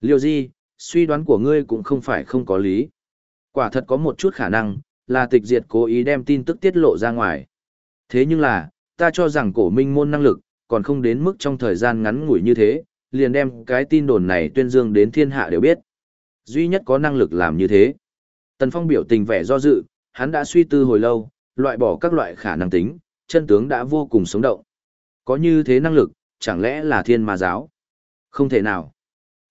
Liêu Di, suy đoán của ngươi cũng không phải không có lý. Quả thật có một chút khả năng, là tịch diệt cố ý đem tin tức tiết lộ ra ngoài. Thế nhưng là, ta cho rằng cổ minh môn năng lực, còn không đến mức trong thời gian ngắn ngủi như thế, liền đem cái tin đồn này tuyên dương đến thiên hạ đều biết. Duy nhất có năng lực làm như thế. Tần Phong biểu tình vẻ do dự, hắn đã suy tư hồi lâu, loại bỏ các loại khả năng tính, chân tướng đã vô cùng sống động. Có như thế năng lực, chẳng lẽ là thiên ma giáo? Không thể nào.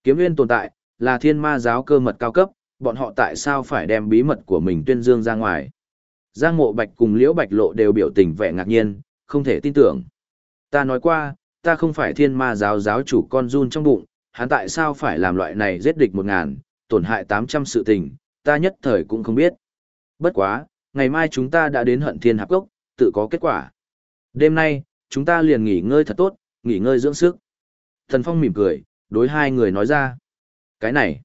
Kiếm nguyên tồn tại, là thiên ma giáo cơ mật cao cấp, bọn họ tại sao phải đem bí mật của mình tuyên dương ra ngoài? Giang mộ bạch cùng liễu bạch lộ đều biểu tình vẻ ngạc nhiên, không thể tin tưởng. Ta nói qua, ta không phải thiên ma giáo giáo chủ con run trong bụng, hắn tại sao phải làm loại này giết địch một ngàn, tổn hại tám trăm sự tình, ta nhất thời cũng không biết. Bất quá, ngày mai chúng ta đã đến hận thiên hạp gốc, tự có kết quả. Đêm nay, chúng ta liền nghỉ ngơi thật tốt, nghỉ ngơi dưỡng sức. Thần Phong mỉm cười, đối hai người nói ra. Cái này,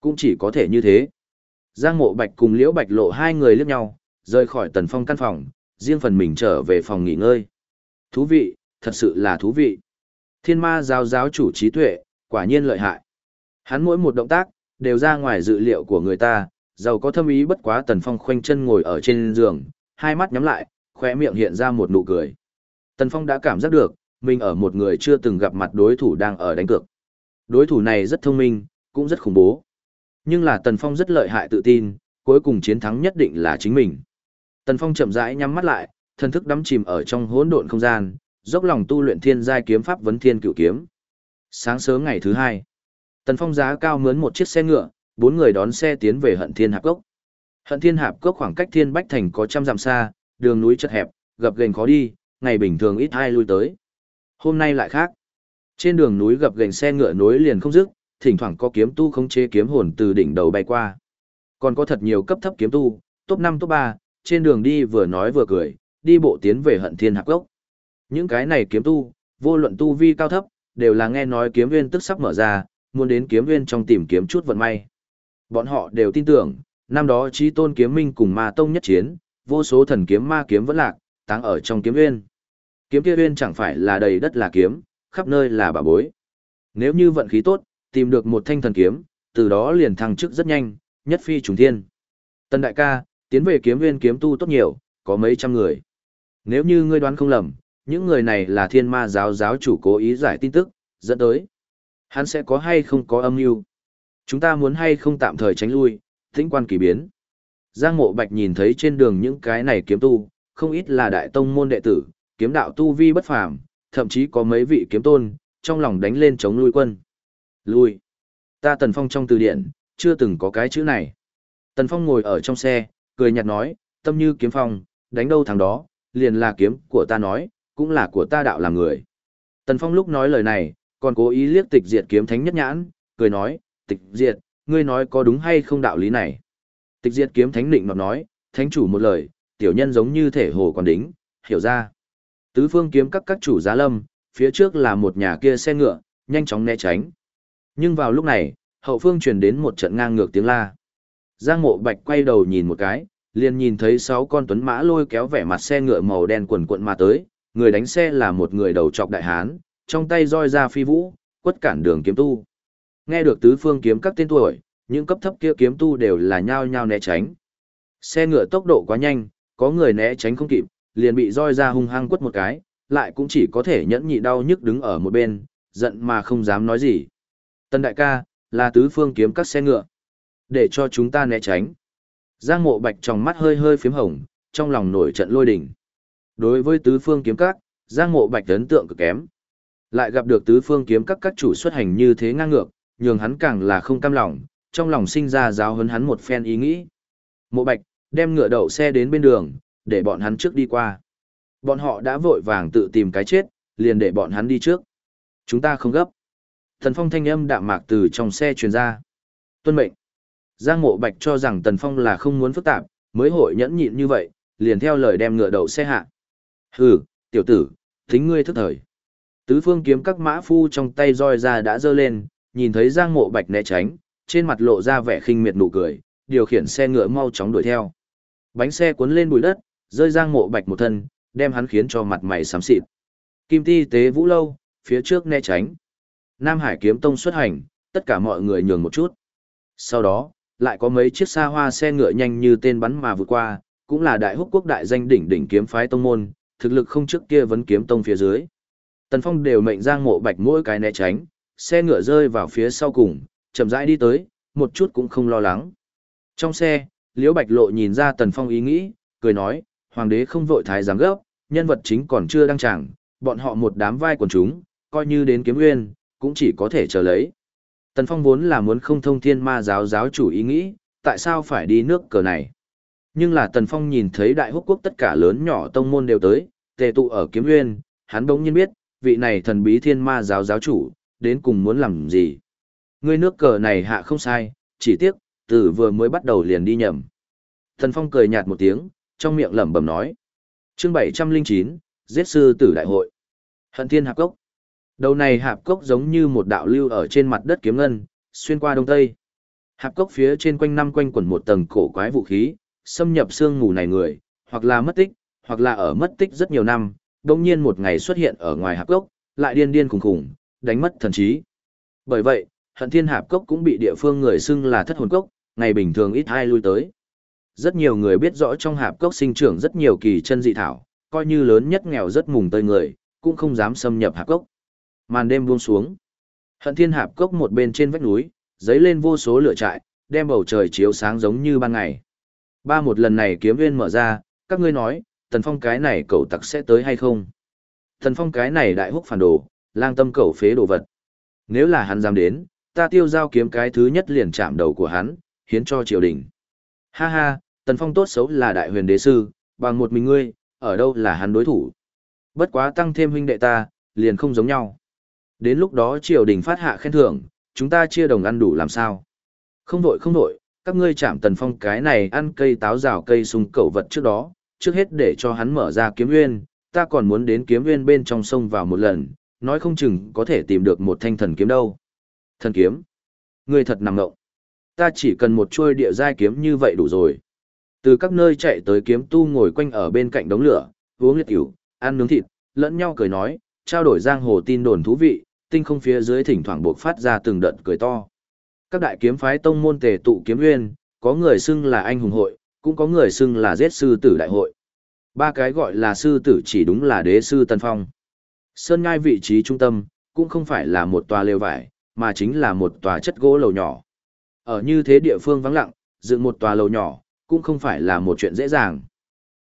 cũng chỉ có thể như thế. Giang mộ bạch cùng liễu bạch lộ hai người liếc nhau, rời khỏi tần phong căn phòng, riêng phần mình trở về phòng nghỉ ngơi. Thú vị, thật sự là thú vị. Thiên ma giáo giáo chủ trí tuệ, quả nhiên lợi hại. Hắn mỗi một động tác, đều ra ngoài dự liệu của người ta, giàu có thâm ý bất quá tần phong khoanh chân ngồi ở trên giường, hai mắt nhắm lại, khóe miệng hiện ra một nụ cười. Tần phong đã cảm giác được, mình ở một người chưa từng gặp mặt đối thủ đang ở đánh cược. Đối thủ này rất thông minh, cũng rất khủng bố. Nhưng là tần phong rất lợi hại tự tin, cuối cùng chiến thắng nhất định là chính mình. Tần phong chậm rãi nhắm mắt lại, thần thức đắm chìm ở trong hỗn độn không gian, dốc lòng tu luyện thiên giai kiếm pháp vấn thiên cựu kiếm. Sáng sớm ngày thứ hai, Tần Phong giá cao mướn một chiếc xe ngựa, bốn người đón xe tiến về Hận Thiên Hạp Cốc. Hận Thiên Hạp Cốc khoảng cách Thiên Bách Thành có trăm dặm xa, đường núi chật hẹp, gập ghềnh khó đi, ngày bình thường ít ai lui tới. Hôm nay lại khác. Trên đường núi gặp gành xe ngựa nối liền không dứt, thỉnh thoảng có kiếm tu không chế kiếm hồn từ đỉnh đầu bay qua. Còn có thật nhiều cấp thấp kiếm tu, top 5 top 3, trên đường đi vừa nói vừa cười, đi bộ tiến về Hận Thiên Hạp Cốc. Những cái này kiếm tu, vô luận tu vi cao thấp, đều là nghe nói kiếm viên tức sắp mở ra, muốn đến kiếm viên trong tìm kiếm chút vận may. Bọn họ đều tin tưởng, năm đó trí tôn kiếm minh cùng ma tông nhất chiến, vô số thần kiếm ma kiếm vẫn lạc, táng ở trong kiếm viên. Kiếm kia viên chẳng phải là đầy đất là kiếm, khắp nơi là bà bối. Nếu như vận khí tốt, tìm được một thanh thần kiếm, từ đó liền thăng chức rất nhanh, nhất phi trùng thiên. Tân đại ca, tiến về kiếm viên kiếm tu tốt nhiều, có mấy trăm người. Nếu như ngươi đoán không lầm, những người này là thiên ma giáo giáo chủ cố ý giải tin tức, dẫn tới. Hắn sẽ có hay không có âm mưu Chúng ta muốn hay không tạm thời tránh lui, tĩnh quan kỳ biến. Giang mộ bạch nhìn thấy trên đường những cái này kiếm tu, không ít là đại tông môn đệ tử, kiếm đạo tu vi bất phàm, thậm chí có mấy vị kiếm tôn, trong lòng đánh lên chống lui quân. Lui. Ta Tần Phong trong từ điển, chưa từng có cái chữ này. Tần Phong ngồi ở trong xe, cười nhạt nói, tâm như kiếm phong, đánh đâu thằng đó, liền là kiếm của ta nói, cũng là của ta đạo làm người. Tần Phong lúc nói lời này, còn cố ý liếc tịch diệt kiếm thánh nhất nhãn, cười nói, tịch diệt, ngươi nói có đúng hay không đạo lý này. Tịch diệt kiếm thánh định nọt nói, thánh chủ một lời, tiểu nhân giống như thể hồ còn đính, hiểu ra. Tứ phương kiếm các các chủ giá lâm, phía trước là một nhà kia xe ngựa, nhanh chóng né tránh. Nhưng vào lúc này, hậu phương truyền đến một trận ngang ngược tiếng la. Giang mộ bạch quay đầu nhìn một cái, liền nhìn thấy sáu con tuấn mã lôi kéo vẻ mặt xe ngựa màu đen quần quận mà tới, người đánh xe là một người đầu trọc đại hán, trong tay roi ra phi vũ, quất cản đường kiếm tu. Nghe được tứ phương kiếm các tên tuổi, những cấp thấp kia kiếm tu đều là nhao nhao né tránh. Xe ngựa tốc độ quá nhanh, có người né tránh không kịp, liền bị roi ra hung hăng quất một cái, lại cũng chỉ có thể nhẫn nhị đau nhức đứng ở một bên, giận mà không dám nói gì. Tân đại ca, là tứ phương kiếm các xe ngựa. Để cho chúng ta né tránh. Giang mộ bạch trong mắt hơi hơi phím hồng, trong lòng nổi trận lôi đỉnh. Đối với tứ phương kiếm các, Giang mộ bạch ấn tượng cực kém. Lại gặp được tứ phương kiếm các các chủ xuất hành như thế ngang ngược, nhường hắn càng là không cam lòng, trong lòng sinh ra giáo hấn hắn một phen ý nghĩ. Mộ bạch, đem ngựa đậu xe đến bên đường, để bọn hắn trước đi qua. Bọn họ đã vội vàng tự tìm cái chết, liền để bọn hắn đi trước. Chúng ta không gấp. Thần Phong thanh âm đạm mạc từ trong xe truyền ra. Tuân mệnh. Giang Mộ Bạch cho rằng Tần Phong là không muốn phức tạp, mới hội nhẫn nhịn như vậy, liền theo lời đem ngựa đậu xe hạ. Hừ, tiểu tử, tính ngươi thức thời. Tứ phương kiếm các mã phu trong tay roi ra đã dơ lên, nhìn thấy Giang Mộ Bạch né tránh, trên mặt lộ ra vẻ khinh miệt nụ cười, điều khiển xe ngựa mau chóng đuổi theo. Bánh xe cuốn lên bụi đất, rơi Giang Mộ Bạch một thân, đem hắn khiến cho mặt mày xám xịt. Kim Ti tế Vũ Lâu, phía trước né tránh. Nam Hải kiếm tông xuất hành, Tất cả mọi người nhường một chút. Sau đó, lại có mấy chiếc xa hoa xe ngựa nhanh như tên bắn mà vượt qua, cũng là đại húc quốc đại danh đỉnh đỉnh kiếm phái tông môn, thực lực không trước kia vẫn kiếm tông phía dưới. Tần Phong đều mệnh Giang Mộ Bạch mỗi cái né tránh, xe ngựa rơi vào phía sau cùng, chậm rãi đi tới, một chút cũng không lo lắng. Trong xe, Liễu Bạch Lộ nhìn ra Tần Phong ý nghĩ, cười nói, hoàng đế không vội thái giám gấp, nhân vật chính còn chưa đăng tràng, bọn họ một đám vai quần chúng, coi như đến kiếm nguyên, cũng chỉ có thể chờ lấy. Tần Phong vốn là muốn không thông thiên ma giáo giáo chủ ý nghĩ, tại sao phải đi nước cờ này. Nhưng là Tần Phong nhìn thấy đại húc quốc tất cả lớn nhỏ tông môn đều tới, tề tụ ở kiếm nguyên, hắn bỗng nhiên biết, vị này thần bí thiên ma giáo giáo chủ, đến cùng muốn làm gì. Ngươi nước cờ này hạ không sai, chỉ tiếc, từ vừa mới bắt đầu liền đi nhầm. Tần Phong cười nhạt một tiếng, trong miệng lẩm bẩm nói. Chương 709, Giết sư tử đại hội. Hận Thiên Hạp Cốc. Đầu này hạp cốc giống như một đạo lưu ở trên mặt đất kiếm ngân, xuyên qua đông tây. Hạp cốc phía trên quanh năm quanh quẩn một tầng cổ quái vũ khí, xâm nhập xương ngủ này người, hoặc là mất tích, hoặc là ở mất tích rất nhiều năm, đột nhiên một ngày xuất hiện ở ngoài hạp cốc, lại điên điên khủng khủng, đánh mất thần trí. Bởi vậy, hận thiên hạp cốc cũng bị địa phương người xưng là thất hồn cốc, ngày bình thường ít ai lui tới. Rất nhiều người biết rõ trong hạp cốc sinh trưởng rất nhiều kỳ chân dị thảo, coi như lớn nhất nghèo rất mùng tơi người, cũng không dám xâm nhập hạp cốc. Màn đêm buông xuống. Hận thiên hạp cốc một bên trên vách núi, dấy lên vô số lửa trại, đem bầu trời chiếu sáng giống như ban ngày. Ba một lần này kiếm viên mở ra, các ngươi nói, tần phong cái này cậu tặc sẽ tới hay không? Tần phong cái này đại húc phản đồ, lang tâm cậu phế đồ vật. Nếu là hắn dám đến, ta tiêu giao kiếm cái thứ nhất liền chạm đầu của hắn, hiến cho triều đình. Ha ha, tần phong tốt xấu là đại huyền đế sư, bằng một mình ngươi, ở đâu là hắn đối thủ. Bất quá tăng thêm huynh đệ ta, liền không giống nhau. Đến lúc đó triều đình phát hạ khen thưởng, chúng ta chia đồng ăn đủ làm sao? Không đổi không đổi, các ngươi chạm tần phong cái này ăn cây táo rào cây sung cẩu vật trước đó, trước hết để cho hắn mở ra kiếm nguyên, ta còn muốn đến kiếm nguyên bên trong sông vào một lần, nói không chừng có thể tìm được một thanh thần kiếm đâu. Thần kiếm? Ngươi thật nằm ngộng. Ta chỉ cần một chuôi địa giai kiếm như vậy đủ rồi. Từ các nơi chạy tới kiếm tu ngồi quanh ở bên cạnh đống lửa, uống liệt tiểu, ăn nướng thịt, lẫn nhau cười nói, trao đổi giang hồ tin đồn thú vị, tinh không phía dưới thỉnh thoảng buộc phát ra từng đợt cười to. Các đại kiếm phái tông môn tề tụ kiếm nguyên, có người xưng là anh hùng hội, cũng có người xưng là giết sư tử đại hội. Ba cái gọi là sư tử chỉ đúng là đế sư Tân Phong. Sơn ngai vị trí trung tâm, cũng không phải là một tòa lều vải, mà chính là một tòa chất gỗ lầu nhỏ. Ở như thế địa phương vắng lặng, dựng một tòa lầu nhỏ, cũng không phải là một chuyện dễ dàng.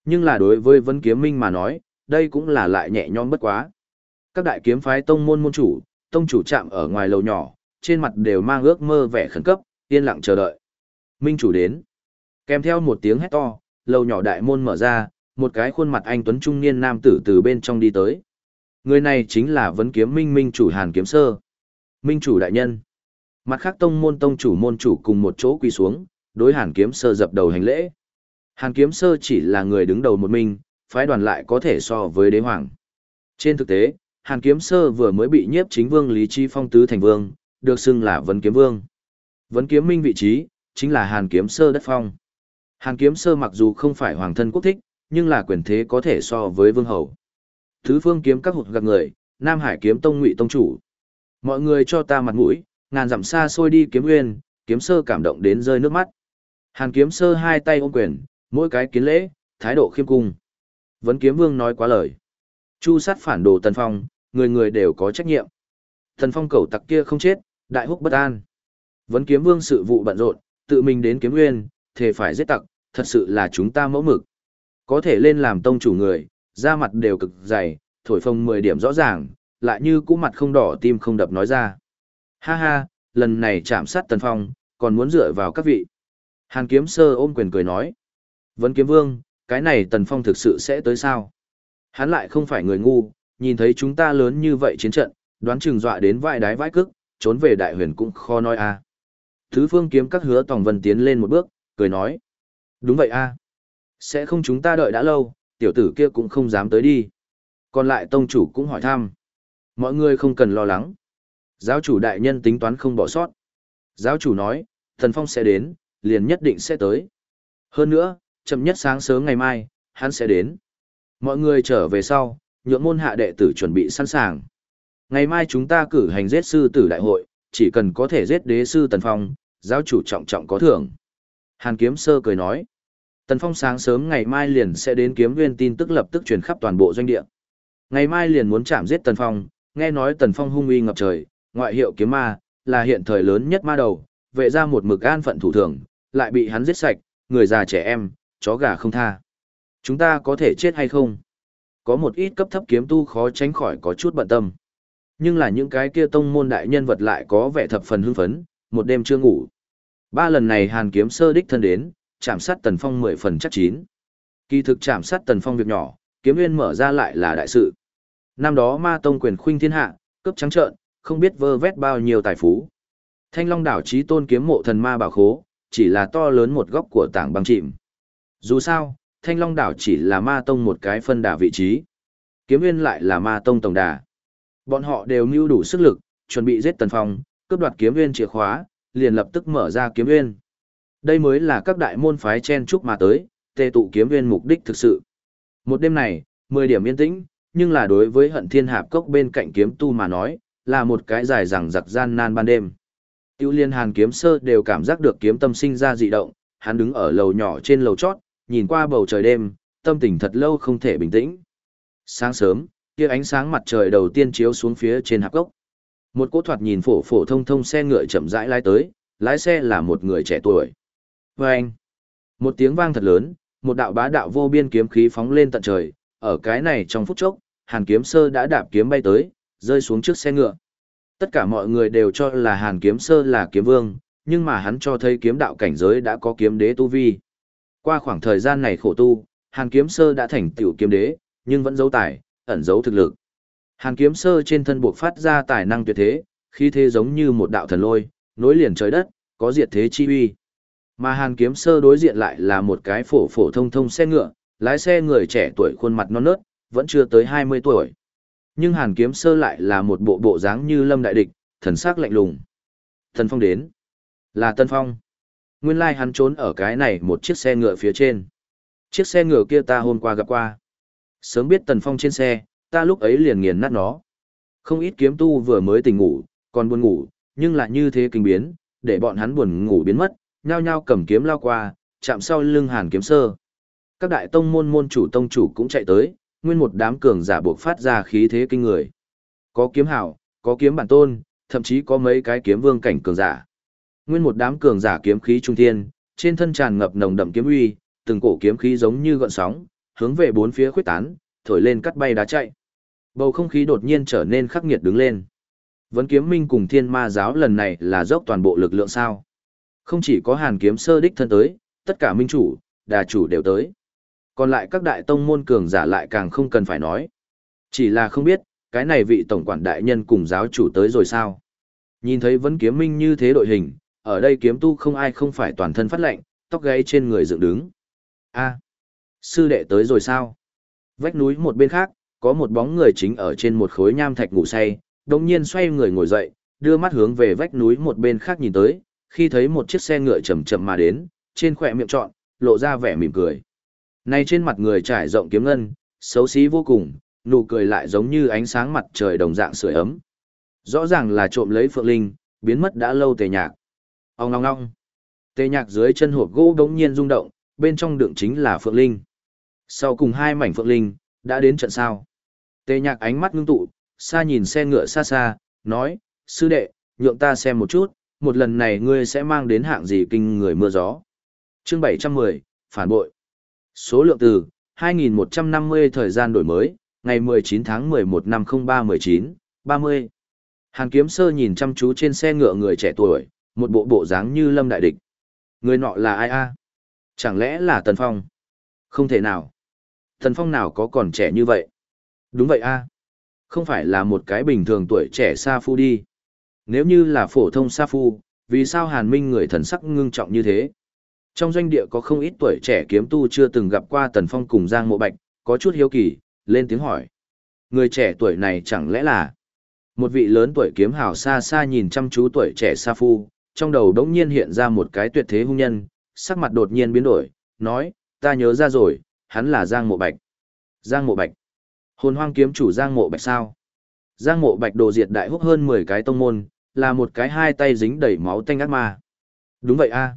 Nhưng là đối với Vân Kiếm Minh mà nói, đây cũng là lại nhẹ nhõm bất quá. Các đại kiếm phái tông môn môn chủ, tông chủ chạm ở ngoài lầu nhỏ, trên mặt đều mang ước mơ vẻ khẩn cấp, yên lặng chờ đợi. Minh chủ đến. Kèm theo một tiếng hét to, lầu nhỏ đại môn mở ra, một cái khuôn mặt anh tuấn trung niên nam tử từ bên trong đi tới. Người này chính là vấn kiếm minh minh chủ Hàn Kiếm Sơ. Minh chủ đại nhân. Mặt khác tông môn tông chủ môn chủ cùng một chỗ quỳ xuống, đối Hàn Kiếm Sơ dập đầu hành lễ. Hàn Kiếm Sơ chỉ là người đứng đầu một mình, phái đoàn lại có thể so với đế hoàng. Trên thực tế, Hàn Kiếm Sơ vừa mới bị nhiếp chính vương Lý Chi Phong tứ thành vương, được xưng là Vấn Kiếm Vương. Vấn Kiếm Minh vị trí, chính là Hàn Kiếm Sơ đất phong. Hàn Kiếm Sơ mặc dù không phải hoàng thân quốc thích, nhưng là quyền thế có thể so với vương hầu. Thứ phương kiếm các hụt gặp người, Nam Hải kiếm tông ngụy tông chủ. Mọi người cho ta mặt mũi, ngàn dặm xa xôi đi kiếm nguyên, kiếm sơ cảm động đến rơi nước mắt. Hàn kiếm sơ hai tay ôm quyền, mỗi cái kiến lễ, thái độ khiêm cung. Vấn kiếm vương nói quá lời. Chu sát phản đồ Tần Phong, người người đều có trách nhiệm. Tần Phong cầu tặc kia không chết, đại húc bất an. Vấn kiếm vương sự vụ bận rộn, tự mình đến kiếm nguyên, thề phải giết tặc, thật sự là chúng ta mẫu mực. Có thể lên làm tông chủ người, da mặt đều cực dày, thổi phồng 10 điểm rõ ràng, lại như cũ mặt không đỏ tim không đập nói ra. Ha ha, lần này chạm sát Tần Phong, còn muốn dựa vào các vị. Hàn kiếm sơ ôm quyền cười nói. Vấn kiếm vương, cái này Tần Phong thực sự sẽ tới sao? Hắn lại không phải người ngu, nhìn thấy chúng ta lớn như vậy chiến trận, đoán chừng dọa đến vai đái vãi cức, trốn về đại huyền cũng khó nói a. Thứ phương kiếm các hứa Tòng Vân tiến lên một bước, cười nói. Đúng vậy a. Sẽ không chúng ta đợi đã lâu, tiểu tử kia cũng không dám tới đi. Còn lại tông chủ cũng hỏi thăm. Mọi người không cần lo lắng. Giáo chủ đại nhân tính toán không bỏ sót. Giáo chủ nói, thần phong sẽ đến, liền nhất định sẽ tới. Hơn nữa, chậm nhất sáng sớm ngày mai, hắn sẽ đến. Mọi người trở về sau, nhượng môn hạ đệ tử chuẩn bị sẵn sàng. Ngày mai chúng ta cử hành giết sư tử đại hội, chỉ cần có thể giết đế sư Tần Phong, giáo chủ trọng trọng có thưởng. Hàn Kiếm Sơ cười nói, Tần Phong sáng sớm ngày mai liền sẽ đến kiếm nguyên tin tức lập tức truyền khắp toàn bộ doanh địa. Ngày mai liền muốn chạm giết Tần Phong, nghe nói Tần Phong hung uy ngập trời, ngoại hiệu kiếm ma, là hiện thời lớn nhất ma đầu, vệ ra một mực an phận thủ thường, lại bị hắn giết sạch, người già trẻ em, chó gà không tha. Chúng ta có thể chết hay không? Có một ít cấp thấp kiếm tu khó tránh khỏi có chút bận tâm. Nhưng là những cái kia tông môn đại nhân vật lại có vẻ thập phần hưng phấn, một đêm chưa ngủ. Ba lần này Hàn Kiếm Sơ đích thân đến, chạm sát Tần Phong mười phần chắc chín. Kỳ thực chạm sát Tần Phong việc nhỏ, kiếm nguyên mở ra lại là đại sự. Năm đó Ma Tông quyền khuynh thiên hạ, cấp trắng trợn, không biết vơ vét bao nhiêu tài phú. Thanh Long đảo trí tôn kiếm mộ thần ma bảo khố, chỉ là to lớn một góc của tảng băng chìm. Dù sao, Thanh Long đảo chỉ là Ma Tông một cái phân đà vị trí. Kiếm nguyên lại là Ma Tông tổng đà. Bọn họ đều mưu đủ sức lực, chuẩn bị giết Tần Phong, cướp đoạt kiếm nguyên chìa khóa, liền lập tức mở ra kiếm nguyên. Đây mới là các đại môn phái chen chúc mà tới, tề tụ kiếm nguyên mục đích thực sự. Một đêm này, 10 điểm yên tĩnh, nhưng là đối với hận thiên hạp cốc bên cạnh kiếm tu mà nói, là một cái dài rằng giặc gian nan ban đêm. Tiêu liên hàn kiếm sơ đều cảm giác được kiếm tâm sinh ra dị động, hắn đứng ở lầu nhỏ trên lầu chót, nhìn qua bầu trời đêm, tâm tình thật lâu không thể bình tĩnh. Sáng sớm, kia ánh sáng mặt trời đầu tiên chiếu xuống phía trên hạp gốc. Một cỗ thoạt nhìn phổ phổ thông thông xe ngựa chậm rãi lái tới, lái xe là một người trẻ tuổi. Vâng! Một tiếng vang thật lớn, một đạo bá đạo vô biên kiếm khí phóng lên tận trời, ở cái này trong phút chốc, Hàn Kiếm Sơ đã đạp kiếm bay tới, rơi xuống trước xe ngựa. Tất cả mọi người đều cho là Hàn Kiếm Sơ là kiếm vương, nhưng mà hắn cho thấy kiếm đạo cảnh giới đã có kiếm đế tu vi. Qua khoảng thời gian này khổ tu, Hàn Kiếm Sơ đã thành tiểu kiếm đế, nhưng vẫn giấu tài, ẩn giấu thực lực. Hàn Kiếm Sơ trên thân buộc phát ra tài năng tuyệt thế, khi thế giống như một đạo thần lôi, nối liền trời đất, có diệt thế chi uy. Mà Hàn Kiếm Sơ đối diện lại là một cái phổ phổ thông thông xe ngựa, lái xe người trẻ tuổi khuôn mặt non nớt, vẫn chưa tới 20 tuổi. Nhưng Hàn Kiếm Sơ lại là một bộ bộ dáng như lâm đại địch, thần sắc lạnh lùng. Thần Phong đến. Là Tân Phong. Nguyên lai like hắn trốn ở cái này một chiếc xe ngựa phía trên. Chiếc xe ngựa kia ta hôm qua gặp qua. Sớm biết Tần Phong trên xe, ta lúc ấy liền nghiền nát nó. Không ít kiếm tu vừa mới tỉnh ngủ, còn buồn ngủ, nhưng lại như thế kinh biến, để bọn hắn buồn ngủ biến mất, nhao nhao cầm kiếm lao qua, chạm sau lưng Hàn Kiếm Sơ. Các đại tông môn môn chủ tông chủ cũng chạy tới, nguyên một đám cường giả buộc phát ra khí thế kinh người. Có kiếm hảo, có kiếm bản tôn, thậm chí có mấy cái kiếm vương cảnh cường giả. Nguyên một đám cường giả kiếm khí trung thiên, trên thân tràn ngập nồng đậm kiếm uy, từng cổ kiếm khí giống như gợn sóng, hướng về bốn phía khuếch tán, thổi lên cắt bay đá chạy. Bầu không khí đột nhiên trở nên khắc nghiệt đứng lên. Vấn kiếm minh cùng thiên ma giáo lần này là dốc toàn bộ lực lượng sao. Không chỉ có hàn kiếm sơ đích thân tới, tất cả minh chủ, đà chủ đều tới. Còn lại các đại tông môn cường giả lại càng không cần phải nói. Chỉ là không biết, cái này vị tổng quản đại nhân cùng giáo chủ tới rồi sao. Nhìn thấy vấn kiếm minh như thế đội hình, ở đây kiếm tu không ai không phải toàn thân phát lệnh, tóc gáy trên người dựng đứng. a sư đệ tới rồi sao? Vách núi một bên khác, có một bóng người chính ở trên một khối nham thạch ngủ say, đồng nhiên xoay người ngồi dậy, đưa mắt hướng về vách núi một bên khác nhìn tới, khi thấy một chiếc xe ngựa chậm chậm mà đến, trên khỏe miệng trọn, lộ ra vẻ mỉm cười. Này trên mặt người trải rộng kiếm ngân, xấu xí vô cùng, nụ cười lại giống như ánh sáng mặt trời đồng dạng sưởi ấm. Rõ ràng là trộm lấy Phượng Linh, biến mất đã lâu tề nhạc. Ông ngong ngong. Tề nhạc dưới chân hộp gỗ đống nhiên rung động, bên trong đựng chính là Phượng Linh. Sau cùng hai mảnh Phượng Linh, đã đến trận sao. Tề nhạc ánh mắt ngưng tụ, xa nhìn xe ngựa xa xa, nói, sư đệ, nhượng ta xem một chút, một lần này ngươi sẽ mang đến hạng gì kinh người mưa gió. Chương 710, Phản bội. Số lượng từ, 2150 thời gian đổi mới, ngày 19 tháng 11 năm 0319, 30. Hàn Kiếm Sơ nhìn chăm chú trên xe ngựa người trẻ tuổi, một bộ bộ dáng như lâm đại địch. Người nọ là ai a? Chẳng lẽ là Tần Phong? Không thể nào. Tần Phong nào có còn trẻ như vậy? Đúng vậy a. Không phải là một cái bình thường tuổi trẻ Sa Phu đi. Nếu như là phổ thông Sa Phu, vì sao Hàn Minh người thần sắc ngưng trọng như thế? Trong doanh địa có không ít tuổi trẻ kiếm tu chưa từng gặp qua Tần Phong cùng Giang Mộ Bạch, có chút hiếu kỳ, lên tiếng hỏi. Người trẻ tuổi này chẳng lẽ là... Một vị lớn tuổi kiếm hào xa xa nhìn chăm chú tuổi trẻ Sa Phu, trong đầu đống nhiên hiện ra một cái tuyệt thế hung nhân, sắc mặt đột nhiên biến đổi, nói, ta nhớ ra rồi, hắn là Giang Mộ Bạch. Giang Mộ Bạch. Hồn hoang kiếm chủ Giang Mộ Bạch sao? Giang Mộ Bạch đồ diệt đại húc hơn 10 cái tông môn, là một cái hai tay dính đầy máu tanh ác ma. Đúng vậy a.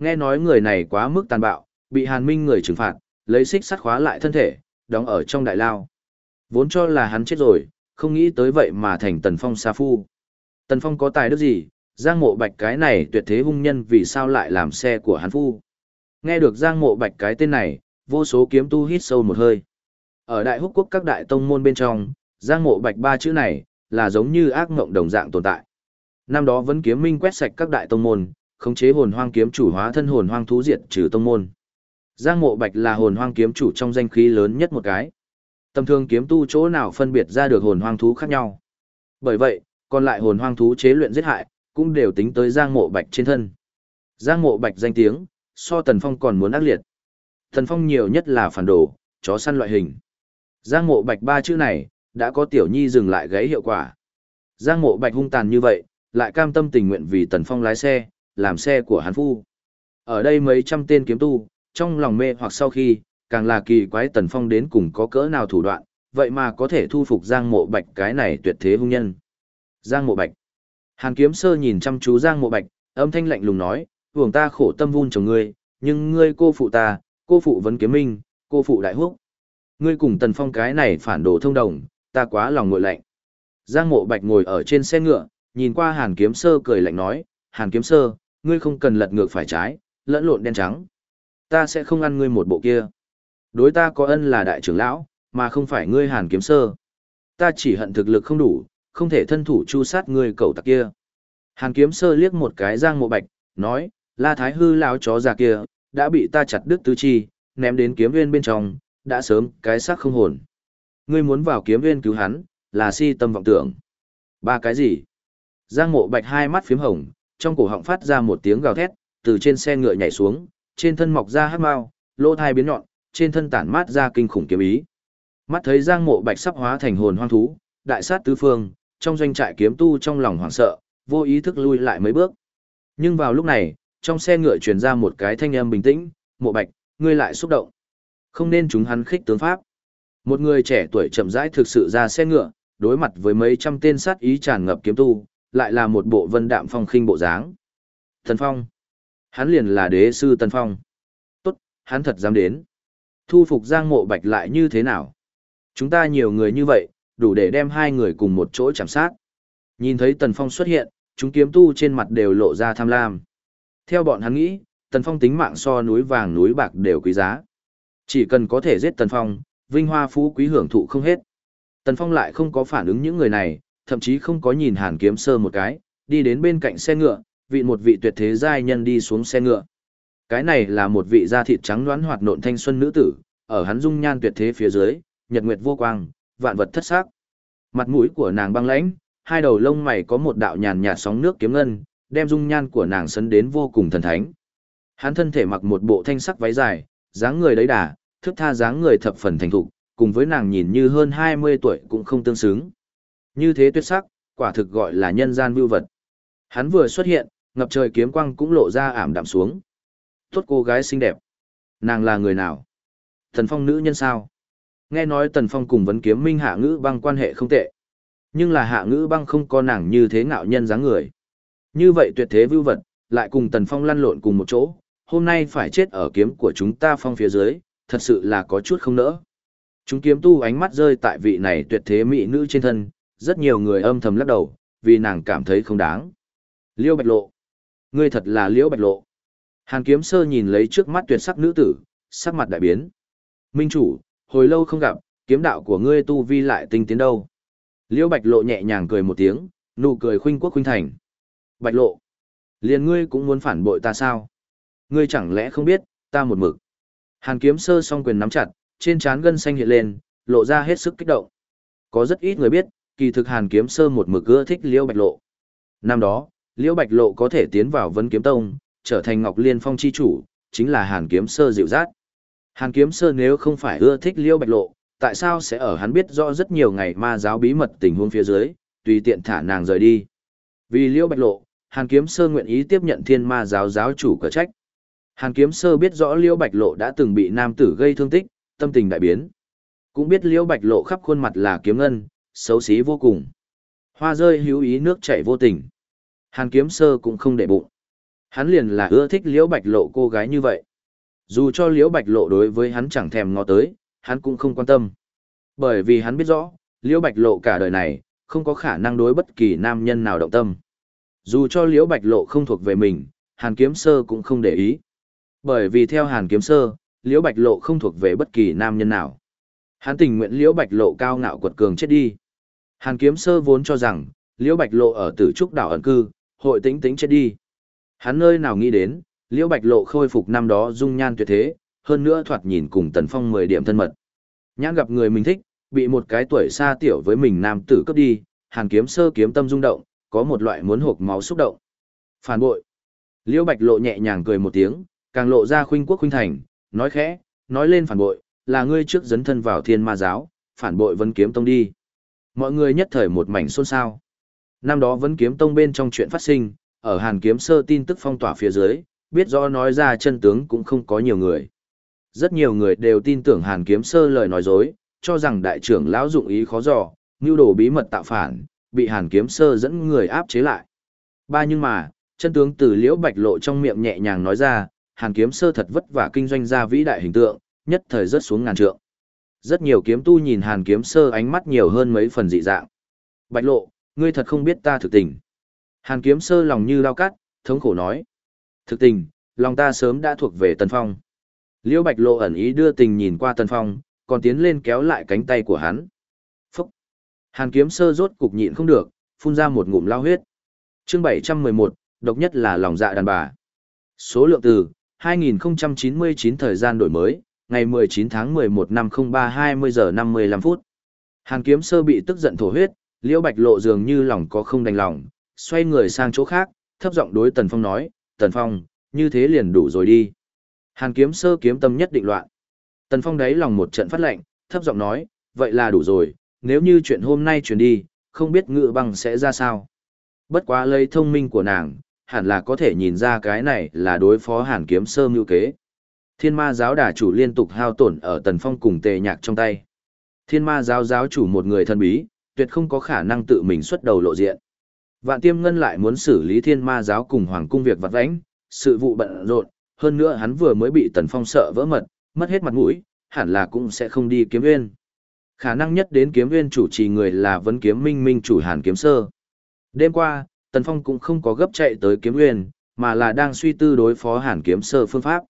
Nghe nói người này quá mức tàn bạo, bị Hàn Minh người trừng phạt, lấy xích sắt khóa lại thân thể, đóng ở trong đại lao. Vốn cho là hắn chết rồi, không nghĩ tới vậy mà thành Tần Phong sa phu. Tần Phong có tài đức gì, Giang Mộ Bạch cái này tuyệt thế hung nhân vì sao lại làm xe của hắn phu. Nghe được Giang Mộ Bạch cái tên này, vô số kiếm tu hít sâu một hơi. Ở Đại Húc Quốc các đại tông môn bên trong, Giang Mộ Bạch ba chữ này là giống như ác ngộng đồng dạng tồn tại. Năm đó vẫn kiếm minh quét sạch các đại tông môn, khống chế hồn hoang kiếm chủ hóa thân hồn hoang thú diệt trừ tông môn. Giang Mộ Bạch là hồn hoang kiếm chủ trong danh khí lớn nhất một cái. Tầm thường kiếm tu chỗ nào phân biệt ra được hồn hoang thú khác nhau. Bởi vậy, còn lại hồn hoang thú chế luyện giết hại, cũng đều tính tới Giang Mộ Bạch trên thân. Giang Mộ Bạch danh tiếng, so Tần Phong còn muốn ác liệt. Tần Phong nhiều nhất là phản đồ, chó săn loại hình. Giang Mộ Bạch ba chữ này, đã có tiểu nhi dừng lại gáy hiệu quả. Giang Mộ Bạch hung tàn như vậy, lại cam tâm tình nguyện vì Tần Phong lái xe, làm xe của hắn phu. Ở đây mấy trăm tên kiếm tu, trong lòng mê hoặc sau khi, càng là kỳ quái Tần Phong đến cùng có cỡ nào thủ đoạn, vậy mà có thể thu phục Giang Mộ Bạch cái này tuyệt thế hung nhân. Giang Mộ Bạch. Hàn Kiếm Sơ nhìn chăm chú Giang Mộ Bạch, âm thanh lạnh lùng nói, "Vương ta khổ tâm vun trồng ngươi, nhưng ngươi cô phụ ta, cô phụ vấn kiếm minh, cô phụ đại húc. Ngươi cùng Tần Phong cái này phản đồ thông đồng, ta quá lòng ngội lạnh." Giang Mộ Bạch ngồi ở trên xe ngựa, nhìn qua Hàn Kiếm Sơ cười lạnh nói, "Hàn Kiếm Sơ, ngươi không cần lật ngược phải trái, lẫn lộn đen trắng. Ta sẽ không ăn ngươi một bộ kia." Đối ta có ân là đại trưởng lão, mà không phải ngươi hàn kiếm sơ. Ta chỉ hận thực lực không đủ, không thể thân thủ chu sát ngươi cậu tặc kia. Hàn kiếm sơ liếc một cái giang mộ bạch, nói, la thái hư lão chó già kia, đã bị ta chặt đứt tứ chi, ném đến kiếm viên bên trong, đã sớm cái xác không hồn. Ngươi muốn vào kiếm viên cứu hắn, là si tâm vọng tưởng. Ba cái gì? Giang mộ bạch hai mắt phím hồng, trong cổ họng phát ra một tiếng gào thét, từ trên xe ngựa nhảy xuống, trên thân mọc ra hắc mau, lỗ thai biến nhọn, trên thân tản mát ra kinh khủng kiếm ý. Mắt thấy Giang Mộ Bạch sắp hóa thành hồn hoang thú, đại sát tứ phương, trong doanh trại kiếm tu trong lòng hoảng sợ, vô ý thức lui lại mấy bước. Nhưng vào lúc này, trong xe ngựa truyền ra một cái thanh âm bình tĩnh, "Mộ Bạch, ngươi lại xúc động. Không nên chúng hắn khích tướng pháp." Một người trẻ tuổi chậm rãi thực sự ra xe ngựa, đối mặt với mấy trăm tên sát ý tràn ngập kiếm tu, lại là một bộ vân đạm phong khinh bộ dáng. Tần Phong. Hắn liền là đế sư Tần Phong. Tốt, hắn thật dám đến thu phục Giang Mộ Bạch lại như thế nào? Chúng ta nhiều người như vậy, đủ để đem hai người cùng một chỗ chạm sát. Nhìn thấy Tần Phong xuất hiện, chúng kiếm tu trên mặt đều lộ ra tham lam. Theo bọn hắn nghĩ, Tần Phong tính mạng so núi vàng núi bạc đều quý giá. Chỉ cần có thể giết Tần Phong, vinh hoa phú quý hưởng thụ không hết. Tần Phong lại không có phản ứng những người này, thậm chí không có nhìn Hàn Kiếm Sơ một cái, đi đến bên cạnh xe ngựa, vị một vị tuyệt thế giai nhân đi xuống xe ngựa. Cái này là một vị da thịt trắng đoán hoạt nộn thanh xuân nữ tử, ở hắn dung nhan tuyệt thế phía dưới, nhật nguyệt vô quang, vạn vật thất sắc. Mặt mũi của nàng băng lãnh, hai đầu lông mày có một đạo nhàn nhạt sóng nước kiếm ngân, đem dung nhan của nàng sấn đến vô cùng thần thánh. Hắn thân thể mặc một bộ thanh sắc váy dài, dáng người đấy đà, thức tha dáng người thập phần thành thục, cùng với nàng nhìn như hơn 20 tuổi cũng không tương xứng. Như thế tuyệt sắc, quả thực gọi là nhân gian vưu vật. Hắn vừa xuất hiện, ngập trời kiếm quang cũng lộ ra ảm đạm xuống tốt cô gái xinh đẹp. Nàng là người nào? Tần Phong nữ nhân sao? Nghe nói Tần Phong cùng vấn kiếm minh hạ ngữ băng quan hệ không tệ. Nhưng là hạ ngữ băng không có nàng như thế ngạo nhân dáng người. Như vậy tuyệt thế vưu vật, lại cùng Tần Phong lăn lộn cùng một chỗ, hôm nay phải chết ở kiếm của chúng ta phong phía dưới, thật sự là có chút không nỡ. Chúng kiếm tu ánh mắt rơi tại vị này tuyệt thế mỹ nữ trên thân, rất nhiều người âm thầm lắc đầu, vì nàng cảm thấy không đáng. Liêu Bạch Lộ. Ngươi thật là Liễu Bạch Lộ. Hàn kiếm sơ nhìn lấy trước mắt tuyệt sắc nữ tử, sắc mặt đại biến. Minh chủ, hồi lâu không gặp, kiếm đạo của ngươi tu vi lại tinh tiến đâu. Liễu Bạch Lộ nhẹ nhàng cười một tiếng, nụ cười khuynh quốc khuynh thành. Bạch Lộ, liền ngươi cũng muốn phản bội ta sao? Ngươi chẳng lẽ không biết, ta một mực. Hàn kiếm sơ song quyền nắm chặt, trên trán gân xanh hiện lên, lộ ra hết sức kích động. Có rất ít người biết, kỳ thực Hàn kiếm sơ một mực ưa thích Liễu Bạch Lộ. Năm đó, Liễu Bạch Lộ có thể tiến vào Vân Kiếm Tông, trở thành Ngọc Liên Phong chi chủ, chính là Hàn Kiếm Sơ dịu dát. Hàn Kiếm Sơ nếu không phải ưa thích Liễu Bạch Lộ, tại sao sẽ ở hắn biết rõ rất nhiều ngày ma giáo bí mật tình huống phía dưới, tùy tiện thả nàng rời đi. Vì Liễu Bạch Lộ, Hàn Kiếm Sơ nguyện ý tiếp nhận thiên ma giáo giáo chủ cờ trách. Hàn Kiếm Sơ biết rõ Liễu Bạch Lộ đã từng bị nam tử gây thương tích, tâm tình đại biến. Cũng biết Liễu Bạch Lộ khắp khuôn mặt là kiếm ngân, xấu xí vô cùng. Hoa rơi hữu ý nước chảy vô tình. Hàn kiếm sơ cũng không để bụng. Hắn liền là ưa thích liễu bạch lộ cô gái như vậy. Dù cho liễu bạch lộ đối với hắn chẳng thèm ngó tới, hắn cũng không quan tâm. Bởi vì hắn biết rõ, liễu bạch lộ cả đời này, không có khả năng đối bất kỳ nam nhân nào động tâm. Dù cho liễu bạch lộ không thuộc về mình, hàn kiếm sơ cũng không để ý. Bởi vì theo hàn kiếm sơ, liễu bạch lộ không thuộc về bất kỳ nam nhân nào. Hắn tình nguyện liễu bạch lộ cao ngạo quật cường chết đi. Hàn kiếm sơ vốn cho rằng, liễu bạch lộ ở tử trúc đảo ẩn cư, hội tĩnh tĩnh chết đi. Hắn nơi nào nghĩ đến, liễu bạch lộ khôi phục năm đó dung nhan tuyệt thế, hơn nữa thoạt nhìn cùng tần phong 10 điểm thân mật. Nhãn gặp người mình thích, bị một cái tuổi xa tiểu với mình nam tử cướp đi, hàn kiếm sơ kiếm tâm rung động, có một loại muốn hộp máu xúc động. Phản bội. Liễu bạch lộ nhẹ nhàng cười một tiếng, càng lộ ra khuynh quốc khuynh thành, nói khẽ, nói lên phản bội, là ngươi trước dấn thân vào thiên ma giáo, phản bội vấn kiếm tông đi. Mọi người nhất thời một mảnh xôn xao. Năm đó vẫn kiếm tông bên trong chuyện phát sinh, ở hàn kiếm sơ tin tức phong tỏa phía dưới, biết rõ nói ra chân tướng cũng không có nhiều người. Rất nhiều người đều tin tưởng hàn kiếm sơ lời nói dối, cho rằng đại trưởng lão dụng ý khó dò, mưu đồ bí mật tạo phản, bị hàn kiếm sơ dẫn người áp chế lại. Ba nhưng mà, chân tướng từ liễu bạch lộ trong miệng nhẹ nhàng nói ra, hàn kiếm sơ thật vất vả kinh doanh ra vĩ đại hình tượng, nhất thời rớt xuống ngàn trượng. Rất nhiều kiếm tu nhìn hàn kiếm sơ ánh mắt nhiều hơn mấy phần dị dạng. Bạch lộ, ngươi thật không biết ta thực tình. Hàn kiếm sơ lòng như lao cắt, thống khổ nói. Thực tình, lòng ta sớm đã thuộc về tần phong. Liễu bạch lộ ẩn ý đưa tình nhìn qua tần phong, còn tiến lên kéo lại cánh tay của hắn. Phúc! Hàn kiếm sơ rốt cục nhịn không được, phun ra một ngụm lao huyết. chương 711, độc nhất là lòng dạ đàn bà. Số lượng từ, 2099 thời gian đổi mới, ngày 19 tháng 11 năm 03 20 giờ 55 phút. Hàn kiếm sơ bị tức giận thổ huyết, liễu bạch lộ dường như lòng có không đành lòng, xoay người sang chỗ khác, thấp giọng đối Tần Phong nói, Tần Phong, như thế liền đủ rồi đi. Hàn kiếm sơ kiếm tâm nhất định loạn. Tần Phong đáy lòng một trận phát lệnh, thấp giọng nói, vậy là đủ rồi, nếu như chuyện hôm nay chuyển đi, không biết ngự băng sẽ ra sao. Bất quá lấy thông minh của nàng, hẳn là có thể nhìn ra cái này là đối phó hàn kiếm sơ mưu kế. Thiên ma giáo đà chủ liên tục hao tổn ở tần phong cùng tề nhạc trong tay. Thiên ma giáo giáo chủ một người thân bí, tuyệt không có khả năng tự mình xuất đầu lộ diện. Vạn tiêm ngân lại muốn xử lý thiên ma giáo cùng hoàng cung việc vặt vãnh, sự vụ bận rộn, hơn nữa hắn vừa mới bị tần phong sợ vỡ mật, mất hết mặt mũi, hẳn là cũng sẽ không đi kiếm nguyên. Khả năng nhất đến kiếm nguyên chủ trì người là vấn kiếm minh minh chủ hàn kiếm sơ. Đêm qua, tần phong cũng không có gấp chạy tới kiếm nguyên, mà là đang suy tư đối phó hàn kiếm sơ phương pháp.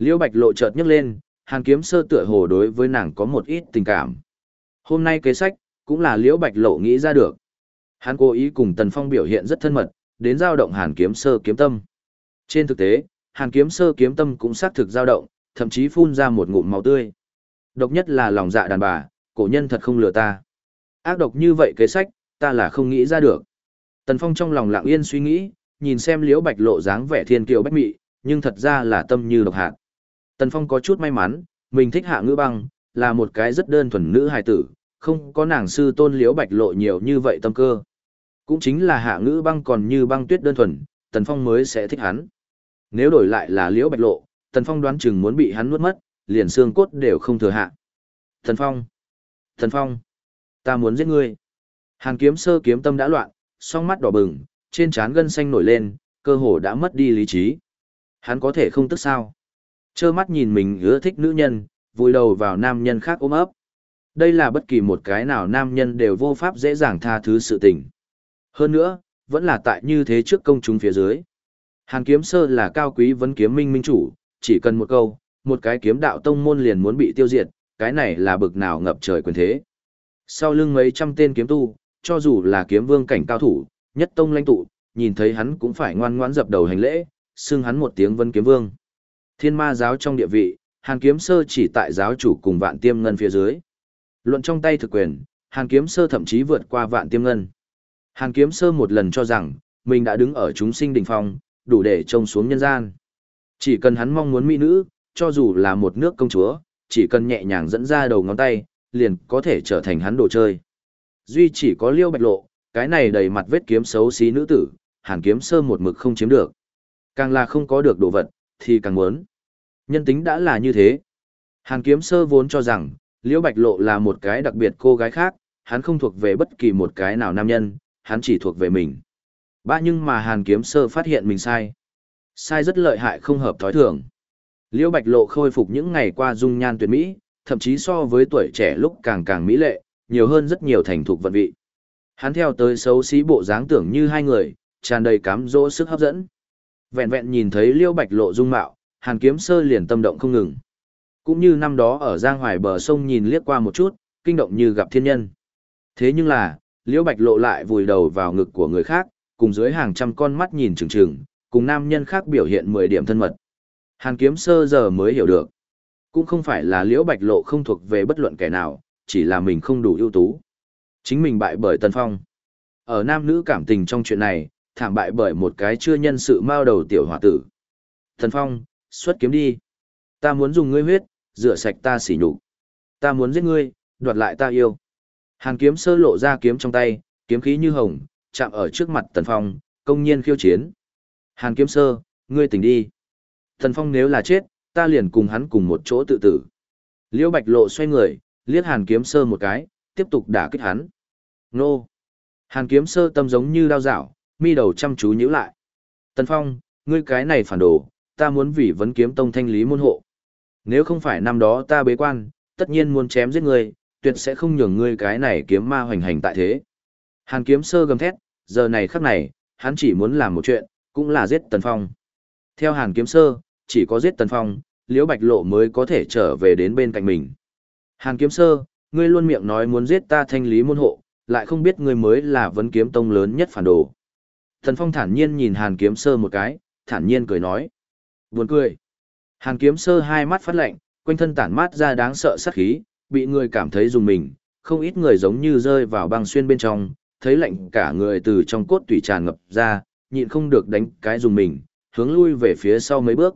Liễu Bạch lộ chợt nhấc lên, Hàn Kiếm Sơ tựa hồ đối với nàng có một ít tình cảm. Hôm nay kế sách, cũng là Liễu Bạch lộ nghĩ ra được. Hắn cố ý cùng Tần Phong biểu hiện rất thân mật, đến giao động Hàn Kiếm Sơ kiếm tâm. Trên thực tế, Hàn Kiếm Sơ kiếm tâm cũng xác thực giao động, thậm chí phun ra một ngụm máu tươi. Độc nhất là lòng dạ đàn bà, cổ nhân thật không lừa ta. Ác độc như vậy kế sách, ta là không nghĩ ra được. Tần Phong trong lòng lặng yên suy nghĩ, nhìn xem Liễu Bạch lộ dáng vẻ thiên kiều bách mị, nhưng thật ra là tâm như độc hạt. Tần Phong có chút may mắn, mình thích hạ ngữ băng, là một cái rất đơn thuần nữ hài tử, không có nàng sư tôn liễu bạch lộ nhiều như vậy tâm cơ. Cũng chính là hạ ngữ băng còn như băng tuyết đơn thuần, Tần Phong mới sẽ thích hắn. Nếu đổi lại là liễu bạch lộ, Tần Phong đoán chừng muốn bị hắn nuốt mất, liền xương cốt đều không thừa hạ. Tần Phong! Tần Phong! Ta muốn giết ngươi! Hàn kiếm sơ kiếm tâm đã loạn, song mắt đỏ bừng, trên trán gân xanh nổi lên, cơ hồ đã mất đi lý trí. Hắn có thể không tức sao? Trơ mắt nhìn mình ưa thích nữ nhân, vùi đầu vào nam nhân khác ôm ấp. Đây là bất kỳ một cái nào nam nhân đều vô pháp dễ dàng tha thứ sự tình. Hơn nữa, vẫn là tại như thế trước công chúng phía dưới. Hàn kiếm sơ là cao quý vấn kiếm minh minh chủ, chỉ cần một câu, một cái kiếm đạo tông môn liền muốn bị tiêu diệt, cái này là bực nào ngập trời quyền thế. Sau lưng mấy trăm tên kiếm tu, cho dù là kiếm vương cảnh cao thủ, nhất tông lãnh tụ, nhìn thấy hắn cũng phải ngoan ngoãn dập đầu hành lễ, xưng hắn một tiếng vân kiếm vương. Thiên ma giáo trong địa vị, Hàn Kiếm Sơ chỉ tại giáo chủ cùng vạn tiêm ngân phía dưới. Luận trong tay thực quyền, Hàn Kiếm Sơ thậm chí vượt qua vạn tiêm ngân. Hàn Kiếm Sơ một lần cho rằng, mình đã đứng ở chúng sinh đỉnh phong, đủ để trông xuống nhân gian. Chỉ cần hắn mong muốn mỹ nữ, cho dù là một nước công chúa, chỉ cần nhẹ nhàng dẫn ra đầu ngón tay, liền có thể trở thành hắn đồ chơi. Duy chỉ có liêu bạch lộ, cái này đầy mặt vết kiếm xấu xí nữ tử, hàn kiếm sơ một mực không chiếm được. Càng là không có được đồ vật, thì càng muốn. Nhân tính đã là như thế. Hàn kiếm sơ vốn cho rằng, Liễu Bạch Lộ là một cái đặc biệt cô gái khác, hắn không thuộc về bất kỳ một cái nào nam nhân, hắn chỉ thuộc về mình. Ba nhưng mà Hàn Kiếm Sơ phát hiện mình sai. Sai rất lợi hại không hợp thói thường. Liễu Bạch Lộ khôi phục những ngày qua dung nhan tuyệt mỹ, thậm chí so với tuổi trẻ lúc càng càng mỹ lệ, nhiều hơn rất nhiều thành thục vận vị. Hắn theo tới xấu xí bộ dáng tưởng như hai người, tràn đầy cám dỗ sức hấp dẫn. Vẹn vẹn nhìn thấy Liễu Bạch Lộ dung mạo, Hàn Kiếm Sơ liền tâm động không ngừng. Cũng như năm đó ở Giang Hoài bờ sông nhìn liếc qua một chút, kinh động như gặp thiên nhân. Thế nhưng là, Liễu Bạch Lộ lại vùi đầu vào ngực của người khác, cùng dưới hàng trăm con mắt nhìn chừng chừng, cùng nam nhân khác biểu hiện 10 điểm thân mật. Hàn Kiếm Sơ giờ mới hiểu được. Cũng không phải là Liễu Bạch Lộ không thuộc về bất luận kẻ nào, chỉ là mình không đủ ưu tú. Chính mình bại bởi Tần Phong. Ở nam nữ cảm tình trong chuyện này, thảm bại bởi một cái chưa nhân sự mao đầu tiểu hòa tử. Tần Phong, xuất kiếm đi. Ta muốn dùng ngươi huyết, rửa sạch ta sỉ nhục. Ta muốn giết ngươi, đoạt lại ta yêu. Hàn kiếm sơ lộ ra kiếm trong tay, kiếm khí như hồng, chạm ở trước mặt Tần Phong, công nhiên khiêu chiến. Hàn kiếm sơ, ngươi tỉnh đi. Tần Phong nếu là chết, ta liền cùng hắn cùng một chỗ tự tử. Liễu Bạch Lộ xoay người, liếc Hàn kiếm sơ một cái, tiếp tục đả kích hắn. Nô! Hàn kiếm sơ tâm giống như đao dạo, mi đầu chăm chú nhíu lại. Tần Phong, ngươi cái này phản đồ, ta muốn vì vấn kiếm tông thanh lý môn hộ. Nếu không phải năm đó ta bế quan, tất nhiên muốn chém giết ngươi, tuyệt sẽ không nhường ngươi cái này kiếm ma hoành hành tại thế. Hàn kiếm sơ gầm thét, giờ này khắc này, hắn chỉ muốn làm một chuyện, cũng là giết Tần Phong. Theo Hàn kiếm sơ, chỉ có giết Tần Phong, Liễu Bạch Lộ mới có thể trở về đến bên cạnh mình. Hàn kiếm sơ, ngươi luôn miệng nói muốn giết ta thanh lý môn hộ, lại không biết ngươi mới là vấn kiếm tông lớn nhất phản đồ. Tần Phong thản nhiên nhìn Hàn kiếm sơ một cái, thản nhiên cười nói. Buồn cười. Hàn kiếm sơ hai mắt phát lạnh, quanh thân tản mát ra đáng sợ sát khí, bị người cảm thấy dùng mình, không ít người giống như rơi vào băng xuyên bên trong, thấy lạnh cả người từ trong cốt tủy tràn ngập ra, nhịn không được đánh cái dùng mình, hướng lui về phía sau mấy bước.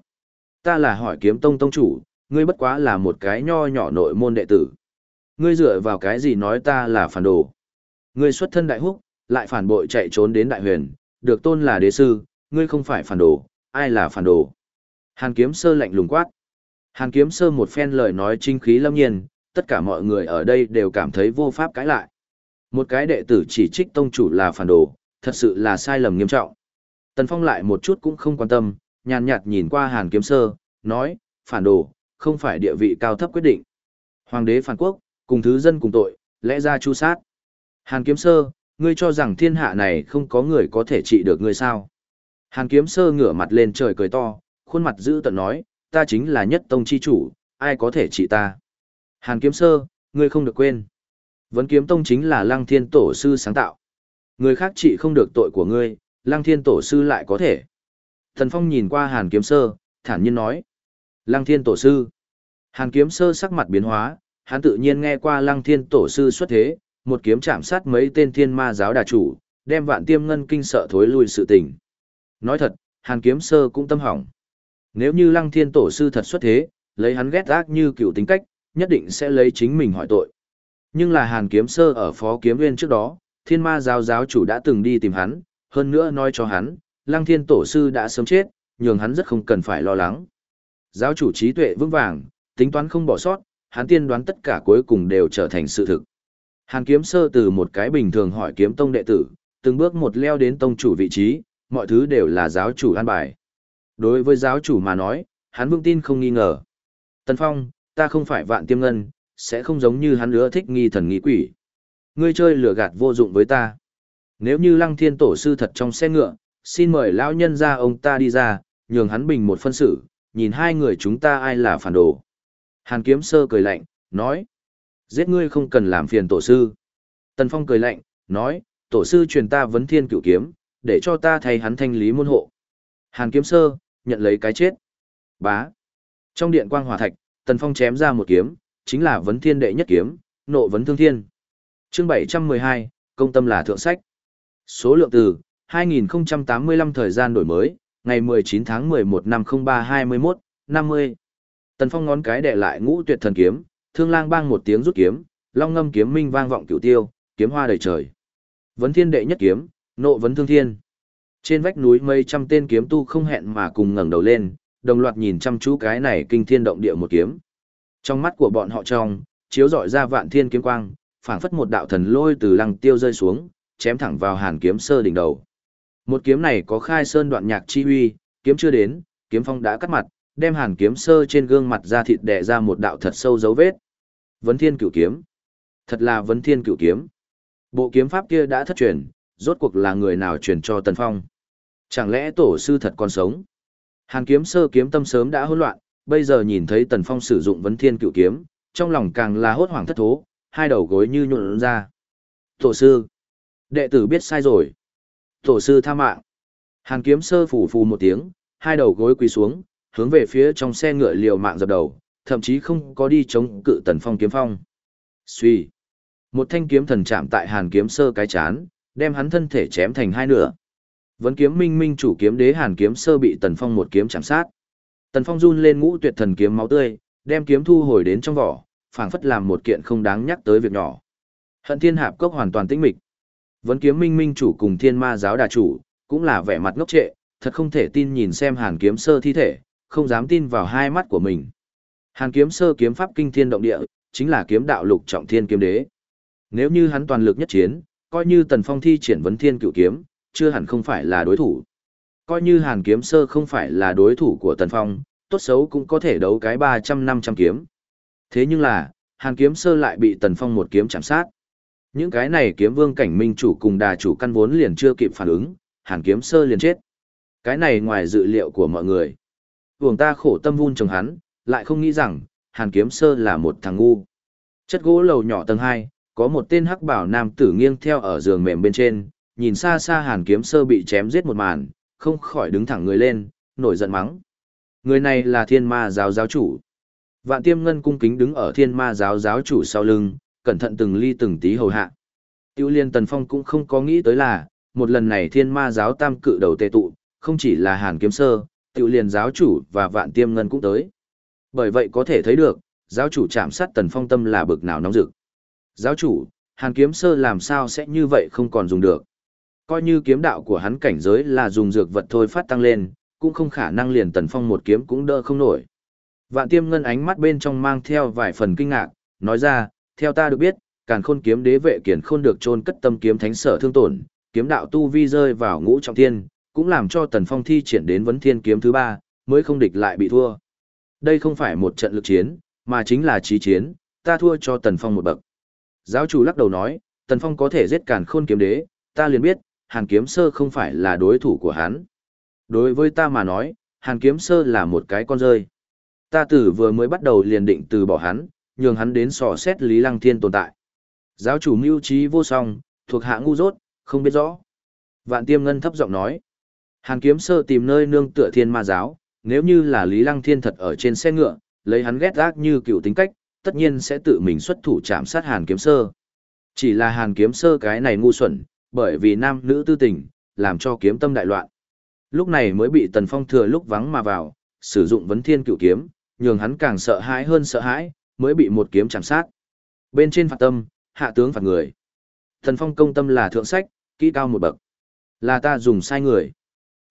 Ta là hỏi kiếm tông tông chủ, ngươi bất quá là một cái nho nhỏ nội môn đệ tử. Ngươi dựa vào cái gì nói ta là phản đồ? Ngươi xuất thân đại húc, lại phản bội chạy trốn đến đại huyền, được tôn là đế sư, ngươi không phải phản đồ, ai là phản đồ? Hàn kiếm sơ lạnh lùng quát. Hàn kiếm sơ một phen lời nói trinh khí lâm nhiên, tất cả mọi người ở đây đều cảm thấy vô pháp cãi lại. Một cái đệ tử chỉ trích tông chủ là phản đồ, thật sự là sai lầm nghiêm trọng. Tần Phong lại một chút cũng không quan tâm, nhàn nhạt nhìn qua Hàn kiếm sơ, nói, phản đồ, không phải địa vị cao thấp quyết định. Hoàng đế phản quốc, cùng thứ dân cùng tội, lẽ ra chu sát. Hàn kiếm sơ, ngươi cho rằng thiên hạ này không có người có thể trị được ngươi sao. Hàn kiếm sơ ngửa mặt lên trời cười to, khuôn mặt dữ tận nói, ta chính là nhất tông chi chủ, ai có thể trị ta. Hàn kiếm sơ, ngươi không được quên. Vấn kiếm tông chính là lăng thiên tổ sư sáng tạo. Người khác trị không được tội của ngươi, lăng thiên tổ sư lại có thể. Thần phong nhìn qua hàn kiếm sơ, thản nhiên nói. Lăng thiên tổ sư. Hàn kiếm sơ sắc mặt biến hóa, hắn tự nhiên nghe qua lăng thiên tổ sư xuất thế, một kiếm chạm sát mấy tên thiên ma giáo đà chủ, đem vạn tiêm ngân kinh sợ thối lui sự tình. Nói thật, hàn kiếm sơ cũng tâm hỏng. Nếu như lăng thiên tổ sư thật xuất thế, lấy hắn ghét ác như cựu tính cách, nhất định sẽ lấy chính mình hỏi tội. Nhưng là hàn kiếm sơ ở phó kiếm viên trước đó, thiên ma giáo giáo chủ đã từng đi tìm hắn, hơn nữa nói cho hắn, lăng thiên tổ sư đã sớm chết, nhường hắn rất không cần phải lo lắng. Giáo chủ trí tuệ vững vàng, tính toán không bỏ sót, hắn tiên đoán tất cả cuối cùng đều trở thành sự thực. Hàn kiếm sơ từ một cái bình thường hỏi kiếm tông đệ tử, từng bước một leo đến tông chủ vị trí, mọi thứ đều là giáo chủ an bài. Đối với giáo chủ mà nói, hắn vững tin không nghi ngờ. Tần Phong, ta không phải vạn tiêm ngân, sẽ không giống như hắn nữa thích nghi thần nghi quỷ. Ngươi chơi lừa gạt vô dụng với ta. Nếu như lăng thiên tổ sư thật trong xe ngựa, xin mời lão nhân ra ông ta đi ra, nhường hắn bình một phân xử, nhìn hai người chúng ta ai là phản đồ. Hàn kiếm sơ cười lạnh, nói. Giết ngươi không cần làm phiền tổ sư. Tần Phong cười lạnh, nói, tổ sư truyền ta vấn thiên cửu kiếm, để cho ta thay hắn thanh lý môn hộ. Hàn kiếm sơ, nhận lấy cái chết. Bá. Trong điện quang hỏa thạch, Tần Phong chém ra một kiếm, chính là vấn thiên đệ nhất kiếm, nộ vấn thương thiên. Chương 712, công tâm là thượng sách. Số lượng từ 2085 thời gian đổi mới, ngày 19 tháng 11 năm 0321, 50. Tần Phong ngón cái đệ lại ngũ tuyệt thần kiếm, thương lang bang một tiếng rút kiếm, long ngâm kiếm minh vang vọng cửu tiêu, kiếm hoa đầy trời. Vấn thiên đệ nhất kiếm, nộ vấn thương thiên. Trên vách núi mây trăm tên kiếm tu không hẹn mà cùng ngẩng đầu lên, đồng loạt nhìn chăm chú cái này kinh thiên động địa một kiếm. Trong mắt của bọn họ trong, chiếu rọi ra vạn thiên kiếm quang, phảng phất một đạo thần lôi từ lăng tiêu rơi xuống, chém thẳng vào Hàn Kiếm Sơ đỉnh đầu. Một kiếm này có khai sơn đoạn nhạc chi huy, kiếm chưa đến, kiếm phong đã cắt mặt, đem hàn kiếm sơ trên gương mặt ra thịt đè ra một đạo thật sâu dấu vết. Vấn thiên cửu kiếm. Thật là vấn thiên cửu kiếm. Bộ kiếm pháp kia đã thất truyền, rốt cuộc là người nào truyền cho Tần Phong? Chẳng lẽ tổ sư thật còn sống? Hàn kiếm sơ kiếm tâm sớm đã hỗn loạn, bây giờ nhìn thấy Tần Phong sử dụng vấn thiên cựu kiếm, trong lòng càng là hốt hoảng thất thố, hai đầu gối như nhuộn ra. Tổ sư! Đệ tử biết sai rồi. Tổ sư tha mạng. Hàn kiếm sơ phủ phù một tiếng, hai đầu gối quỳ xuống, hướng về phía trong xe ngựa liều mạng dập đầu, thậm chí không có đi chống cự tần phong kiếm phong. Suy. Một thanh kiếm thần chạm tại hàn kiếm sơ cái chán, đem hắn thân thể chém thành hai nửa. Vấn kiếm minh minh chủ kiếm đế hàn kiếm sơ bị tần phong một kiếm chạm sát. Tần phong run lên ngũ tuyệt thần kiếm máu tươi, đem kiếm thu hồi đến trong vỏ, phảng phất làm một kiện không đáng nhắc tới việc nhỏ. Hận thiên hạp cốc hoàn toàn tĩnh mịch. Vấn kiếm minh minh chủ cùng thiên ma giáo đà chủ, cũng là vẻ mặt ngốc trệ, thật không thể tin nhìn xem hàn kiếm sơ thi thể, không dám tin vào hai mắt của mình. Hàn kiếm sơ kiếm pháp kinh thiên động địa, chính là kiếm đạo lục trọng thiên kiếm đế. Nếu như hắn toàn lực nhất chiến, coi như tần phong thi triển vấn thiên cựu kiếm, chưa hẳn không phải là đối thủ. Coi như hàn kiếm sơ không phải là đối thủ của tần phong, tốt xấu cũng có thể đấu cái 300-500 kiếm. Thế nhưng là, hàn kiếm sơ lại bị tần phong một kiếm chạm sát. Những cái này kiếm vương cảnh minh chủ cùng đà chủ căn vốn liền chưa kịp phản ứng, hàn kiếm sơ liền chết. Cái này ngoài dự liệu của mọi người. Vùng ta khổ tâm vun trồng hắn, lại không nghĩ rằng, hàn kiếm sơ là một thằng ngu. Chất gỗ lầu nhỏ tầng 2, có một tên hắc bảo nam tử nghiêng theo ở giường mềm bên trên, nhìn xa xa hàn kiếm sơ bị chém giết một màn, không khỏi đứng thẳng người lên, nổi giận mắng. Người này là thiên ma giáo giáo chủ. Vạn tiêm ngân cung kính đứng ở thiên ma giáo giáo chủ sau lưng, cẩn thận từng ly từng tí hầu hạ. Tiêu liên tần phong cũng không có nghĩ tới là, một lần này thiên ma giáo tam cự đầu tề tụ, không chỉ là hàn kiếm sơ, tiêu liên giáo chủ và vạn tiêm ngân cũng tới. Bởi vậy có thể thấy được, giáo chủ chạm sát tần phong tâm là bực nào nóng rực. Giáo chủ, hàn kiếm sơ làm sao sẽ như vậy không còn dùng được. Coi như kiếm đạo của hắn cảnh giới là dùng dược vật thôi phát tăng lên, cũng không khả năng liền tần phong một kiếm cũng đỡ không nổi. Vạn tiêm ngân ánh mắt bên trong mang theo vài phần kinh ngạc, nói ra, theo ta được biết, càn khôn kiếm đế vệ kiển khôn được chôn cất tâm kiếm thánh sở thương tổn, kiếm đạo tu vi rơi vào ngũ trọng thiên, cũng làm cho tần phong thi triển đến vấn thiên kiếm thứ ba, mới không địch lại bị thua. Đây không phải một trận lực chiến, mà chính là trí chiến, ta thua cho tần phong một bậc. Giáo chủ lắc đầu nói, tần phong có thể giết càn khôn kiếm đế, ta liền biết, hàn kiếm sơ không phải là đối thủ của hắn. Đối với ta mà nói, hàn kiếm sơ là một cái con rơi. Ta tử vừa mới bắt đầu liền định từ bỏ hắn, nhường hắn đến sò xét Lý Lăng Thiên tồn tại. Giáo chủ mưu trí vô song, thuộc hạ ngu dốt, không biết rõ. Vạn tiêm ngân thấp giọng nói. Hàn kiếm sơ tìm nơi nương tựa thiên ma giáo, nếu như là Lý Lăng Thiên thật ở trên xe ngựa, lấy hắn ghét gác như cựu tính cách, tất nhiên sẽ tự mình xuất thủ chạm sát Hàn kiếm sơ. Chỉ là Hàn kiếm sơ cái này ngu xuẩn, bởi vì nam nữ tư tình, làm cho kiếm tâm đại loạn. Lúc này mới bị Tần Phong thừa lúc vắng mà vào, sử dụng vấn thiên cựu kiếm, nhường hắn càng sợ hãi hơn sợ hãi, mới bị một kiếm chạm sát. Bên trên phạt tâm, hạ tướng phạt người. Thần phong công tâm là thượng sách, kỹ cao một bậc. Là ta dùng sai người.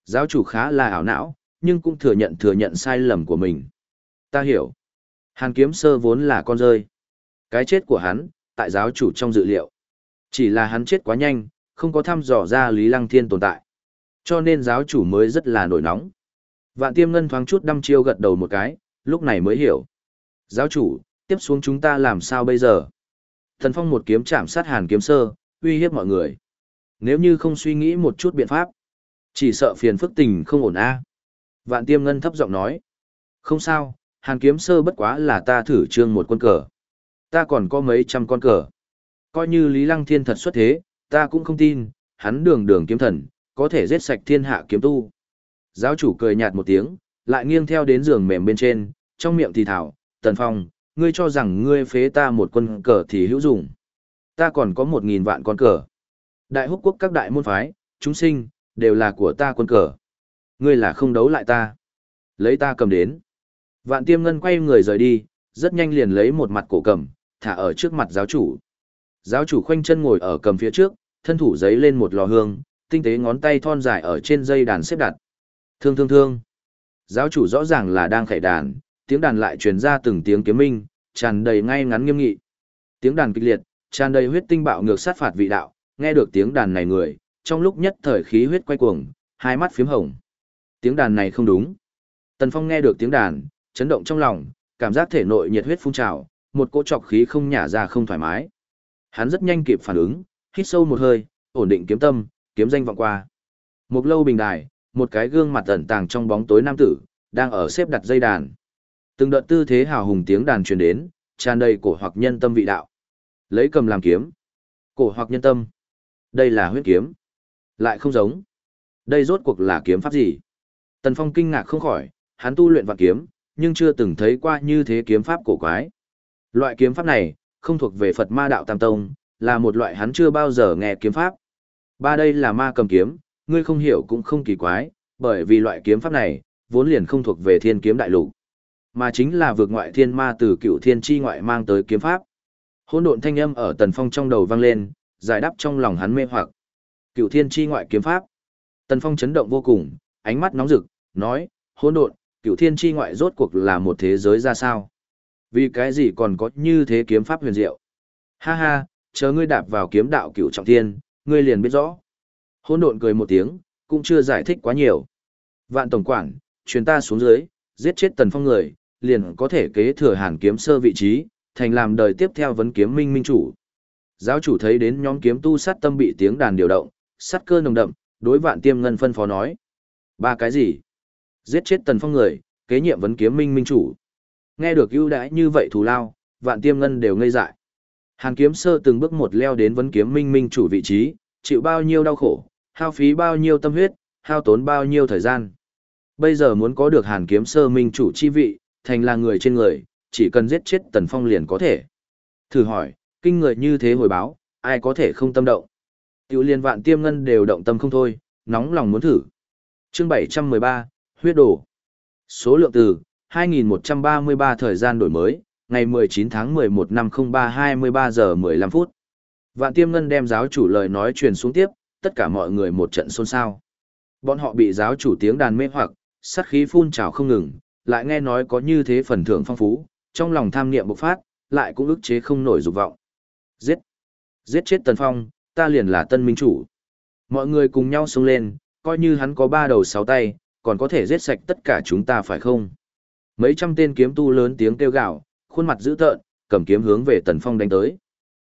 Giáo chủ khá là ảo não, nhưng cũng thừa nhận thừa nhận sai lầm của mình. Ta hiểu. Hàn kiếm sơ vốn là con rơi. Cái chết của hắn, tại giáo chủ trong dự liệu. Chỉ là hắn chết quá nhanh, không có thăm dò ra Lý Lăng Thiên tồn tại. Cho nên giáo chủ mới rất là nổi nóng. Vạn tiêm ngân thoáng chút đăm chiêu gật đầu một cái, lúc này mới hiểu. Giáo chủ, tiếp xuống chúng ta làm sao bây giờ? Thần Phong một kiếm chạm sát Hàn Kiếm Sơ, uy hiếp mọi người. Nếu như không suy nghĩ một chút biện pháp, chỉ sợ phiền phức tình không ổn a. Vạn Tiêm Ngân thấp giọng nói. Không sao, Hàn Kiếm Sơ bất quá là ta thử trương một quân cờ. Ta còn có mấy trăm con cờ. Coi như Lý Lăng Thiên thật xuất thế, ta cũng không tin, hắn đường đường kiếm thần, có thể giết sạch thiên hạ kiếm tu. Giáo chủ cười nhạt một tiếng, lại nghiêng theo đến giường mềm bên trên, trong miệng thì thảo, Tần Phong, ngươi cho rằng ngươi phế ta một quân cờ thì hữu dụng. Ta còn có một nghìn vạn con cờ. Đại húc quốc các đại môn phái, chúng sinh, đều là của ta quân cờ. Ngươi là không đấu lại ta. Lấy ta cầm đến. Vạn tiêm ngân quay người rời đi, rất nhanh liền lấy một mặt cổ cầm, thả ở trước mặt giáo chủ. Giáo chủ khoanh chân ngồi ở cầm phía trước, thân thủ giấy lên một lò hương, tinh tế ngón tay thon dài ở trên dây đàn xếp đặt. Thương thương thương. Giáo chủ rõ ràng là đang khải đàn, tiếng đàn lại truyền ra từng tiếng kiếm minh, tràn đầy ngay ngắn nghiêm nghị. Tiếng đàn kịch liệt, tràn đầy huyết tinh bạo ngược sát phạt vị đạo, nghe được tiếng đàn này người, trong lúc nhất thời khí huyết quay cuồng, hai mắt phím hồng. Tiếng đàn này không đúng. Tần Phong nghe được tiếng đàn, chấn động trong lòng, cảm giác thể nội nhiệt huyết phun trào, một cỗ trọc khí không nhả ra không thoải mái. Hắn rất nhanh kịp phản ứng, hít sâu một hơi, ổn định kiếm tâm, kiếm danh vọng qua. Một lâu bình đài, một cái gương mặt ẩn tàng trong bóng tối nam tử, đang ở xếp đặt dây đàn. Từng đợt tư thế hào hùng tiếng đàn truyền đến, tràn đầy cổ hoặc nhân tâm vị đạo. Lấy cầm làm kiếm. Cổ hoặc nhân tâm. Đây là huyết kiếm. Lại không giống. Đây rốt cuộc là kiếm pháp gì? Tần Phong kinh ngạc không khỏi, hắn tu luyện vạn kiếm, nhưng chưa từng thấy qua như thế kiếm pháp cổ quái. Loại kiếm pháp này, không thuộc về Phật ma đạo Tam Tông, là một loại hắn chưa bao giờ nghe kiếm pháp. Ba đây là ma cầm kiếm, ngươi không hiểu cũng không kỳ quái, bởi vì loại kiếm pháp này, vốn liền không thuộc về thiên kiếm đại lục, mà chính là vượt ngoại thiên ma từ cựu thiên chi ngoại mang tới kiếm pháp. Hỗn độn thanh âm ở Tần Phong trong đầu vang lên, giải đáp trong lòng hắn mê hoặc. Cựu thiên chi ngoại kiếm pháp. Tần Phong chấn động vô cùng, ánh mắt nóng rực, nói, hỗn độn, cựu thiên chi ngoại rốt cuộc là một thế giới ra sao? Vì cái gì còn có như thế kiếm pháp huyền diệu? Ha ha, chờ ngươi đạp vào kiếm đạo cửu trọng thiên, ngươi liền biết rõ. Hỗn độn cười một tiếng, cũng chưa giải thích quá nhiều. Vạn tổng quản, truyền ta xuống dưới, giết chết tần phong người, liền có thể kế thừa hàn kiếm sơ vị trí, thành làm đời tiếp theo vấn kiếm minh minh chủ. Giáo chủ thấy đến nhóm kiếm tu sát tâm bị tiếng đàn điều động, sát cơ nồng đậm, đối vạn tiêm ngân phân phó nói. Ba cái gì? Giết chết tần phong người, kế nhiệm vấn kiếm minh minh chủ. Nghe được ưu đãi như vậy thù lao, vạn tiêm ngân đều ngây dại. Hàn kiếm sơ từng bước một leo đến vấn kiếm minh minh chủ vị trí, chịu bao nhiêu đau khổ, hao phí bao nhiêu tâm huyết, hao tốn bao nhiêu thời gian. Bây giờ muốn có được hàn kiếm sơ minh chủ chi vị, thành là người trên người, chỉ cần giết chết tần phong liền có thể. Thử hỏi, kinh người như thế hồi báo, ai có thể không tâm động. Tiểu liên vạn tiêm ngân đều động tâm không thôi, nóng lòng muốn thử. Chương 713, huyết đổ. Số lượng từ, 2133 thời gian đổi mới, ngày 19 tháng 11 năm 03 23 giờ 15 phút. Vạn tiêm ngân đem giáo chủ lời nói truyền xuống tiếp, tất cả mọi người một trận xôn xao. Bọn họ bị giáo chủ tiếng đàn mê hoặc, sát khí phun trào không ngừng, lại nghe nói có như thế phần thưởng phong phú, trong lòng tham niệm bộc phát, lại cũng ức chế không nổi dục vọng. Giết! Giết chết Tần Phong, ta liền là tân minh chủ. Mọi người cùng nhau xông lên, coi như hắn có ba đầu sáu tay, còn có thể giết sạch tất cả chúng ta phải không? Mấy trăm tên kiếm tu lớn tiếng kêu gào, khuôn mặt dữ tợn, cầm kiếm hướng về Tần Phong đánh tới.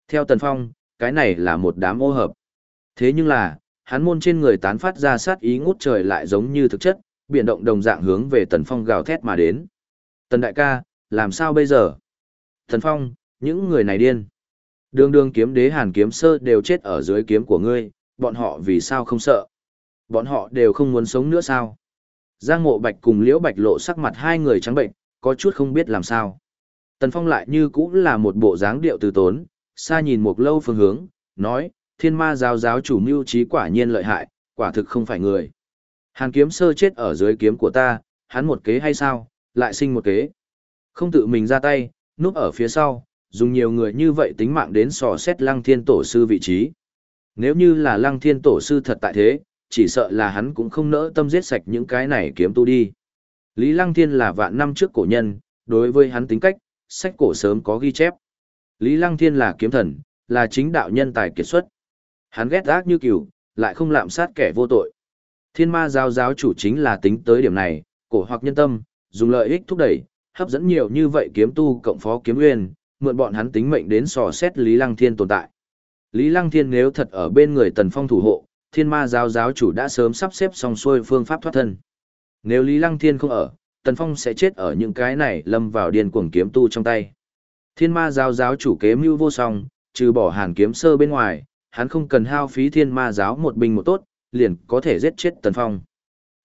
Theo Tần Phong, cái này là một đám ô hợp. Thế nhưng là, hắn môn trên người tán phát ra sát ý ngút trời lại giống như thực chất, biển động đồng dạng hướng về Tần Phong gào thét mà đến. Tần đại ca, làm sao bây giờ? Tần Phong, những người này điên. Đường đường kiếm đế hàn kiếm sơ đều chết ở dưới kiếm của ngươi, bọn họ vì sao không sợ? Bọn họ đều không muốn sống nữa sao? Giang mộ bạch cùng liễu bạch lộ sắc mặt hai người trắng bệnh, có chút không biết làm sao. Tần Phong lại như cũng là một bộ dáng điệu từ tốn, xa nhìn một lâu phương hướng, nói, thiên ma giáo giáo chủ mưu trí quả nhiên lợi hại, quả thực không phải người. Hàn kiếm sơ chết ở dưới kiếm của ta, hắn một kế hay sao, lại sinh một kế. Không tự mình ra tay, núp ở phía sau, dùng nhiều người như vậy tính mạng đến sò xét lăng thiên tổ sư vị trí. Nếu như là lăng thiên tổ sư thật tại thế, chỉ sợ là hắn cũng không nỡ tâm giết sạch những cái này kiếm tu đi. Lý lăng thiên là vạn năm trước cổ nhân, đối với hắn tính cách, sách cổ sớm có ghi chép. Lý lăng thiên là kiếm thần, là chính đạo nhân tài kiệt xuất. Hắn ghét ác như cừu, lại không lạm sát kẻ vô tội. Thiên ma giáo giáo chủ chính là tính tới điểm này, cổ hoặc nhân tâm, dùng lợi ích thúc đẩy, hấp dẫn nhiều như vậy kiếm tu cộng phó kiếm nguyên, mượn bọn hắn tính mệnh đến sò xét Lý Lăng Thiên tồn tại. Lý Lăng Thiên nếu thật ở bên người Tần Phong thủ hộ, Thiên Ma giáo giáo chủ đã sớm sắp xếp xong xuôi phương pháp thoát thân. Nếu Lý Lăng Thiên không ở, Tần Phong sẽ chết ở những cái này lâm vào điên cuồng kiếm tu trong tay. Thiên Ma giáo giáo chủ kế mưu vô song, trừ bỏ Hàn kiếm sơ bên ngoài, hắn không cần hao phí Thiên Ma giáo một binh một tốt, liền có thể giết chết Tần Phong.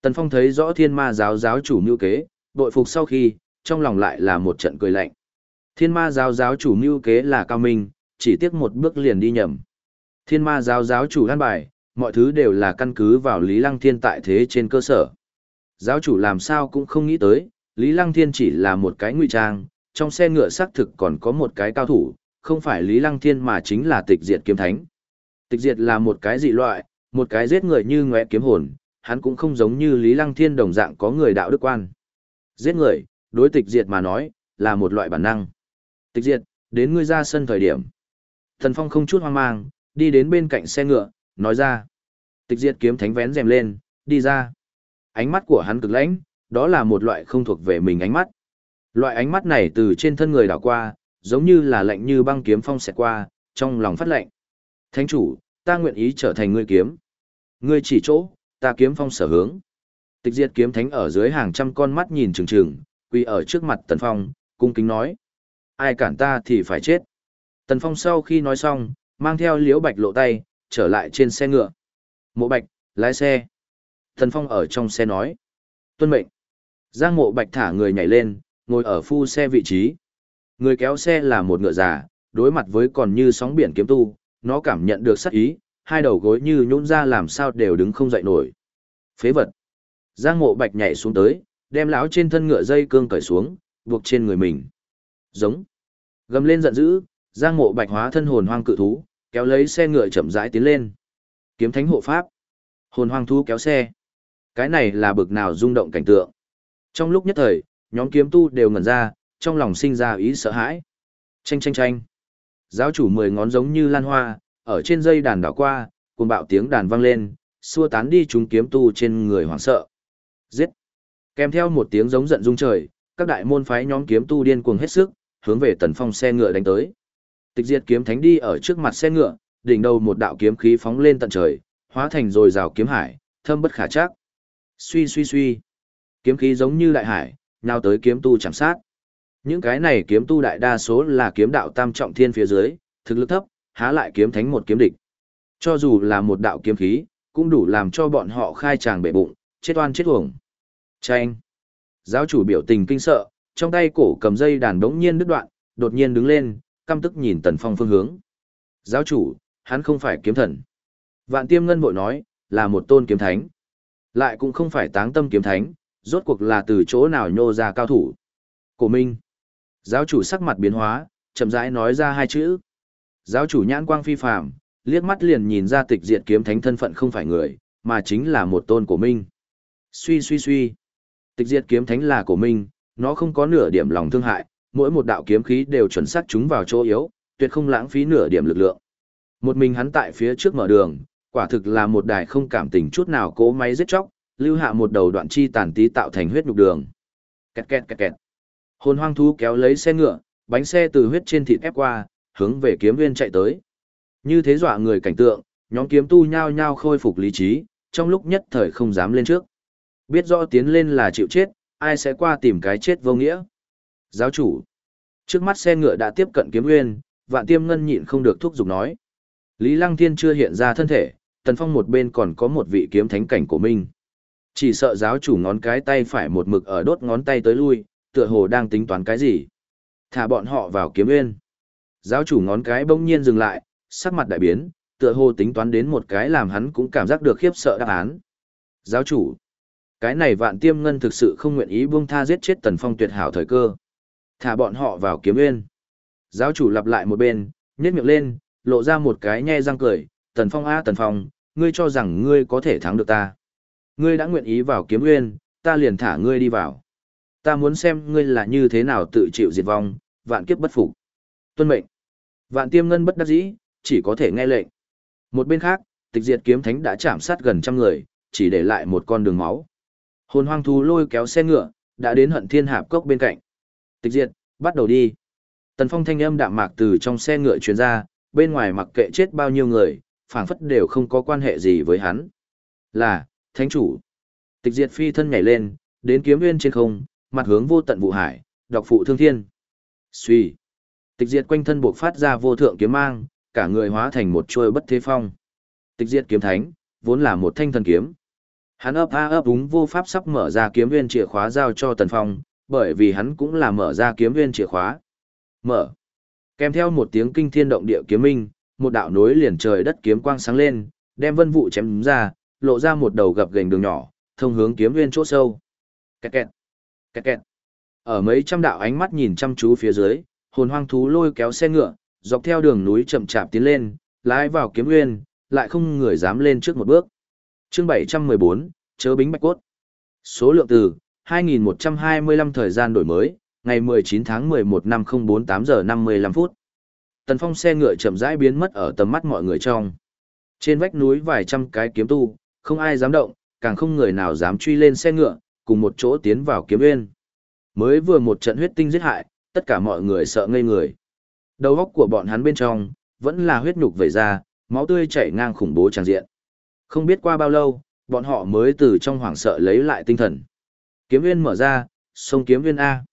Tần Phong thấy rõ Thiên Ma giáo giáo chủ mưu kế, bội phục sau khi, trong lòng lại là một trận cười lạnh. Thiên ma giáo giáo chủ mưu kế là cao minh, chỉ tiếc một bước liền đi nhầm. Thiên ma giáo giáo chủ an bài, mọi thứ đều là căn cứ vào Lý Lăng Thiên tại thế trên cơ sở. Giáo chủ làm sao cũng không nghĩ tới, Lý Lăng Thiên chỉ là một cái ngụy trang, trong xe ngựa xác thực còn có một cái cao thủ, không phải Lý Lăng Thiên mà chính là tịch diệt kiếm thánh. Tịch diệt là một cái dị loại, một cái giết người như ngóe kiếm hồn, hắn cũng không giống như Lý Lăng Thiên đồng dạng có người đạo đức quan. Giết người, đối tịch diệt mà nói, là một loại bản năng. Tịch diệt, đến ngươi ra sân thời điểm. Thần Phong không chút hoang mang, đi đến bên cạnh xe ngựa, nói ra. Tịch diệt kiếm thánh vén rèm lên, đi ra. Ánh mắt của hắn cực lãnh, đó là một loại không thuộc về mình ánh mắt. Loại ánh mắt này từ trên thân người đảo qua, giống như là lạnh như băng kiếm phong xẹt qua, trong lòng phát lạnh. Thánh chủ, ta nguyện ý trở thành ngươi kiếm. Ngươi chỉ chỗ, ta kiếm phong sở hướng. Tịch diệt kiếm thánh ở dưới hàng trăm con mắt nhìn trừng trừng, quỳ ở trước mặt tần phong, cung kính nói. Ai cản ta thì phải chết. Tần phong sau khi nói xong, mang theo liễu bạch lộ tay, trở lại trên xe ngựa. Mộ bạch, lái xe. Thần phong ở trong xe nói. Tuân mệnh. Giang mộ bạch thả người nhảy lên, ngồi ở phu xe vị trí. Người kéo xe là một ngựa già, đối mặt với còn như sóng biển kiếm tu, nó cảm nhận được sắc ý, hai đầu gối như nhũn ra làm sao đều đứng không dậy nổi. Phế vật. Giang mộ bạch nhảy xuống tới, đem lão trên thân ngựa dây cương cởi xuống, buộc trên người mình. Giống. Gầm lên giận dữ, Giang mộ bạch hóa thân hồn hoang cự thú, kéo lấy xe ngựa chậm rãi tiến lên. Kiếm thánh hộ pháp. Hồn hoang thú kéo xe. Cái này là bực nào rung động cảnh tượng. Trong lúc nhất thời, nhóm kiếm tu đều ngẩn ra, trong lòng sinh ra ý sợ hãi. Chanh chanh chanh. Giáo chủ mười ngón giống như lan hoa, ở trên dây đàn đảo qua, cùng bạo tiếng đàn vang lên, xua tán đi chúng kiếm tu trên người hoảng sợ. Giết! Kèm theo một tiếng giống giận rung trời, các đại môn phái nhóm kiếm tu điên cuồng hết sức, hướng về tần phong xe ngựa đánh tới. Tịch diệt kiếm thánh đi ở trước mặt xe ngựa, đỉnh đầu một đạo kiếm khí phóng lên tận trời, hóa thành rồi rào kiếm hải, thâm bất khả chắc. Suy suy suy. Kiếm khí giống như đại hải, nào tới kiếm tu chạm sát. Những cái này kiếm tu đại đa số là kiếm đạo tam trọng thiên phía dưới, thực lực thấp, há lại kiếm thánh một kiếm địch. Cho dù là một đạo kiếm khí, cũng đủ làm cho bọn họ khai tràng bể bụng, chết oan chết uổng. Chanh. Giáo chủ biểu tình kinh sợ, trong tay cổ cầm dây đàn đống nhiên đứt đoạn, đột nhiên đứng lên, căm tức nhìn Tần Phong phương hướng. Giáo chủ, hắn không phải kiếm thần. Vạn tiêm ngân bội nói, là một tôn kiếm thánh. Lại cũng không phải táng tâm kiếm thánh, rốt cuộc là từ chỗ nào nhô ra cao thủ. Cổ Minh. Giáo chủ sắc mặt biến hóa, chậm rãi nói ra hai chữ. Giáo chủ nhãn quang phi phàm, liếc mắt liền nhìn ra tịch diệt kiếm thánh thân phận không phải người, mà chính là một tôn của minh. Suy suy suy. Tịch diệt kiếm thánh là của minh, nó không có nửa điểm lòng thương hại, mỗi một đạo kiếm khí đều chuẩn xác chúng vào chỗ yếu, tuyệt không lãng phí nửa điểm lực lượng. Một mình hắn tại phía trước mở đường, quả thực là một đài không cảm tình chút nào cố máy giết chóc, lưu hạ một đầu đoạn chi tàn tí tạo thành huyết nhục đường. Kẹt kẹt kẹt kẹt. Hồn hoang thú kéo lấy xe ngựa, bánh xe từ huyết trên thịt ép qua, hướng về kiếm viên chạy tới. Như thế dọa người cảnh tượng, nhóm kiếm tu nhao nhao khôi phục lý trí, trong lúc nhất thời không dám lên trước. Biết rõ tiến lên là chịu chết, ai sẽ qua tìm cái chết vô nghĩa. Giáo chủ. Trước mắt xe ngựa đã tiếp cận kiếm nguyên, vạn tiêm ngân nhịn không được thúc giục nói. Lý Lăng Thiên chưa hiện ra thân thể, tần phong một bên còn có một vị kiếm thánh cảnh của mình. Chỉ sợ giáo chủ ngón cái tay phải một mực ở đốt ngón tay tới lui, tựa hồ đang tính toán cái gì. Thả bọn họ vào kiếm nguyên. Giáo chủ ngón cái bỗng nhiên dừng lại, sắc mặt đại biến, tựa hồ tính toán đến một cái làm hắn cũng cảm giác được khiếp sợ đáp án. Giáo chủ, cái này vạn tiêm ngân thực sự không nguyện ý buông tha giết chết tần phong tuyệt hảo thời cơ. Thả bọn họ vào kiếm nguyên. Giáo chủ lặp lại một bên, nhét miệng lên, lộ ra một cái nhe răng cười, tần phong a tần phong, ngươi cho rằng ngươi có thể thắng được ta. Ngươi đã nguyện ý vào kiếm nguyên, ta liền thả ngươi đi vào. Ta muốn xem ngươi là như thế nào tự chịu diệt vong, vạn kiếp bất phục. Tuân mệnh. Vạn tiêm ngân bất đắc dĩ, chỉ có thể nghe lệnh. Một bên khác, tịch diệt kiếm thánh đã chạm sát gần trăm người, chỉ để lại một con đường máu. Hồn hoang thú lôi kéo xe ngựa, đã đến hận thiên hạp cốc bên cạnh. Tịch diệt, bắt đầu đi. Tần phong thanh âm đạm mạc từ trong xe ngựa truyền ra, bên ngoài mặc kệ chết bao nhiêu người, phảng phất đều không có quan hệ gì với hắn. Là, thánh chủ. Tịch diệt phi thân nhảy lên, đến kiếm nguyên trên không, mặt hướng vô tận vụ hải, đọc phụ thương thiên. Suy. Tịch diệt quanh thân buộc phát ra vô thượng kiếm mang, cả người hóa thành một chuôi bất thế phong. Tịch diệt kiếm thánh, vốn là một thanh thần kiếm. Hắn ấp a ấp úng vô pháp sắp mở ra kiếm nguyên chìa khóa giao cho Tần Phong, bởi vì hắn cũng là mở ra kiếm nguyên chìa khóa. Mở. Kèm theo một tiếng kinh thiên động địa kiếm minh, một đạo nối liền trời đất kiếm quang sáng lên, đem vân vụ chém ra, lộ ra một đầu gập gành đường nhỏ, thông hướng kiếm nguyên chỗ sâu. Kẹt kẹt. Kẹt kẹt. Ở mấy trăm đạo ánh mắt nhìn chăm chú phía dưới, hồn hoang thú lôi kéo xe ngựa, dọc theo đường núi chậm chạp tiến lên, lái vào kiếm nguyên, lại không người dám lên trước một bước. Chương 714, chớ bính bạch cốt. Số lượng từ 2125 thời gian đổi mới, ngày 19 tháng 11 năm 048 giờ 55 phút. Tần Phong xe ngựa chậm rãi biến mất ở tầm mắt mọi người trong. Trên vách núi vài trăm cái kiếm tu, không ai dám động, càng không người nào dám truy lên xe ngựa, cùng một chỗ tiến vào kiếm uyên. Mới vừa một trận huyết tinh giết hại, tất cả mọi người sợ ngây người. Đầu óc của bọn hắn bên trong, vẫn là huyết nhục vẩy ra, máu tươi chảy ngang khủng bố tràn diện. Không biết qua bao lâu, bọn họ mới từ trong hoảng sợ lấy lại tinh thần. Kiếm viên mở ra, sông kiếm viên A.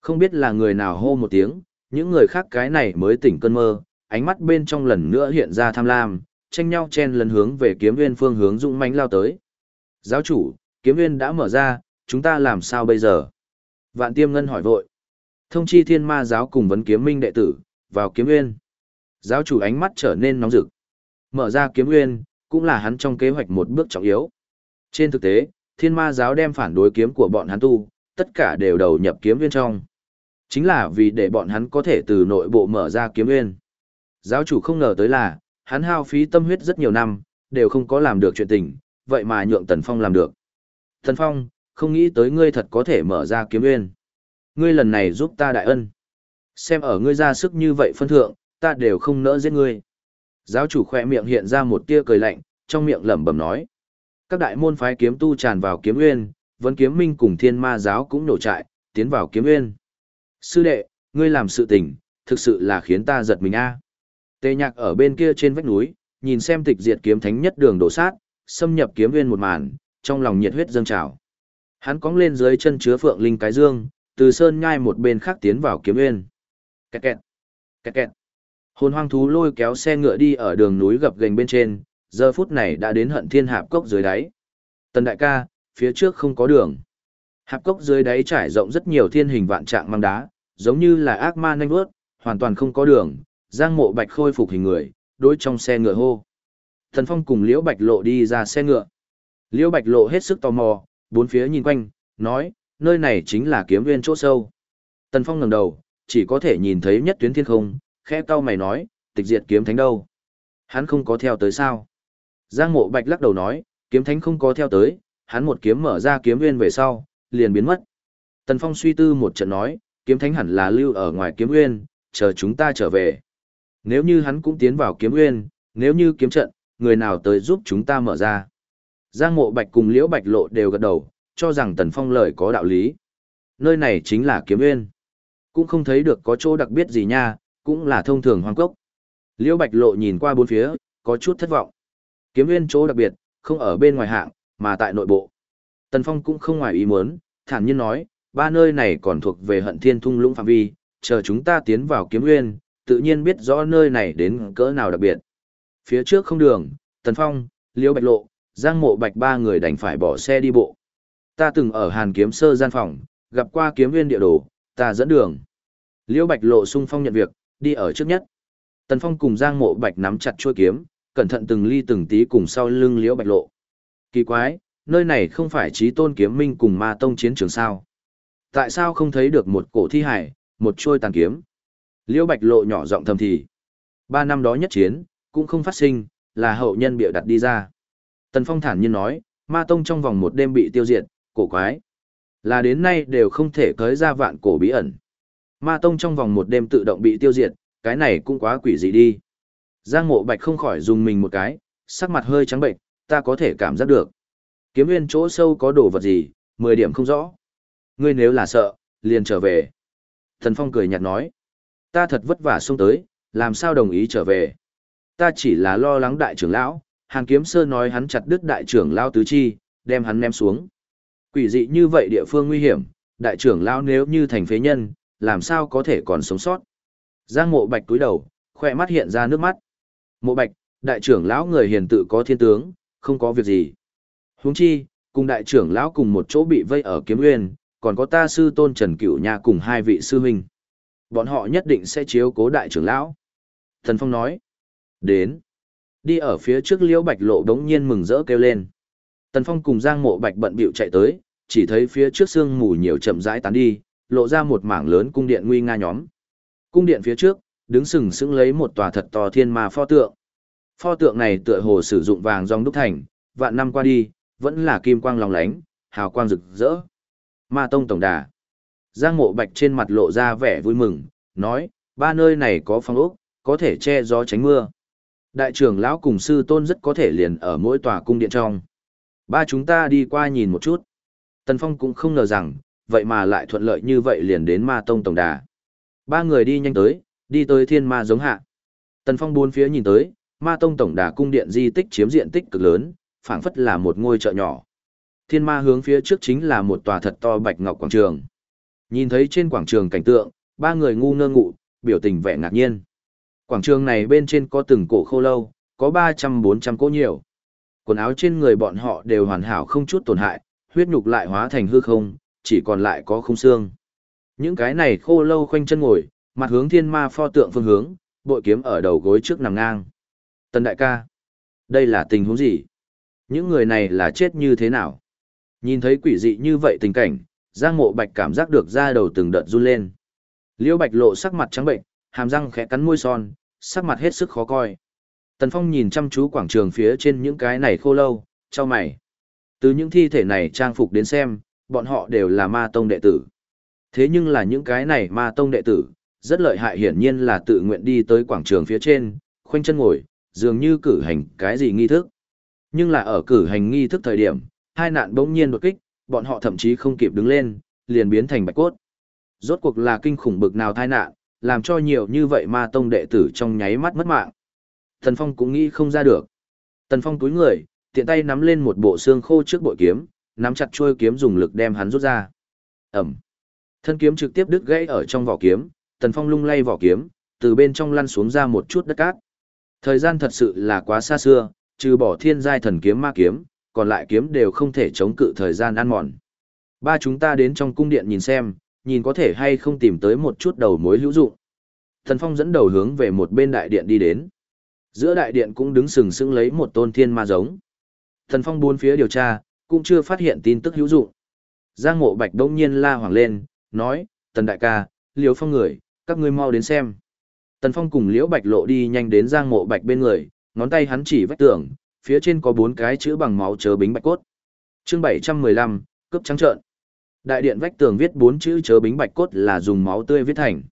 Không biết là người nào hô một tiếng, những người khác cái này mới tỉnh cơn mơ, ánh mắt bên trong lần nữa hiện ra tham lam, tranh nhau chen lần hướng về kiếm viên phương hướng dũng mãnh lao tới. Giáo chủ, kiếm viên đã mở ra, chúng ta làm sao bây giờ? Vạn tiêm ngân hỏi vội. Thông chi thiên ma giáo cùng vấn kiếm minh đệ tử, vào kiếm viên. Giáo chủ ánh mắt trở nên nóng rực. Mở ra kiếm nguyên, cũng là hắn trong kế hoạch một bước trọng yếu. Trên thực tế, thiên ma giáo đem phản đối kiếm của bọn hắn tu, tất cả đều đầu nhập kiếm nguyên trong. Chính là vì để bọn hắn có thể từ nội bộ mở ra kiếm nguyên. Giáo chủ không ngờ tới là, hắn hao phí tâm huyết rất nhiều năm, đều không có làm được chuyện tình, vậy mà nhượng Tần Phong làm được. Tần Phong, không nghĩ tới ngươi thật có thể mở ra kiếm nguyên. Ngươi lần này giúp ta đại ân. Xem ở ngươi ra sức như vậy phân thượng, ta đều không nỡ giết ngươi. Giáo chủ khỏe miệng hiện ra một tia cười lạnh, trong miệng lẩm bẩm nói. Các đại môn phái kiếm tu tràn vào kiếm nguyên, vẫn kiếm minh cùng thiên ma giáo cũng nổ trại, tiến vào kiếm nguyên. Sư đệ, ngươi làm sự tình, thực sự là khiến ta giật mình a. Tề nhạc ở bên kia trên vách núi, nhìn xem tịch diệt kiếm thánh nhất đường đổ sát, xâm nhập kiếm nguyên một màn, trong lòng nhiệt huyết dâng trào. Hắn cóng lên dưới chân chứa phượng linh cái dương, từ sơn nhai một bên khác tiến vào kiếm nguyên. Kẹt kẹt, kẹt kẹt. Hồn hoang thú lôi kéo xe ngựa đi ở đường núi gập ghềnh bên trên, giờ phút này đã đến hận thiên hạp cốc dưới đáy. Tần đại ca, phía trước không có đường. Hạp cốc dưới đáy trải rộng rất nhiều thiên hình vạn trạng mang đá, giống như là ác ma nhanh bước, hoàn toàn không có đường. Giang mộ bạch khôi phục hình người, đối trong xe ngựa hô. Thần Phong cùng Liễu Bạch Lộ đi ra xe ngựa. Liễu Bạch Lộ hết sức tò mò, bốn phía nhìn quanh, nói, nơi này chính là kiếm viên chỗ sâu. Tần Phong ngẩng đầu, chỉ có thể nhìn thấy nhất tuyến thiên không, khẽ cau mày nói, tịch diệt kiếm thánh đâu? Hắn không có theo tới sao? Giang mộ bạch lắc đầu nói, kiếm thánh không có theo tới, hắn một kiếm mở ra kiếm viên về sau, liền biến mất. Tần Phong suy tư một trận nói, kiếm thánh hẳn là lưu ở ngoài kiếm nguyên, chờ chúng ta trở về. Nếu như hắn cũng tiến vào kiếm nguyên, nếu như kiếm trận, người nào tới giúp chúng ta mở ra. Giang mộ bạch cùng liễu bạch lộ đều gật đầu, cho rằng Tần Phong lời có đạo lý. Nơi này chính là kiếm nguyên. Cũng không thấy được có chỗ đặc biệt gì nha, cũng là thông thường hoang cốc. Liễu Bạch Lộ nhìn qua bốn phía, có chút thất vọng. Kiếm nguyên chỗ đặc biệt, không ở bên ngoài hạng, mà tại nội bộ. Tần Phong cũng không ngoài ý muốn, thản nhiên nói, ba nơi này còn thuộc về hận thiên thung lũng phạm vi, chờ chúng ta tiến vào kiếm nguyên, tự nhiên biết rõ nơi này đến cỡ nào đặc biệt. Phía trước không đường, Tần Phong, Liễu Bạch Lộ, Giang Mộ Bạch ba người đành phải bỏ xe đi bộ. Ta từng ở Hàn Kiếm Sơ gian phòng, gặp qua kiếm nguyên địa đồ, ta dẫn đường. Liễu Bạch Lộ sung phong nhận việc, đi ở trước nhất. Tần Phong cùng Giang Mộ Bạch nắm chặt chuôi kiếm, cẩn thận từng ly từng tí cùng sau lưng Liễu Bạch Lộ. Kỳ quái, nơi này không phải trí Tôn Kiếm Minh cùng Ma Tông chiến trường sao? Tại sao không thấy được một cổ thi hải, một trôi tàn kiếm? Liễu Bạch Lộ nhỏ giọng thầm thì. Ba năm đó nhất chiến, cũng không phát sinh, là hậu nhân bịa đặt đi ra. Tần Phong thản nhiên nói, Ma Tông trong vòng một đêm bị tiêu diệt, cổ quái. Là đến nay đều không thể tới ra vạn cổ bí ẩn. Ma Tông trong vòng một đêm tự động bị tiêu diệt, cái này cũng quá quỷ dị đi. Giang mộ bạch không khỏi dùng mình một cái, sắc mặt hơi trắng bệnh, ta có thể cảm giác được. Kiếm viên chỗ sâu có đồ vật gì, mười điểm không rõ. Ngươi nếu là sợ, liền trở về. Thần Phong cười nhạt nói, ta thật vất vả xông tới, làm sao đồng ý trở về. Ta chỉ là lo lắng đại trưởng lão, hàng kiếm sơ nói hắn chặt đứt đại trưởng lão tứ chi, đem hắn ném xuống. Quỷ dị như vậy địa phương nguy hiểm, đại trưởng lão nếu như thành phế nhân, làm sao có thể còn sống sót. Giang mộ bạch túi đầu, khoe mắt hiện ra nước mắt. Mộ bạch, đại trưởng lão người hiền tự có thiên tướng, không có việc gì. Huống chi, cùng đại trưởng lão cùng một chỗ bị vây ở kiếm nguyên, còn có ta sư tôn Trần Cửu Nha cùng hai vị sư huynh. Bọn họ nhất định sẽ chiếu cố đại trưởng lão. Thần Phong nói. Đến. Đi ở phía trước liễu bạch lộ đống nhiên mừng rỡ kêu lên. Tần Phong cùng Giang mộ bạch bận bịu chạy tới, chỉ thấy phía trước sương mù nhiều chậm rãi tán đi, lộ ra một mảng lớn cung điện nguy nga nhóm. Cung điện phía trước, đứng sừng sững lấy một tòa thật to thiên ma pho tượng. Pho tượng này tựa hồ sử dụng vàng dòng đúc thành, vạn năm qua đi, vẫn là kim quang lòng lánh, hào quang rực rỡ. Ma tông tổng đà. Giang mộ bạch trên mặt lộ ra vẻ vui mừng, nói, ba nơi này có phong ốc, có thể che gió tránh mưa. Đại trưởng lão cùng sư tôn rất có thể liền ở mỗi tòa cung điện trong. Ba chúng ta đi qua nhìn một chút. Tần Phong cũng không ngờ rằng, vậy mà lại thuận lợi như vậy liền đến ma tông tổng đà. Ba người đi nhanh tới, đi tới thiên ma giống hạ. Tần Phong bốn phía nhìn tới, ma tông tổng đà cung điện di tích chiếm diện tích cực lớn, phảng phất là một ngôi chợ nhỏ. Thiên ma hướng phía trước chính là một tòa thật to bạch ngọc quảng trường. Nhìn thấy trên quảng trường cảnh tượng, ba người ngu ngơ ngụ, biểu tình vẻ ngạc nhiên. Quảng trường này bên trên có từng cổ khô lâu, có 300-400 cỗ nhiều. Quần áo trên người bọn họ đều hoàn hảo không chút tổn hại, huyết nhục lại hóa thành hư không, chỉ còn lại có không xương. Những cái này khô lâu khoanh chân ngồi, mặt hướng thiên ma pho tượng phương hướng, bội kiếm ở đầu gối trước nằm ngang. Tần đại ca, đây là tình huống gì? Những người này là chết như thế nào? Nhìn thấy quỷ dị như vậy tình cảnh, Giang Mộ Bạch cảm giác được da đầu từng đợt run lên. Liễu Bạch lộ sắc mặt trắng bệnh, hàm răng khẽ cắn môi son, sắc mặt hết sức khó coi. Tần Phong nhìn chăm chú quảng trường phía trên những cái này khô lâu, cho mày. Từ những thi thể này trang phục đến xem, bọn họ đều là ma tông đệ tử. Thế nhưng là những cái này ma tông đệ tử, rất lợi hại hiển nhiên là tự nguyện đi tới quảng trường phía trên, khoanh chân ngồi, dường như cử hành cái gì nghi thức. Nhưng là ở cử hành nghi thức thời điểm, hai nạn bỗng nhiên đột kích, bọn họ thậm chí không kịp đứng lên, liền biến thành bạch cốt. Rốt cuộc là kinh khủng bực nào tai nạn, làm cho nhiều như vậy ma tông đệ tử trong nháy mắt mất mạng. Tần Phong cũng nghĩ không ra được. Tần Phong túi người, tiện tay nắm lên một bộ xương khô trước bội kiếm, nắm chặt chuôi kiếm dùng lực đem hắn rút ra. Ẩm. Thân kiếm trực tiếp đứt gãy ở trong vỏ kiếm, Tần Phong lung lay vỏ kiếm, từ bên trong lăn xuống ra một chút đất cát. Thời gian thật sự là quá xa xưa, trừ bỏ thiên giai thần kiếm ma kiếm, còn lại kiếm đều không thể chống cự thời gian ăn mòn. Ba chúng ta đến trong cung điện nhìn xem, nhìn có thể hay không tìm tới một chút đầu mối hữu dụng. Thần Phong dẫn đầu hướng về một bên đại điện đi đến. Giữa đại điện cũng đứng sừng sững lấy một tôn thiên ma giống. Thần Phong bốn phía điều tra, cũng chưa phát hiện tin tức hữu dụng. Giang ngộ Bạch đông nhiên la hoàng lên, nói, Tần Đại ca, Liễu Phong người, các ngươi mau đến xem. Tần Phong cùng Liễu Bạch lộ đi nhanh đến Giang ngộ Bạch bên người, ngón tay hắn chỉ vách tường, phía trên có bốn cái chữ bằng máu chớ bính bạch cốt. Chương 715, cướp trắng trợn. Đại điện vách tường viết bốn chữ chớ bính bạch cốt là dùng máu tươi viết thành.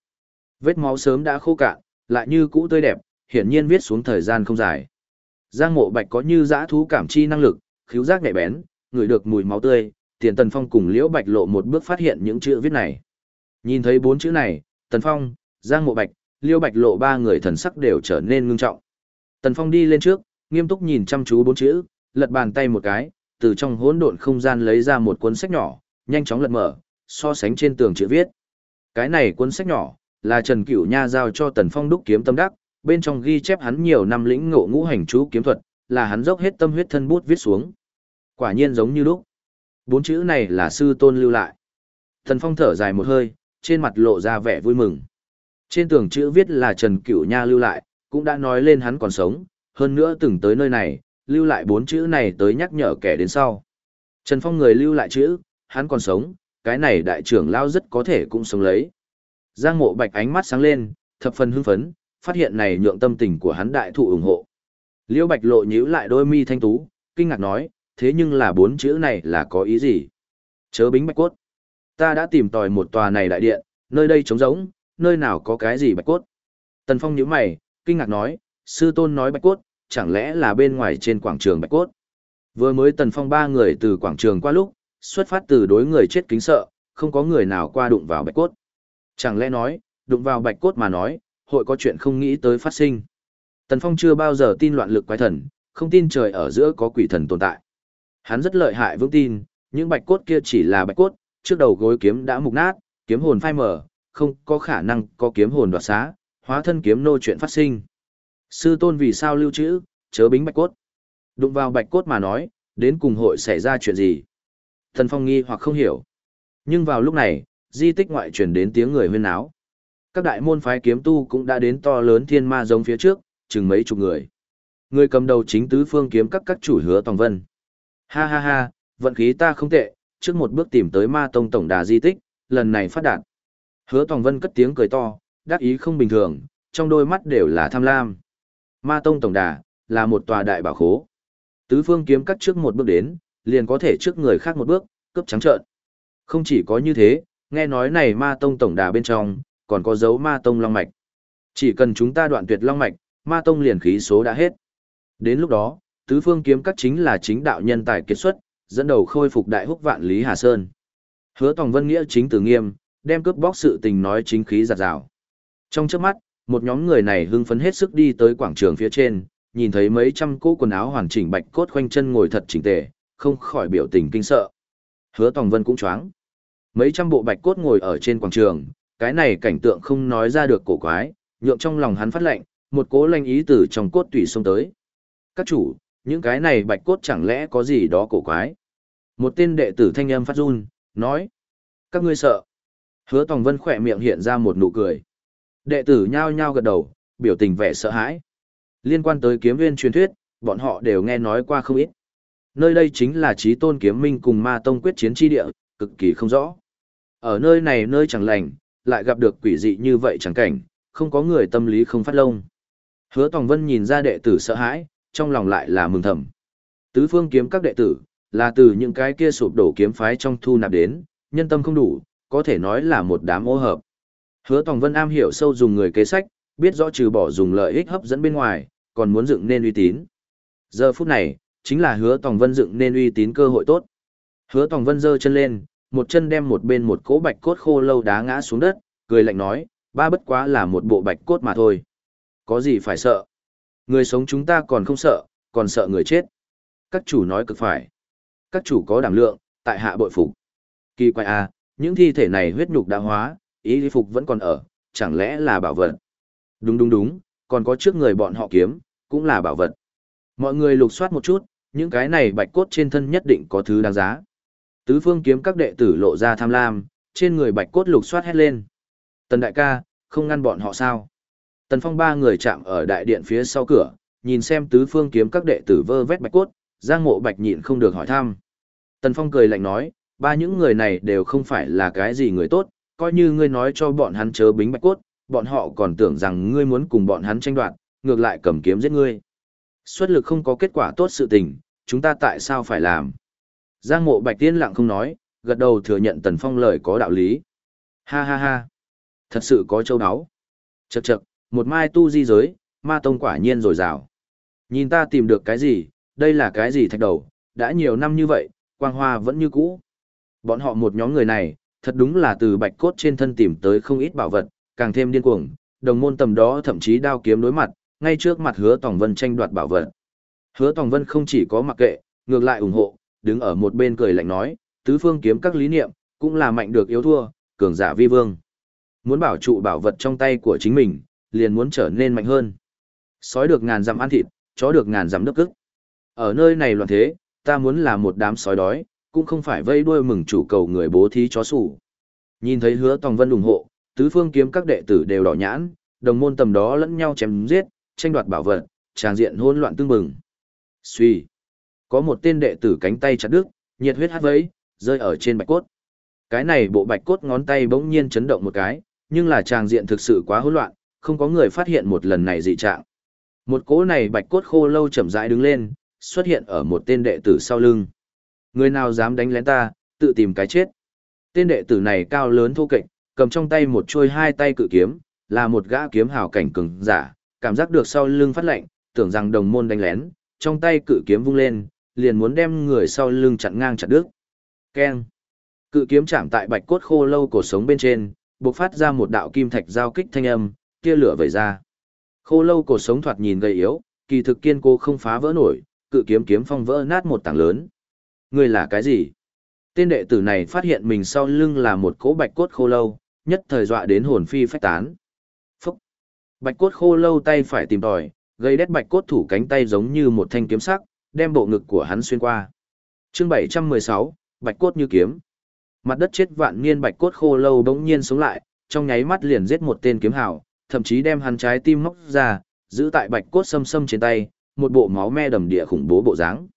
Vết máu sớm đã khô cạn, lại như cũ tươi đẹp, hiển nhiên viết xuống thời gian không dài. Giang Mộ Bạch có như dã thú cảm chi năng lực, khiếu giác nhạy bén, ngửi được mùi máu tươi, Tiền Tần Phong cùng Liễu Bạch lộ một bước phát hiện những chữ viết này. Nhìn thấy bốn chữ này, Tần Phong, Giang Mộ Bạch, Liễu Bạch lộ ba người thần sắc đều trở nên ngưng trọng. Tần Phong đi lên trước, nghiêm túc nhìn chăm chú bốn chữ, lật bàn tay một cái, từ trong hỗn độn không gian lấy ra một cuốn sách nhỏ, nhanh chóng lật mở, so sánh trên tường chữ viết. Cái này cuốn sách nhỏ, là Trần Cửu Nha giao cho Tần Phong đúc kiếm tâm đắc, bên trong ghi chép hắn nhiều năm lĩnh ngộ ngũ hành chú kiếm thuật, là hắn dốc hết tâm huyết thân bút viết xuống. Quả nhiên giống như lúc. Bốn chữ này là sư tôn lưu lại. Tần Phong thở dài một hơi, trên mặt lộ ra vẻ vui mừng. Trên tường chữ viết là Trần Cửu Nha lưu lại, cũng đã nói lên hắn còn sống, hơn nữa từng tới nơi này, lưu lại bốn chữ này tới nhắc nhở kẻ đến sau. Trần Phong người lưu lại chữ, hắn còn sống, cái này đại trưởng lao rất có thể cũng sống lấy. Giang mộ bạch ánh mắt sáng lên, thập phần hưng phấn, phát hiện này nhượng tâm tình của hắn đại thụ ủng hộ. Liễu bạch lộ nhíu lại đôi mi thanh tú, kinh ngạc nói, thế nhưng là bốn chữ này là có ý gì? Chớ bính bạch cốt. Ta đã tìm tòi một tòa này đại điện, nơi đây trống rỗng, nơi nào có cái gì bạch cốt? Tần Phong nhíu mày, kinh ngạc nói, sư tôn nói bạch cốt, chẳng lẽ là bên ngoài trên quảng trường bạch cốt? Vừa mới Tần Phong ba người từ quảng trường qua lúc, xuất phát từ đối người chết kính sợ, không có người nào qua đụng vào bạch cốt. Chẳng lẽ nói, đụng vào bạch cốt mà nói, hội có chuyện không nghĩ tới phát sinh. Tần Phong chưa bao giờ tin loạn lực quái thần, không tin trời ở giữa có quỷ thần tồn tại. Hắn rất lợi hại vững tin, những bạch cốt kia chỉ là bạch cốt, trước đầu gối kiếm đã mục nát, kiếm hồn phai mờ, không có khả năng có kiếm hồn đoạt xá, hóa thân kiếm nô chuyện phát sinh. Sư tôn vì sao lưu trữ, chớ bính bạch cốt. Đụng vào bạch cốt mà nói, đến cùng hội xảy ra chuyện gì. Thần Phong nghi hoặc không hiểu. Nhưng vào lúc này, di tích ngoại truyền đến tiếng người huyên náo. Các đại môn phái kiếm tu cũng đã đến to lớn thiên ma giống phía trước, chừng mấy chục người. Người cầm đầu chính tứ phương kiếm các các chủ hứa Tòng Vân. Ha ha ha, vận khí ta không tệ, trước một bước tìm tới ma tông tổng đà di tích, lần này phát đạt. Hứa Tòng Vân cất tiếng cười to, đắc ý không bình thường, trong đôi mắt đều là tham lam. Ma tông tổng đà, là một tòa đại bảo khố. Tứ phương kiếm cắt trước một bước đến, liền có thể trước người khác một bước, cướp trắng trợn. Không chỉ có như thế, nghe nói này ma tông tổng đà bên trong, còn có dấu ma tông long mạch. Chỉ cần chúng ta đoạn tuyệt long mạch, ma tông liền khí số đã hết. Đến lúc đó, tứ phương kiếm cắt chính là chính đạo nhân tài kiệt xuất, dẫn đầu khôi phục đại húc vạn Lý Hà Sơn. Hứa Tòng Vân Nghĩa chính từ nghiêm, đem cướp bóc sự tình nói chính khí giặt rào. Trong chớp mắt, một nhóm người này hưng phấn hết sức đi tới quảng trường phía trên, nhìn thấy mấy trăm cỗ quần áo hoàn chỉnh bạch cốt khoanh chân ngồi thật chỉnh tề, không khỏi biểu tình kinh sợ. Hứa Tòng Vân cũng choáng. Mấy trăm bộ bạch cốt ngồi ở trên quảng trường, cái này cảnh tượng không nói ra được cổ quái, nhượng trong lòng hắn phát lệnh, một cố lanh ý từ trong cốt tủy xông tới. Các chủ, những cái này bạch cốt chẳng lẽ có gì đó cổ quái? Một tên đệ tử thanh âm phát run, nói. Các ngươi sợ. Hứa Tòng Vân khỏe miệng hiện ra một nụ cười. Đệ tử nhao nhao gật đầu, biểu tình vẻ sợ hãi. Liên quan tới kiếm viên truyền thuyết, bọn họ đều nghe nói qua không ít. Nơi đây chính là trí tôn kiếm minh cùng ma tông quyết chiến chi địa, cực kỳ không rõ. Ở nơi này nơi chẳng lành, lại gặp được quỷ dị như vậy chẳng cảnh, không có người tâm lý không phát lông. Hứa Tòng Vân nhìn ra đệ tử sợ hãi, trong lòng lại là mừng thầm. Tứ phương kiếm các đệ tử, là từ những cái kia sụp đổ kiếm phái trong thu nạp đến, nhân tâm không đủ, có thể nói là một đám ô hợp. Hứa Tòng Vân am hiểu sâu dùng người kế sách, biết rõ trừ bỏ dùng lợi ích hấp dẫn bên ngoài, còn muốn dựng nên uy tín. Giờ phút này, chính là hứa Tòng Vân dựng nên uy tín cơ hội tốt. Hứa Tòng Vân giơ chân lên, một chân đem một bên một cỗ bạch cốt khô lâu đá ngã xuống đất, cười lạnh nói, ba bất quá là một bộ bạch cốt mà thôi. Có gì phải sợ? Người sống chúng ta còn không sợ, còn sợ người chết. Các chủ nói cực phải. Các chủ có đảm lượng, tại hạ bội phục. Kỳ quái à, những thi thể này huyết nhục đã hóa, ý phục vẫn còn ở, chẳng lẽ là bảo vật? Đúng đúng đúng, còn có trước người bọn họ kiếm, cũng là bảo vật. Mọi người lục soát một chút, những cái này bạch cốt trên thân nhất định có thứ đáng giá. Tứ phương kiếm các đệ tử lộ ra tham lam, trên người bạch cốt lục soát hét lên. Tần đại ca, không ngăn bọn họ sao? Tần phong ba người chạm ở đại điện phía sau cửa, nhìn xem tứ phương kiếm các đệ tử vơ vét bạch cốt, giang mộ bạch nhịn không được hỏi thăm. Tần phong cười lạnh nói, ba những người này đều không phải là cái gì người tốt, coi như ngươi nói cho bọn hắn chớ bính bạch cốt, bọn họ còn tưởng rằng ngươi muốn cùng bọn hắn tranh đoạt, ngược lại cầm kiếm giết ngươi. Xuất lực không có kết quả tốt sự tình, chúng ta tại sao phải làm? Giang mộ bạch tiên lặng không nói, gật đầu thừa nhận tần phong lời có đạo lý. Ha ha ha, thật sự có châu đáo. Chậc chậc, một mai tu di giới, ma tông quả nhiên rồi rào. Nhìn ta tìm được cái gì, đây là cái gì thạch đầu, đã nhiều năm như vậy, quang hoa vẫn như cũ. Bọn họ một nhóm người này, thật đúng là từ bạch cốt trên thân tìm tới không ít bảo vật, càng thêm điên cuồng, đồng môn tầm đó thậm chí đao kiếm đối mặt, ngay trước mặt hứa Tòng Vân tranh đoạt bảo vật. Hứa Tòng Vân không chỉ có mặc kệ, ngược lại ủng hộ, đứng ở một bên cười lạnh nói, tứ phương kiếm các lý niệm, cũng là mạnh được yếu thua, cường giả vi vương. Muốn bảo trụ bảo vật trong tay của chính mình, liền muốn trở nên mạnh hơn. Sói được ngàn dặm ăn thịt, chó được ngàn dặm nước cức. Ở nơi này loạn thế, ta muốn là một đám sói đói, cũng không phải vây đuôi mừng chủ cầu người bố thí chó sủ. Nhìn thấy hứa Tòng Vân ủng hộ, tứ phương kiếm các đệ tử đều đỏ nhãn, đồng môn tầm đó lẫn nhau chém giết, tranh đoạt bảo vật, tràng diện hỗn loạn tương bừng. Suy, có một tên đệ tử cánh tay chặt đứt, nhiệt huyết hắt vấy, rơi ở trên bạch cốt. Cái này bộ bạch cốt ngón tay bỗng nhiên chấn động một cái, nhưng là tràng diện thực sự quá hỗn loạn, không có người phát hiện một lần này dị trạng. Một cỗ này bạch cốt khô lâu chậm rãi đứng lên, xuất hiện ở một tên đệ tử sau lưng. Người nào dám đánh lén ta, tự tìm cái chết. Tên đệ tử này cao lớn thô kệch, cầm trong tay một chuôi hai tay cự kiếm, là một gã kiếm hào cảnh cường giả, cảm giác được sau lưng phát lạnh, tưởng rằng đồng môn đánh lén, trong tay cự kiếm vung lên, liền muốn đem người sau lưng chặn ngang chặt đứt. Keng. Cự kiếm chạm tại bạch cốt khô lâu cổ sống bên trên, bộc phát ra một đạo kim thạch giao kích thanh âm, kia lửa vẩy ra. Khô lâu cổ sống thoạt nhìn gầy yếu, kỳ thực kiên cố không phá vỡ nổi, cự kiếm kiếm phong vỡ nát một tảng lớn. Ngươi là cái gì? Tên đệ tử này phát hiện mình sau lưng là một cỗ bạch cốt khô lâu, nhất thời dọa đến hồn phi phách tán. Phúc! Bạch cốt khô lâu tay phải tìm tòi, gây đét bạch cốt thủ cánh tay giống như một thanh kiếm sắc, đem bộ ngực của hắn xuyên qua. Chương 716, Bạch cốt như kiếm. Mặt đất chết vạn niên bạch cốt khô lâu bỗng nhiên sống lại, trong nháy mắt liền giết một tên kiếm hào, thậm chí đem hắn trái tim móc ra, giữ tại bạch cốt xâm xâm trên tay, một bộ máu me đầm địa khủng bố bộ dáng.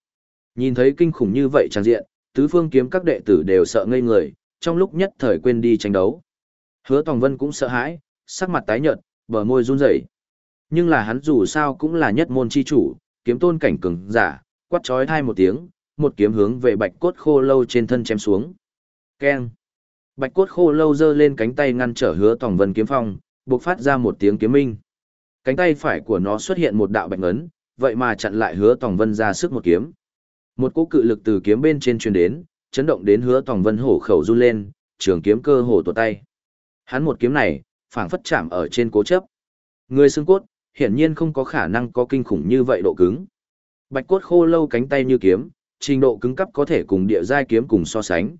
Nhìn thấy kinh khủng như vậy trang diện, tứ phương kiếm các đệ tử đều sợ ngây người, trong lúc nhất thời quên đi tranh đấu. Hứa Tòng Vân cũng sợ hãi, sắc mặt tái nhợt, bờ môi run rẩy. Nhưng là hắn dù sao cũng là nhất môn chi chủ, kiếm tôn cảnh cường giả, quát chói thai một tiếng, một kiếm hướng về bạch cốt khô lâu trên thân chém xuống. Keng. Bạch cốt khô lâu giơ lên cánh tay ngăn trở hứa Tòng Vân kiếm phong, bộc phát ra một tiếng kiếm minh. Cánh tay phải của nó xuất hiện một đạo bạch ấn, vậy mà chặn lại hứa Tòng Vân ra sức một kiếm. Một cỗ cự lực từ kiếm bên trên truyền đến, chấn động đến hứa Tòng Vân hổ khẩu run lên, trường kiếm cơ hồ tuột tay. Hắn một kiếm này, phảng phất chạm ở trên cố chấp. Người xương cốt, hiển nhiên không có khả năng có kinh khủng như vậy độ cứng. Bạch cốt khô lâu cánh tay như kiếm, trình độ cứng cấp có thể cùng địa giai kiếm cùng so sánh.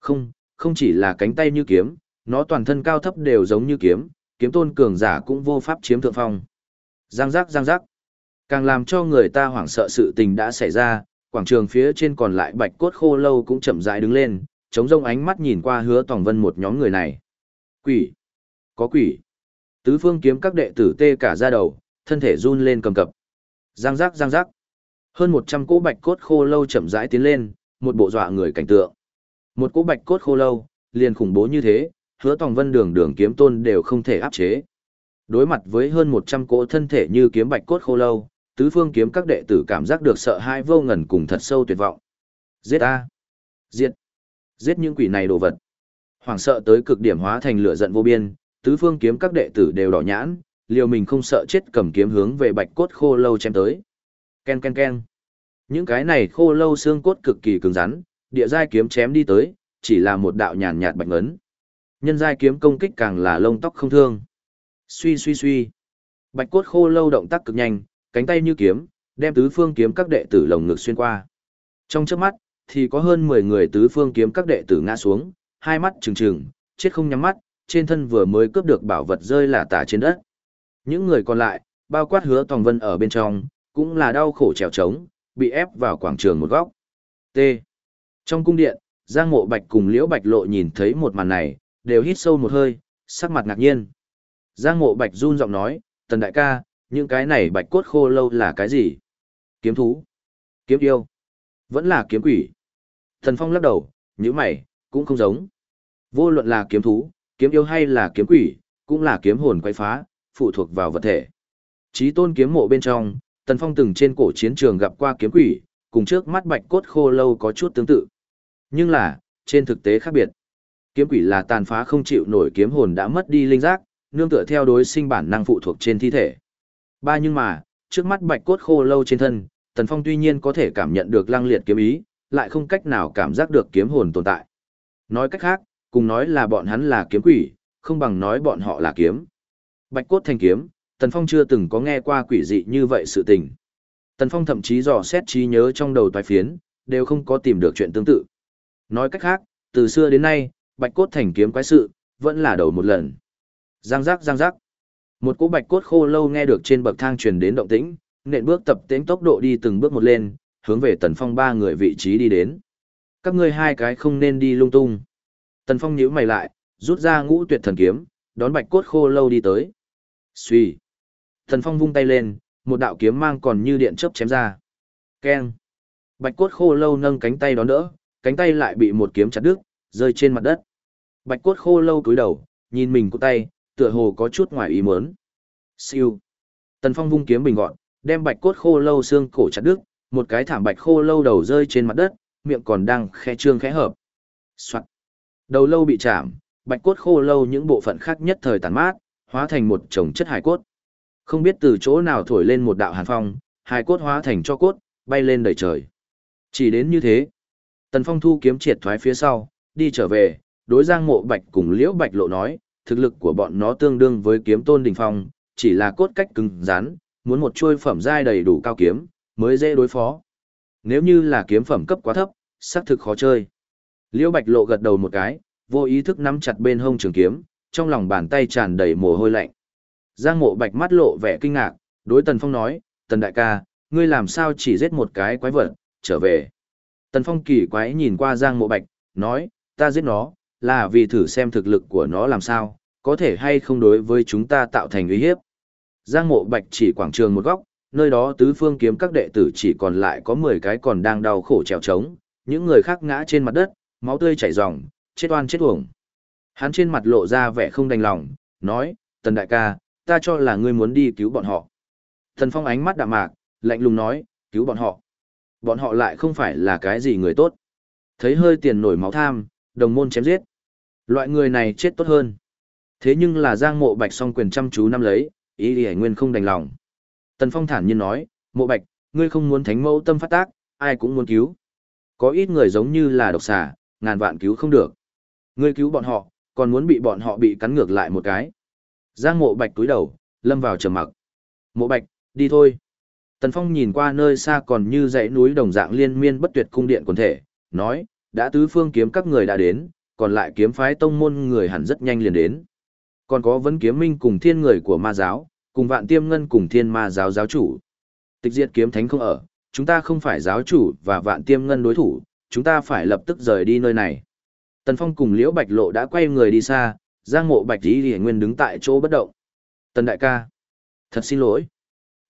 Không, không chỉ là cánh tay như kiếm, nó toàn thân cao thấp đều giống như kiếm, kiếm tôn cường giả cũng vô pháp chiếm thượng phong. Giang giác giang giác. Càng làm cho người ta hoảng sợ sự tình đã xảy ra, quảng trường phía trên còn lại bạch cốt khô lâu cũng chậm rãi đứng lên, chống rông ánh mắt nhìn qua hứa tòng vân một nhóm người này. Quỷ! Có quỷ! Tứ phương kiếm các đệ tử tê cả ra đầu, thân thể run lên cầm cập. Giang giác giang giác. Hơn 100 cỗ bạch cốt khô lâu chậm rãi tiến lên, một bộ dọa người cảnh tượng. Một cỗ bạch cốt khô lâu, liền khủng bố như thế, hứa tòng vân đường đường kiếm tôn đều không thể áp chế. Đối mặt với hơn 100 cỗ thân thể như kiếm bạch cốt khô lâu, tứ phương kiếm các đệ tử cảm giác được sợ hãi vô ngần cùng thật sâu tuyệt vọng. Giết a! Giết! Giết những quỷ này đồ vật. Hoàng sợ tới cực điểm hóa thành lửa giận vô biên, tứ phương kiếm các đệ tử đều đỏ nhãn, liều mình không sợ chết cầm kiếm hướng về bạch cốt khô lâu chém tới. Ken ken ken. Những cái này khô lâu xương cốt cực kỳ cứng rắn, địa giai kiếm chém đi tới, chỉ là một đạo nhàn nhạt bạch ấn. Nhân giai kiếm công kích càng là lông tóc không thương. Suy suy suy. Bạch cốt khô lâu động tác cực nhanh, cánh tay như kiếm, đem tứ phương kiếm các đệ tử lồng ngực xuyên qua. Trong chớp mắt, thì có hơn 10 người tứ phương kiếm các đệ tử ngã xuống, hai mắt trừng trừng, chết không nhắm mắt, trên thân vừa mới cướp được bảo vật rơi là tả trên đất. Những người còn lại, bao quát hứa Tòng Vân ở bên trong, cũng là đau khổ trèo trống, bị ép vào quảng trường một góc. T. Trong cung điện, Giang Mộ Bạch cùng Liễu Bạch Lộ nhìn thấy một màn này, đều hít sâu một hơi, sắc mặt ngạc nhiên. Giang Mộ Bạch run giọng nói, "Tần đại ca, những cái này bạch cốt khô lâu là cái gì? Kiếm thú? Kiếm yêu? Vẫn là kiếm quỷ?" Thần Phong lắc đầu, những mày, cũng không giống. Vô luận là kiếm thú, kiếm yêu hay là kiếm quỷ, cũng là kiếm hồn quay phá, phụ thuộc vào vật thể. Chí tôn kiếm mộ bên trong, Tần Phong từng trên cổ chiến trường gặp qua kiếm quỷ, cùng trước mắt bạch cốt khô lâu có chút tương tự. Nhưng là, trên thực tế khác biệt. Kiếm quỷ là tàn phá không chịu nổi kiếm hồn đã mất đi linh giác, nương tựa theo đối sinh bản năng phụ thuộc trên thi thể. Ba nhưng mà, trước mắt bạch cốt khô lâu trên thân, Tần Phong tuy nhiên có thể cảm nhận được lăng liệt kiếm ý, lại không cách nào cảm giác được kiếm hồn tồn tại. Nói cách khác, cùng nói là bọn hắn là kiếm quỷ, không bằng nói bọn họ là kiếm. Bạch cốt thành kiếm, Tần Phong chưa từng có nghe qua quỷ dị như vậy sự tình. Tần Phong thậm chí dò xét trí nhớ trong đầu toái phiến, đều không có tìm được chuyện tương tự. Nói cách khác, từ xưa đến nay, bạch cốt thành kiếm quái sự, vẫn là đầu một lần. Giang giác giang giác. Một cỗ bạch cốt khô lâu nghe được trên bậc thang truyền đến động tĩnh, nện bước tập tễnh tốc độ đi từng bước một lên, hướng về Tần Phong ba người vị trí đi đến. Các ngươi hai cái không nên đi lung tung. Tần Phong nhíu mày lại, rút ra ngũ tuyệt thần kiếm, đón bạch cốt khô lâu đi tới. suy, Tần Phong vung tay lên, một đạo kiếm mang còn như điện chớp chém ra. Keng. Bạch cốt khô lâu nâng cánh tay đón đỡ, cánh tay lại bị một kiếm chặt đứt, rơi trên mặt đất. Bạch cốt khô lâu cúi đầu, nhìn mình của tay, tựa hồ có chút ngoài ý muốn. Siêu. Tần Phong vung kiếm bình gọn, đem bạch cốt khô lâu xương cổ chặt đứt, một cái thảm bạch khô lâu đầu rơi trên mặt đất, miệng còn đang khẽ trương khẽ hợp. Soạn. Đầu lâu bị chạm, bạch cốt khô lâu những bộ phận khác nhất thời tàn mát, hóa thành một chồng chất hài cốt. Không biết từ chỗ nào thổi lên một đạo hàn phong, hài cốt hóa thành cho cốt, bay lên đầy trời. Chỉ đến như thế. Tần Phong thu kiếm triệt thoái phía sau, đi trở về, đối Giang Mộ Bạch cùng Liễu Bạch Lộ nói, thực lực của bọn nó tương đương với kiếm tôn đỉnh phong, chỉ là cốt cách cứng rắn, muốn một chuôi phẩm giai đầy đủ cao kiếm, mới dễ đối phó. Nếu như là kiếm phẩm cấp quá thấp, xác thực khó chơi. Liễu Bạch Lộ gật đầu một cái, vô ý thức nắm chặt bên hông trường kiếm, trong lòng bàn tay tràn đầy mồ hôi lạnh. Giang Mộ Bạch mắt lộ vẻ kinh ngạc, đối Tần Phong nói, Tần đại ca, ngươi làm sao chỉ giết một cái quái vật, trở về. Tần Phong kỳ quái nhìn qua Giang Mộ Bạch, nói, ta giết nó, là vì thử xem thực lực của nó làm sao, có thể hay không đối với chúng ta tạo thành uy hiếp. Giang Mộ Bạch chỉ quảng trường một góc, nơi đó tứ phương kiếm các đệ tử chỉ còn lại có 10 cái còn đang đau khổ trèo trống, những người khác ngã trên mặt đất, máu tươi chảy ròng, chết oan chết uổng. Hắn trên mặt lộ ra vẻ không đành lòng, nói, Tần đại ca, ta cho là ngươi muốn đi cứu bọn họ. Tần Phong ánh mắt đạm mạc, lạnh lùng nói, cứu bọn họ. Bọn họ lại không phải là cái gì người tốt. Thấy hơi tiền nổi máu tham, đồng môn chém giết. Loại người này chết tốt hơn. Thế nhưng là giang mộ bạch song quyền chăm chú năm lấy, ý thì nguyên không đành lòng. Tần Phong thản nhiên nói, mộ bạch, ngươi không muốn thánh mẫu tâm phát tác, ai cũng muốn cứu. Có ít người giống như là độc xà, ngàn vạn cứu không được. Ngươi cứu bọn họ, còn muốn bị bọn họ bị cắn ngược lại một cái. Giang mộ bạch cúi đầu, lâm vào trầm mặc. Mộ bạch, đi thôi. Tần Phong nhìn qua nơi xa còn như dãy núi đồng dạng liên miên bất tuyệt cung điện quần thể, nói, đã tứ phương kiếm các người đã đến, còn lại kiếm phái tông môn người hẳn rất nhanh liền đến. Còn có vấn kiếm minh cùng thiên người của ma giáo, cùng vạn tiêm ngân cùng thiên ma giáo giáo chủ. Tịch diệt kiếm thánh không ở, chúng ta không phải giáo chủ và vạn tiêm ngân đối thủ, chúng ta phải lập tức rời đi nơi này. Tần Phong cùng Liễu Bạch Lộ đã quay người đi xa, Giang Mộ Bạch Lý Liễu Nguyên đứng tại chỗ bất động. Tần đại ca, thật xin lỗi.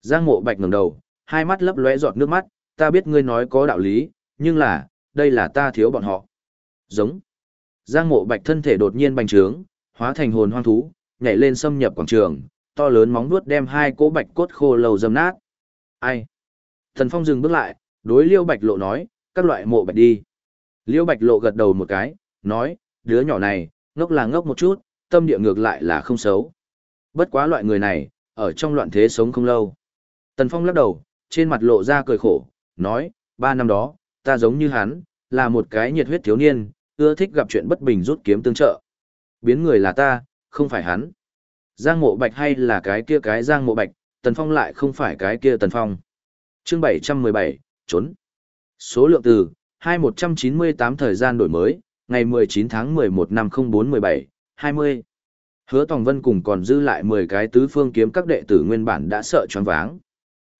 Giang Mộ Bạch ngẩng đầu, hai mắt lấp lóe giọt nước mắt, ta biết ngươi nói có đạo lý, nhưng là, đây là ta thiếu bọn họ. Giống. Giang Mộ Bạch thân thể đột nhiên bành trướng, hóa thành hồn hoang thú, nhảy lên xâm nhập quảng trường, to lớn móng vuốt đem hai cỗ bạch cốt khô lầu dầm nát. Ai? Thần Phong dừng bước lại, đối Liêu Bạch Lộ nói, các loại mộ bạch đi. Liêu Bạch Lộ gật đầu một cái, nói, đứa nhỏ này, ngốc là ngốc một chút, tâm địa ngược lại là không xấu. Bất quá loại người này, ở trong loạn thế sống không lâu. Tần Phong lắc đầu, trên mặt lộ ra cười khổ, nói, ba năm đó, ta giống như hắn, là một cái nhiệt huyết thiếu niên, ưa thích gặp chuyện bất bình rút kiếm tương trợ. Biến người là ta, không phải hắn. Giang mộ bạch hay là cái kia cái giang mộ bạch, Tần Phong lại không phải cái kia Tần Phong. Chương 717, trốn. Số lượng từ, 2198 thời gian đổi mới, ngày 19 tháng 11 năm 0417, 20. Hứa Tòng Vân cùng còn dư lại 10 cái tứ phương kiếm các đệ tử nguyên bản đã sợ choáng váng.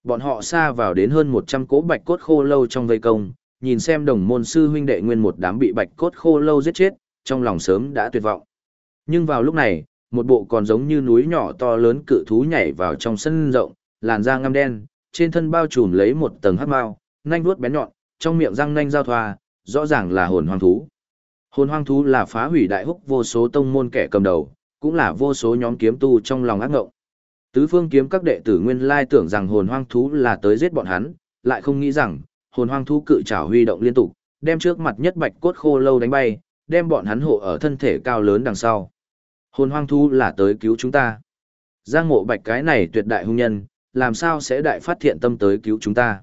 Bọn họ xa vào đến hơn 100 cỗ bạch cốt khô lâu trong vây công, nhìn xem đồng môn sư huynh đệ nguyên một đám bị bạch cốt khô lâu giết chết, trong lòng sớm đã tuyệt vọng. Nhưng vào lúc này, một bộ còn giống như núi nhỏ to lớn cự thú nhảy vào trong sân rộng, làn da ngăm đen, trên thân bao trùm lấy một tầng hắc mao, nanh vuốt bén nhọn, trong miệng răng nanh giao thoa, rõ ràng là hồn hoang thú. Hồn hoang thú là phá hủy đại húc vô số tông môn kẻ cầm đầu, cũng là vô số nhóm kiếm tu trong lòng ác ngộng. Tứ phương kiếm các đệ tử nguyên lai tưởng rằng hồn hoang thú là tới giết bọn hắn, lại không nghĩ rằng, hồn hoang thú cự trảo huy động liên tục, đem trước mặt nhất bạch cốt khô lâu đánh bay, đem bọn hắn hộ ở thân thể cao lớn đằng sau. Hồn hoang thú là tới cứu chúng ta. Giang mộ bạch cái này tuyệt đại hung nhân, làm sao sẽ đại phát thiện tâm tới cứu chúng ta?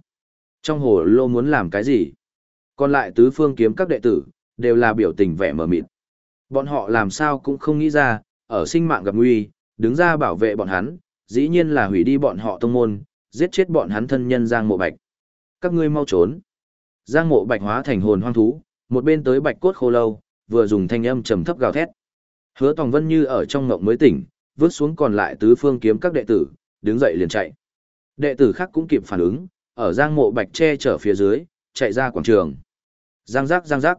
Trong hồ lô muốn làm cái gì? Còn lại tứ phương kiếm các đệ tử, đều là biểu tình vẻ mờ mịt. Bọn họ làm sao cũng không nghĩ ra, ở sinh mạng gặp nguy, đứng ra bảo vệ bọn hắn, dĩ nhiên là hủy đi bọn họ tông môn, giết chết bọn hắn thân nhân Giang Mộ Bạch. Các ngươi mau trốn. Giang Mộ Bạch hóa thành hồn hoang thú, một bên tới bạch cốt khô lâu, vừa dùng thanh âm trầm thấp gào thét. Hứa Tòng Vân như ở trong ngộng mới tỉnh, vớt xuống còn lại tứ phương kiếm các đệ tử, đứng dậy liền chạy. Đệ tử khác cũng kịp phản ứng, ở Giang Mộ Bạch che chở phía dưới, chạy ra quảng trường. Giang giác giang giác.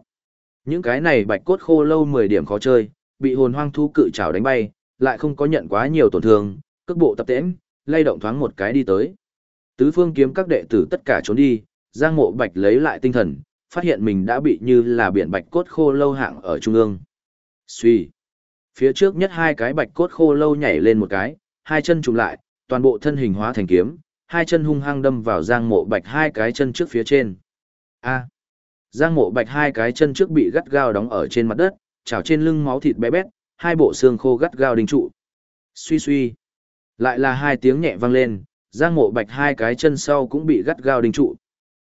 Những cái này bạch cốt khô lâu 10 điểm khó chơi, bị hồn hoang thú cự trảo đánh bay, lại không có nhận quá nhiều tổn thương, cước bộ tập tễnh, lay động thoáng một cái đi tới. Tứ phương kiếm các đệ tử tất cả trốn đi, Giang Mộ Bạch lấy lại tinh thần, phát hiện mình đã bị như là biển bạch cốt khô lâu hạng ở trung ương. Suy. Phía trước nhất hai cái bạch cốt khô lâu nhảy lên một cái, hai chân trùng lại, toàn bộ thân hình hóa thành kiếm, hai chân hung hăng đâm vào Giang Mộ Bạch hai cái chân trước phía trên. A. Giang Mộ Bạch hai cái chân trước bị gắt gao đóng ở trên mặt đất, trào trên lưng máu thịt bé bét, hai bộ xương khô gắt gao đình trụ. Suy suy. Lại là hai tiếng nhẹ vang lên, Giang Mộ Bạch hai cái chân sau cũng bị gắt gao đình trụ.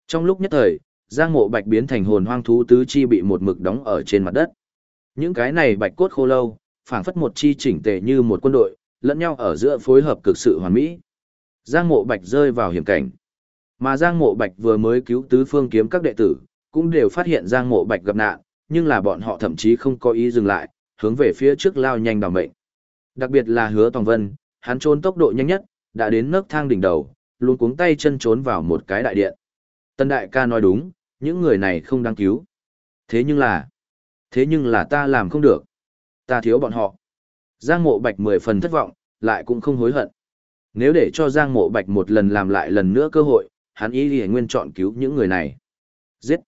Trong lúc nhất thời, Giang Mộ Bạch biến thành hồn hoang thú tứ chi bị một mực đóng ở trên mặt đất. Những cái này bạch cốt khô lâu, phảng phất một chi chỉnh tề như một quân đội, lẫn nhau ở giữa phối hợp cực sự hoàn mỹ. Giang Mộ Bạch rơi vào hiểm cảnh. Mà Giang Mộ Bạch vừa mới cứu tứ phương kiếm các đệ tử, cũng đều phát hiện Giang Mộ Bạch gặp nạn, nhưng là bọn họ thậm chí không có ý dừng lại, hướng về phía trước lao nhanh đảm mệnh. Đặc biệt là Hứa Tòng Vân, hắn trốn tốc độ nhanh nhất, đã đến nấc thang đỉnh đầu, luôn cuống tay chân trốn vào một cái đại điện. Tân đại ca nói đúng, những người này không đáng cứu. Thế nhưng là, thế nhưng là ta làm không được. Ta thiếu bọn họ. Giang mộ bạch mười phần thất vọng, lại cũng không hối hận. Nếu để cho Giang mộ bạch một lần làm lại lần nữa cơ hội, hắn ý thì nguyên chọn cứu những người này. Giết!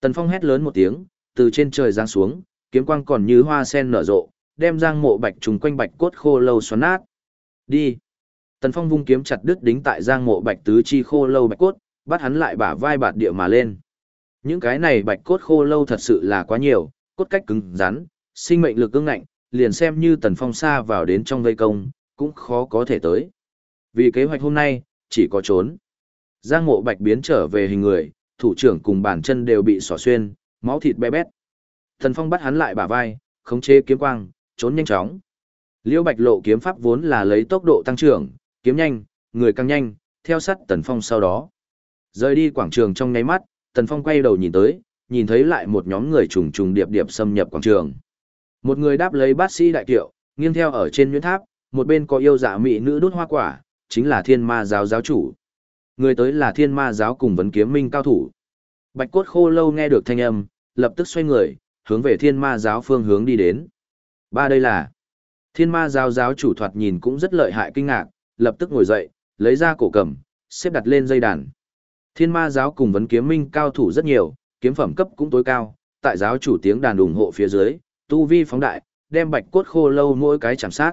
Tần Phong hét lớn một tiếng, từ trên trời giáng xuống, kiếm quang còn như hoa sen nở rộ, đem Giang mộ bạch trùng quanh bạch cốt khô lâu xoắn nát. Đi! Tần Phong vung kiếm chặt đứt đính tại Giang mộ bạch tứ chi khô lâu bạch cốt, bắt hắn lại bả vai bạt địa mà lên. Những cái này bạch cốt khô lâu thật sự là quá nhiều, cốt cách cứng rắn, sinh mệnh lực ương ngạnh, liền xem như tần phong xa vào đến trong vây công, cũng khó có thể tới. Vì kế hoạch hôm nay, chỉ có trốn. Giang mộ bạch biến trở về hình người, thủ trưởng cùng bàn chân đều bị xỏ xuyên, máu thịt bé bét. tần Phong bắt hắn lại bả vai, khống chế kiếm quang, trốn nhanh chóng. Liễu Bạch Lộ kiếm pháp vốn là lấy tốc độ tăng trưởng, kiếm nhanh, người càng nhanh, theo sát Tần Phong sau đó. Rời đi quảng trường trong nháy mắt, Tần Phong quay đầu nhìn tới, nhìn thấy lại một nhóm người trùng trùng điệp điệp xâm nhập quảng trường. Một người đáp lấy bát sĩ đại kiệu, nghiêng theo ở trên nhuyễn tháp, một bên có yêu dạ mỹ nữ đốt hoa quả, chính là thiên ma giáo giáo chủ. Người tới là thiên ma giáo cùng vấn kiếm minh cao thủ. Bạch cốt khô lâu nghe được thanh âm, lập tức xoay người, hướng về thiên ma giáo phương hướng đi đến. Ba đây là thiên ma giáo giáo chủ thoạt nhìn cũng rất lợi hại kinh ngạc, lập tức ngồi dậy, lấy ra cổ cầm, xếp đặt lên dây đàn. Thiên ma giáo cùng vấn kiếm minh cao thủ rất nhiều, kiếm phẩm cấp cũng tối cao, tại giáo chủ tiếng đàn ủng hộ phía dưới, tu vi phóng đại, đem bạch cốt khô lâu mỗi cái chạm sát.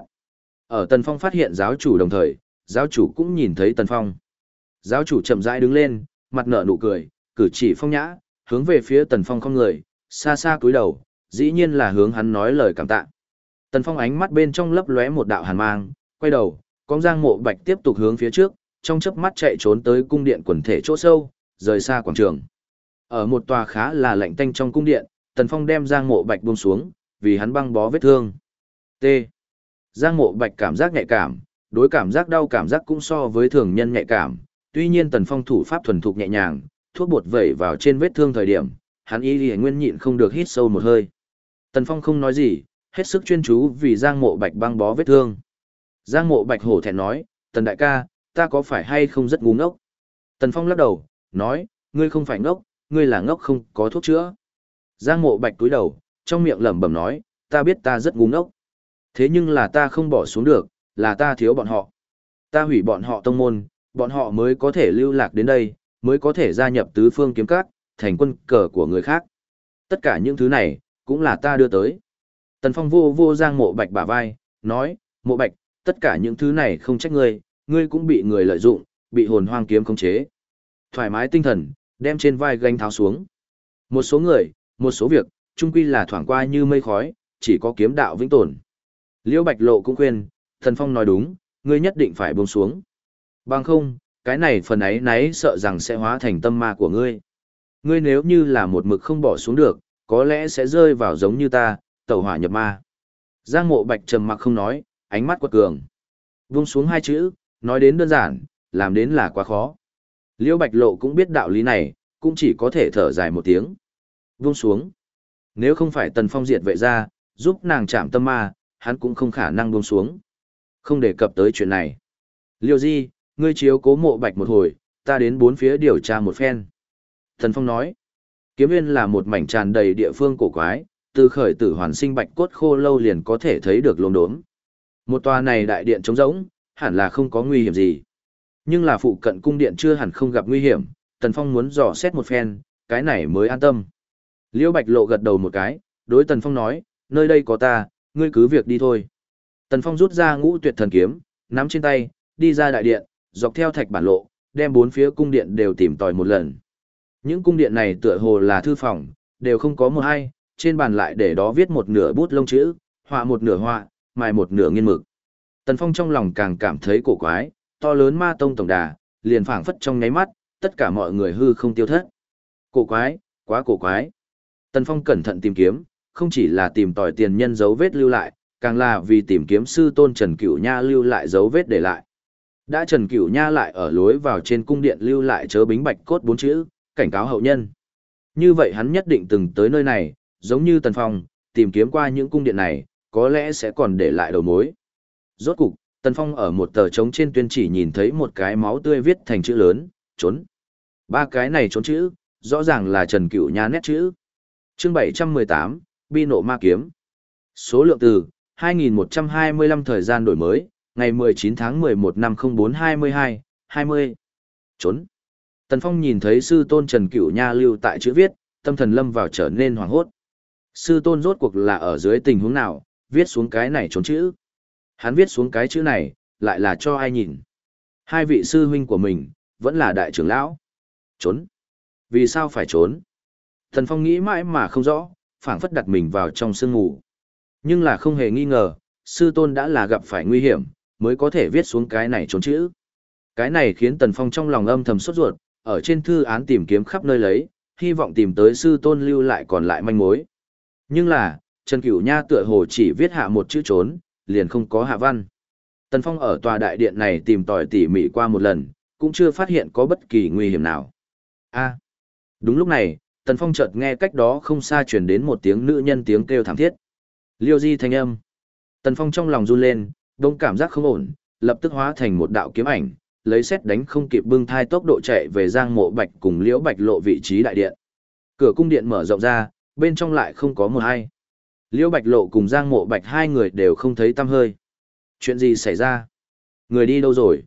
Ở Tần Phong phát hiện giáo chủ đồng thời, giáo chủ cũng nhìn thấy Tần Phong. Giáo chủ chậm rãi đứng lên, mặt nở nụ cười, cử chỉ phong nhã, hướng về phía Tần Phong không người, xa xa cúi đầu, dĩ nhiên là hướng hắn nói lời cảm tạ. Tần Phong ánh mắt bên trong lấp lóe một đạo hàn mang, quay đầu, con giang mộ bạch tiếp tục hướng phía trước, trong chớp mắt chạy trốn tới cung điện quần thể chỗ sâu, rời xa quảng trường. Ở một tòa khá là lạnh tanh trong cung điện, Tần Phong đem giang mộ bạch buông xuống, vì hắn băng bó vết thương. T. Giang mộ bạch cảm giác nhạy cảm, đối cảm giác đau cảm giác cũng so với thường nhân nhạy cảm. Tuy nhiên Tần Phong thủ pháp thuần thục nhẹ nhàng, thuốc bột vẩy vào trên vết thương thời điểm, hắn y lìa nguyên nhịn không được hít sâu một hơi. Tần Phong không nói gì, hết sức chuyên chú vì Giang Mộ Bạch băng bó vết thương. Giang Mộ Bạch hổ thẹn nói, Tần đại ca, ta có phải hay không rất ngu ngốc? Tần Phong lắc đầu, nói, ngươi không phải ngốc, ngươi là ngốc không có thuốc chữa. Giang Mộ Bạch cúi đầu, trong miệng lẩm bẩm nói, ta biết ta rất ngu ngốc. Thế nhưng là ta không bỏ xuống được, là ta thiếu bọn họ. Ta hủy bọn họ tông môn, bọn họ mới có thể lưu lạc đến đây, mới có thể gia nhập tứ phương kiếm cát, thành quân cờ của người khác. Tất cả những thứ này, cũng là ta đưa tới. Tần Phong vô vô giang mộ bạch bả vai, nói, mộ bạch, tất cả những thứ này không trách ngươi, ngươi cũng bị người lợi dụng, bị hồn hoang kiếm khống chế. Thoải mái tinh thần, đem trên vai gánh tháo xuống. Một số người, một số việc, chung quy là thoảng qua như mây khói, chỉ có kiếm đạo vĩnh tồn. Liễu Bạch Lộ cũng khuyên, Thần Phong nói đúng, ngươi nhất định phải buông xuống. Bằng không, cái này phần ấy nấy sợ rằng sẽ hóa thành tâm ma của ngươi. Ngươi nếu như là một mực không bỏ xuống được, có lẽ sẽ rơi vào giống như ta, tẩu hỏa nhập ma. Giang mộ bạch trầm mặc không nói, ánh mắt quật cường. Vung xuống hai chữ, nói đến đơn giản, làm đến là quá khó. Liễu bạch lộ cũng biết đạo lý này, cũng chỉ có thể thở dài một tiếng. Vung xuống. Nếu không phải tần phong diệt vệ ra, giúp nàng chạm tâm ma, hắn cũng không khả năng buông xuống. Không đề cập tới chuyện này. Liêu di, ngươi chiếu cố mộ bạch một hồi, ta đến bốn phía điều tra một phen. Thần Phong nói, kiếm Viên là một mảnh tràn đầy địa phương cổ quái, từ khởi tử hoàn sinh bạch cốt khô lâu liền có thể thấy được lốm đốm. Một tòa này đại điện trống rỗng, hẳn là không có nguy hiểm gì. Nhưng là phụ cận cung điện chưa hẳn không gặp nguy hiểm, Tần Phong muốn dò xét một phen, cái này mới an tâm. Liễu Bạch Lộ gật đầu một cái, đối Tần Phong nói, nơi đây có ta, ngươi cứ việc đi thôi. Tần Phong rút ra ngũ tuyệt thần kiếm, nắm trên tay, đi ra đại điện, dọc theo thạch bản lộ, đem bốn phía cung điện đều tìm tòi một lần. Những cung điện này tựa hồ là thư phòng, đều không có một hay, trên bàn lại để đó viết một nửa bút lông chữ, họa một nửa họa, mài một nửa nghiên mực. Tần Phong trong lòng càng cảm thấy cổ quái, to lớn ma tông tổng đà, liền phảng phất trong nháy mắt, tất cả mọi người hư không tiêu thất. Cổ quái, quá cổ quái. Tần Phong cẩn thận tìm kiếm, không chỉ là tìm tòi tiền nhân dấu vết lưu lại, càng là vì tìm kiếm sư tôn Trần Cửu Nha lưu lại dấu vết để lại. Đã Trần Cửu Nha lại ở lối vào trên cung điện lưu lại chớ bính bạch cốt bốn chữ, cảnh cáo hậu nhân. Như vậy hắn nhất định từng tới nơi này, giống như Tần Phong, tìm kiếm qua những cung điện này, có lẽ sẽ còn để lại đầu mối. Rốt cục, Tần Phong ở một tờ trống trên tuyên chỉ nhìn thấy một cái máu tươi viết thành chữ lớn, trốn. Ba cái này trốn chữ, rõ ràng là Trần Cửu Nha nét chữ. Chương 718, Bi nộ ma kiếm. Số lượng từ 2125 thời gian đổi mới, ngày 19 tháng 11 năm 0422, 20. Trốn. Tần Phong nhìn thấy sư tôn Trần Cửu Nha lưu tại chữ viết, tâm thần lâm vào trở nên hoảng hốt. Sư tôn rốt cuộc là ở dưới tình huống nào, viết xuống cái này trốn chữ. Hắn viết xuống cái chữ này, lại là cho ai nhìn. Hai vị sư huynh của mình, vẫn là đại trưởng lão. Trốn. Vì sao phải trốn? Tần Phong nghĩ mãi mà không rõ, phảng phất đặt mình vào trong sương ngủ. Nhưng là không hề nghi ngờ, sư tôn đã là gặp phải nguy hiểm, mới có thể viết xuống cái này trốn chữ. Cái này khiến Tần Phong trong lòng âm thầm sốt ruột, ở trên thư án tìm kiếm khắp nơi lấy, hy vọng tìm tới sư tôn lưu lại còn lại manh mối. Nhưng là, Trần Cửu Nha tựa hồ chỉ viết hạ một chữ trốn, liền không có hạ văn. Tần Phong ở tòa đại điện này tìm tòi tỉ mỉ qua một lần, cũng chưa phát hiện có bất kỳ nguy hiểm nào. A. đúng lúc này, Tần Phong chợt nghe cách đó không xa truyền đến một tiếng nữ nhân tiếng kêu thảm thiết. Liêu Di thanh âm. Tần Phong trong lòng run lên, đông cảm giác không ổn, lập tức hóa thành một đạo kiếm ảnh, lấy xét đánh không kịp bưng thai tốc độ chạy về Giang Mộ Bạch cùng Liễu Bạch lộ vị trí đại điện. Cửa cung điện mở rộng ra, bên trong lại không có một ai. Liễu Bạch lộ cùng Giang Mộ Bạch hai người đều không thấy tăm hơi. Chuyện gì xảy ra? Người đi đâu rồi?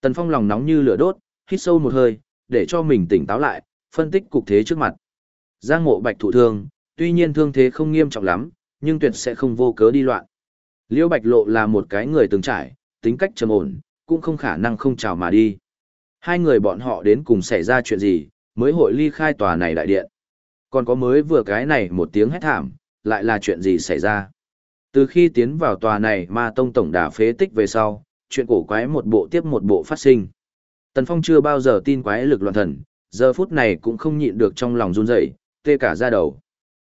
Tần Phong lòng nóng như lửa đốt, hít sâu một hơi, để cho mình tỉnh táo lại, phân tích cục thế trước mặt. Giang Mộ Bạch thụ thương, tuy nhiên thương thế không nghiêm trọng lắm, nhưng tuyệt sẽ không vô cớ đi loạn. Liễu Bạch lộ là một cái người từng trải, tính cách trầm ổn, cũng không khả năng không chào mà đi. Hai người bọn họ đến cùng xảy ra chuyện gì, mới hội ly khai tòa này đại điện. Còn có mới vừa cái này một tiếng hét thảm, lại là chuyện gì xảy ra. Từ khi tiến vào tòa này ma tông tổng đà phế tích về sau, chuyện cổ quái một bộ tiếp một bộ phát sinh. Tần Phong chưa bao giờ tin quái lực loạn thần, giờ phút này cũng không nhịn được trong lòng run rẩy, tê cả ra đầu.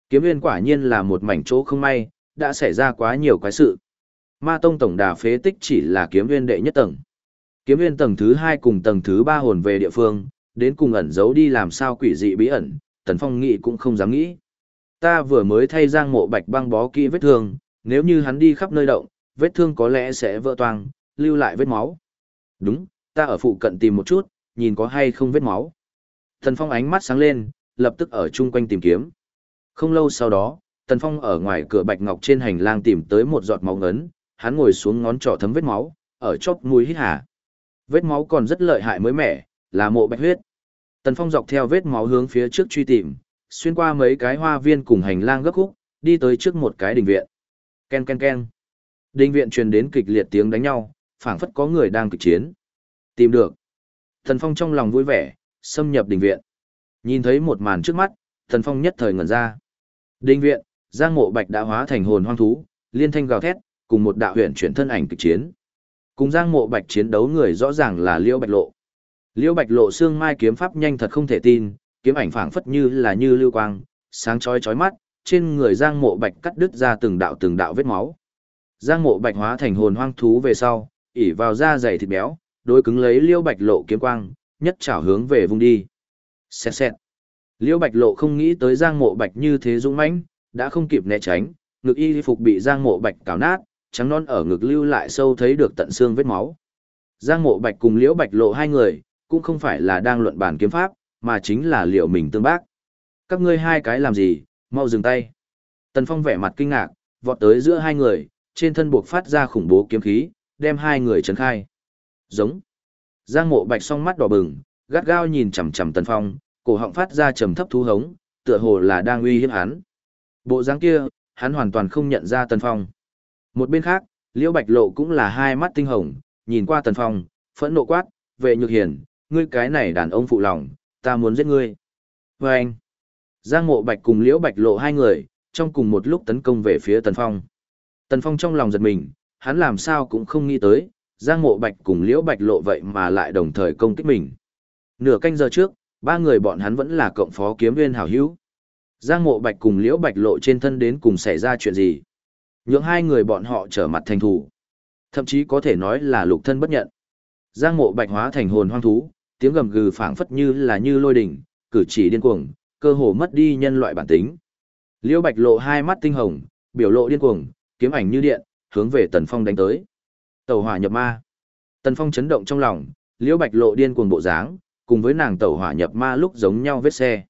Kiếm nguyên quả nhiên là một mảnh chỗ không may, đã xảy ra quá nhiều quái sự. Ma tông tổng đà phế tích chỉ là kiếm nguyên đệ nhất tầng. Kiếm nguyên tầng thứ hai cùng tầng thứ ba hồn về địa phương, đến cùng ẩn giấu đi làm sao quỷ dị bí ẩn, Tần Phong nghĩ cũng không dám nghĩ. Ta vừa mới thay giang mộ bạch băng bó kỹ vết thương, nếu như hắn đi khắp nơi động, vết thương có lẽ sẽ vỡ toang, lưu lại vết máu. Đúng, ta ở phụ cận tìm một chút, nhìn có hay không vết máu. Tần Phong ánh mắt sáng lên, lập tức ở chung quanh tìm kiếm. Không lâu sau đó, Tần Phong ở ngoài cửa bạch ngọc trên hành lang tìm tới một giọt máu ngấn, hắn ngồi xuống ngón trỏ thấm vết máu, ở chóp mũi hít hà. Vết máu còn rất lợi hại mới mẻ, là mộ bạch huyết. Tần Phong dọc theo vết máu hướng phía trước truy tìm, xuyên qua mấy cái hoa viên cùng hành lang gấp khúc, đi tới trước một cái đình viện. Ken ken ken. Đình viện truyền đến kịch liệt tiếng đánh nhau, phảng phất có người đang kịch chiến. Tìm được. Tần Phong trong lòng vui vẻ, xâm nhập đình viện. Nhìn thấy một màn trước mắt, Tần Phong nhất thời ngẩn ra. đinh viện, Giang Mộ Bạch đã hóa thành hồn hoang thú, liên thanh gào thét, cùng một đạo huyền chuyển thân ảnh kịch chiến. Cùng Giang Mộ Bạch chiến đấu người rõ ràng là Liễu Bạch Lộ. Liễu Bạch Lộ xương mai kiếm pháp nhanh thật không thể tin, kiếm ảnh phảng phất như là như lưu quang, sáng chói chói mắt, trên người Giang Mộ Bạch cắt đứt ra từng đạo từng đạo vết máu. Giang Mộ Bạch hóa thành hồn hoang thú về sau, ỉ vào da dày thịt béo, đối cứng lấy Liễu Bạch Lộ kiếm quang, nhất chảo hướng về vùng đi. Xẹt xẹt. Liễu Bạch Lộ không nghĩ tới Giang Mộ Bạch như thế dũng mãnh, đã không kịp né tránh, ngực y phục bị Giang Mộ Bạch cào nát, trắng non ở ngực lưu lại sâu thấy được tận xương vết máu. Giang Mộ Bạch cùng Liễu Bạch Lộ hai người, cũng không phải là đang luận bàn kiếm pháp, mà chính là liệu mình tương bác. Các ngươi hai cái làm gì, mau dừng tay. Tần Phong vẻ mặt kinh ngạc, vọt tới giữa hai người, trên thân buộc phát ra khủng bố kiếm khí, đem hai người trấn khai. Giống. Giang Mộ Bạch song mắt đỏ bừng, gắt gao nhìn chằm chằm Tần Phong, cổ họng phát ra trầm thấp thú hống, tựa hồ là đang uy hiếp hắn. Bộ dáng kia, hắn hoàn toàn không nhận ra Tần Phong. Một bên khác, Liễu Bạch Lộ cũng là hai mắt tinh hồng, nhìn qua Tần Phong, phẫn nộ quát, "Vệ Nhược Hiền, ngươi cái này đàn ông phụ lòng, ta muốn giết ngươi." vê anh, Giang Mộ Bạch cùng Liễu Bạch Lộ hai người, trong cùng một lúc tấn công về phía Tần Phong. Tần Phong trong lòng giật mình, hắn làm sao cũng không nghĩ tới, Giang Mộ Bạch cùng Liễu Bạch Lộ vậy mà lại đồng thời công kích mình. Nửa canh giờ trước, ba người bọn hắn vẫn là cộng phó kiếm viên hảo hữu. Giang Mộ Bạch cùng Liễu Bạch Lộ trên thân đến cùng xảy ra chuyện gì? Nhượng hai người bọn họ trở mặt thành thủ. Thậm chí có thể nói là lục thân bất nhận. Giang Mộ Bạch hóa thành hồn hoang thú, tiếng gầm gừ phảng phất như là như lôi đình cử chỉ điên cuồng, cơ hồ mất đi nhân loại bản tính. Liễu Bạch Lộ hai mắt tinh hồng, biểu lộ điên cuồng, kiếm ảnh như điện, hướng về Tần Phong đánh tới. Tẩu hỏa nhập ma. Tần Phong chấn động trong lòng, Liễu Bạch Lộ điên cuồng bộ dáng, cùng với nàng tẩu hỏa nhập ma lúc giống nhau vết xe.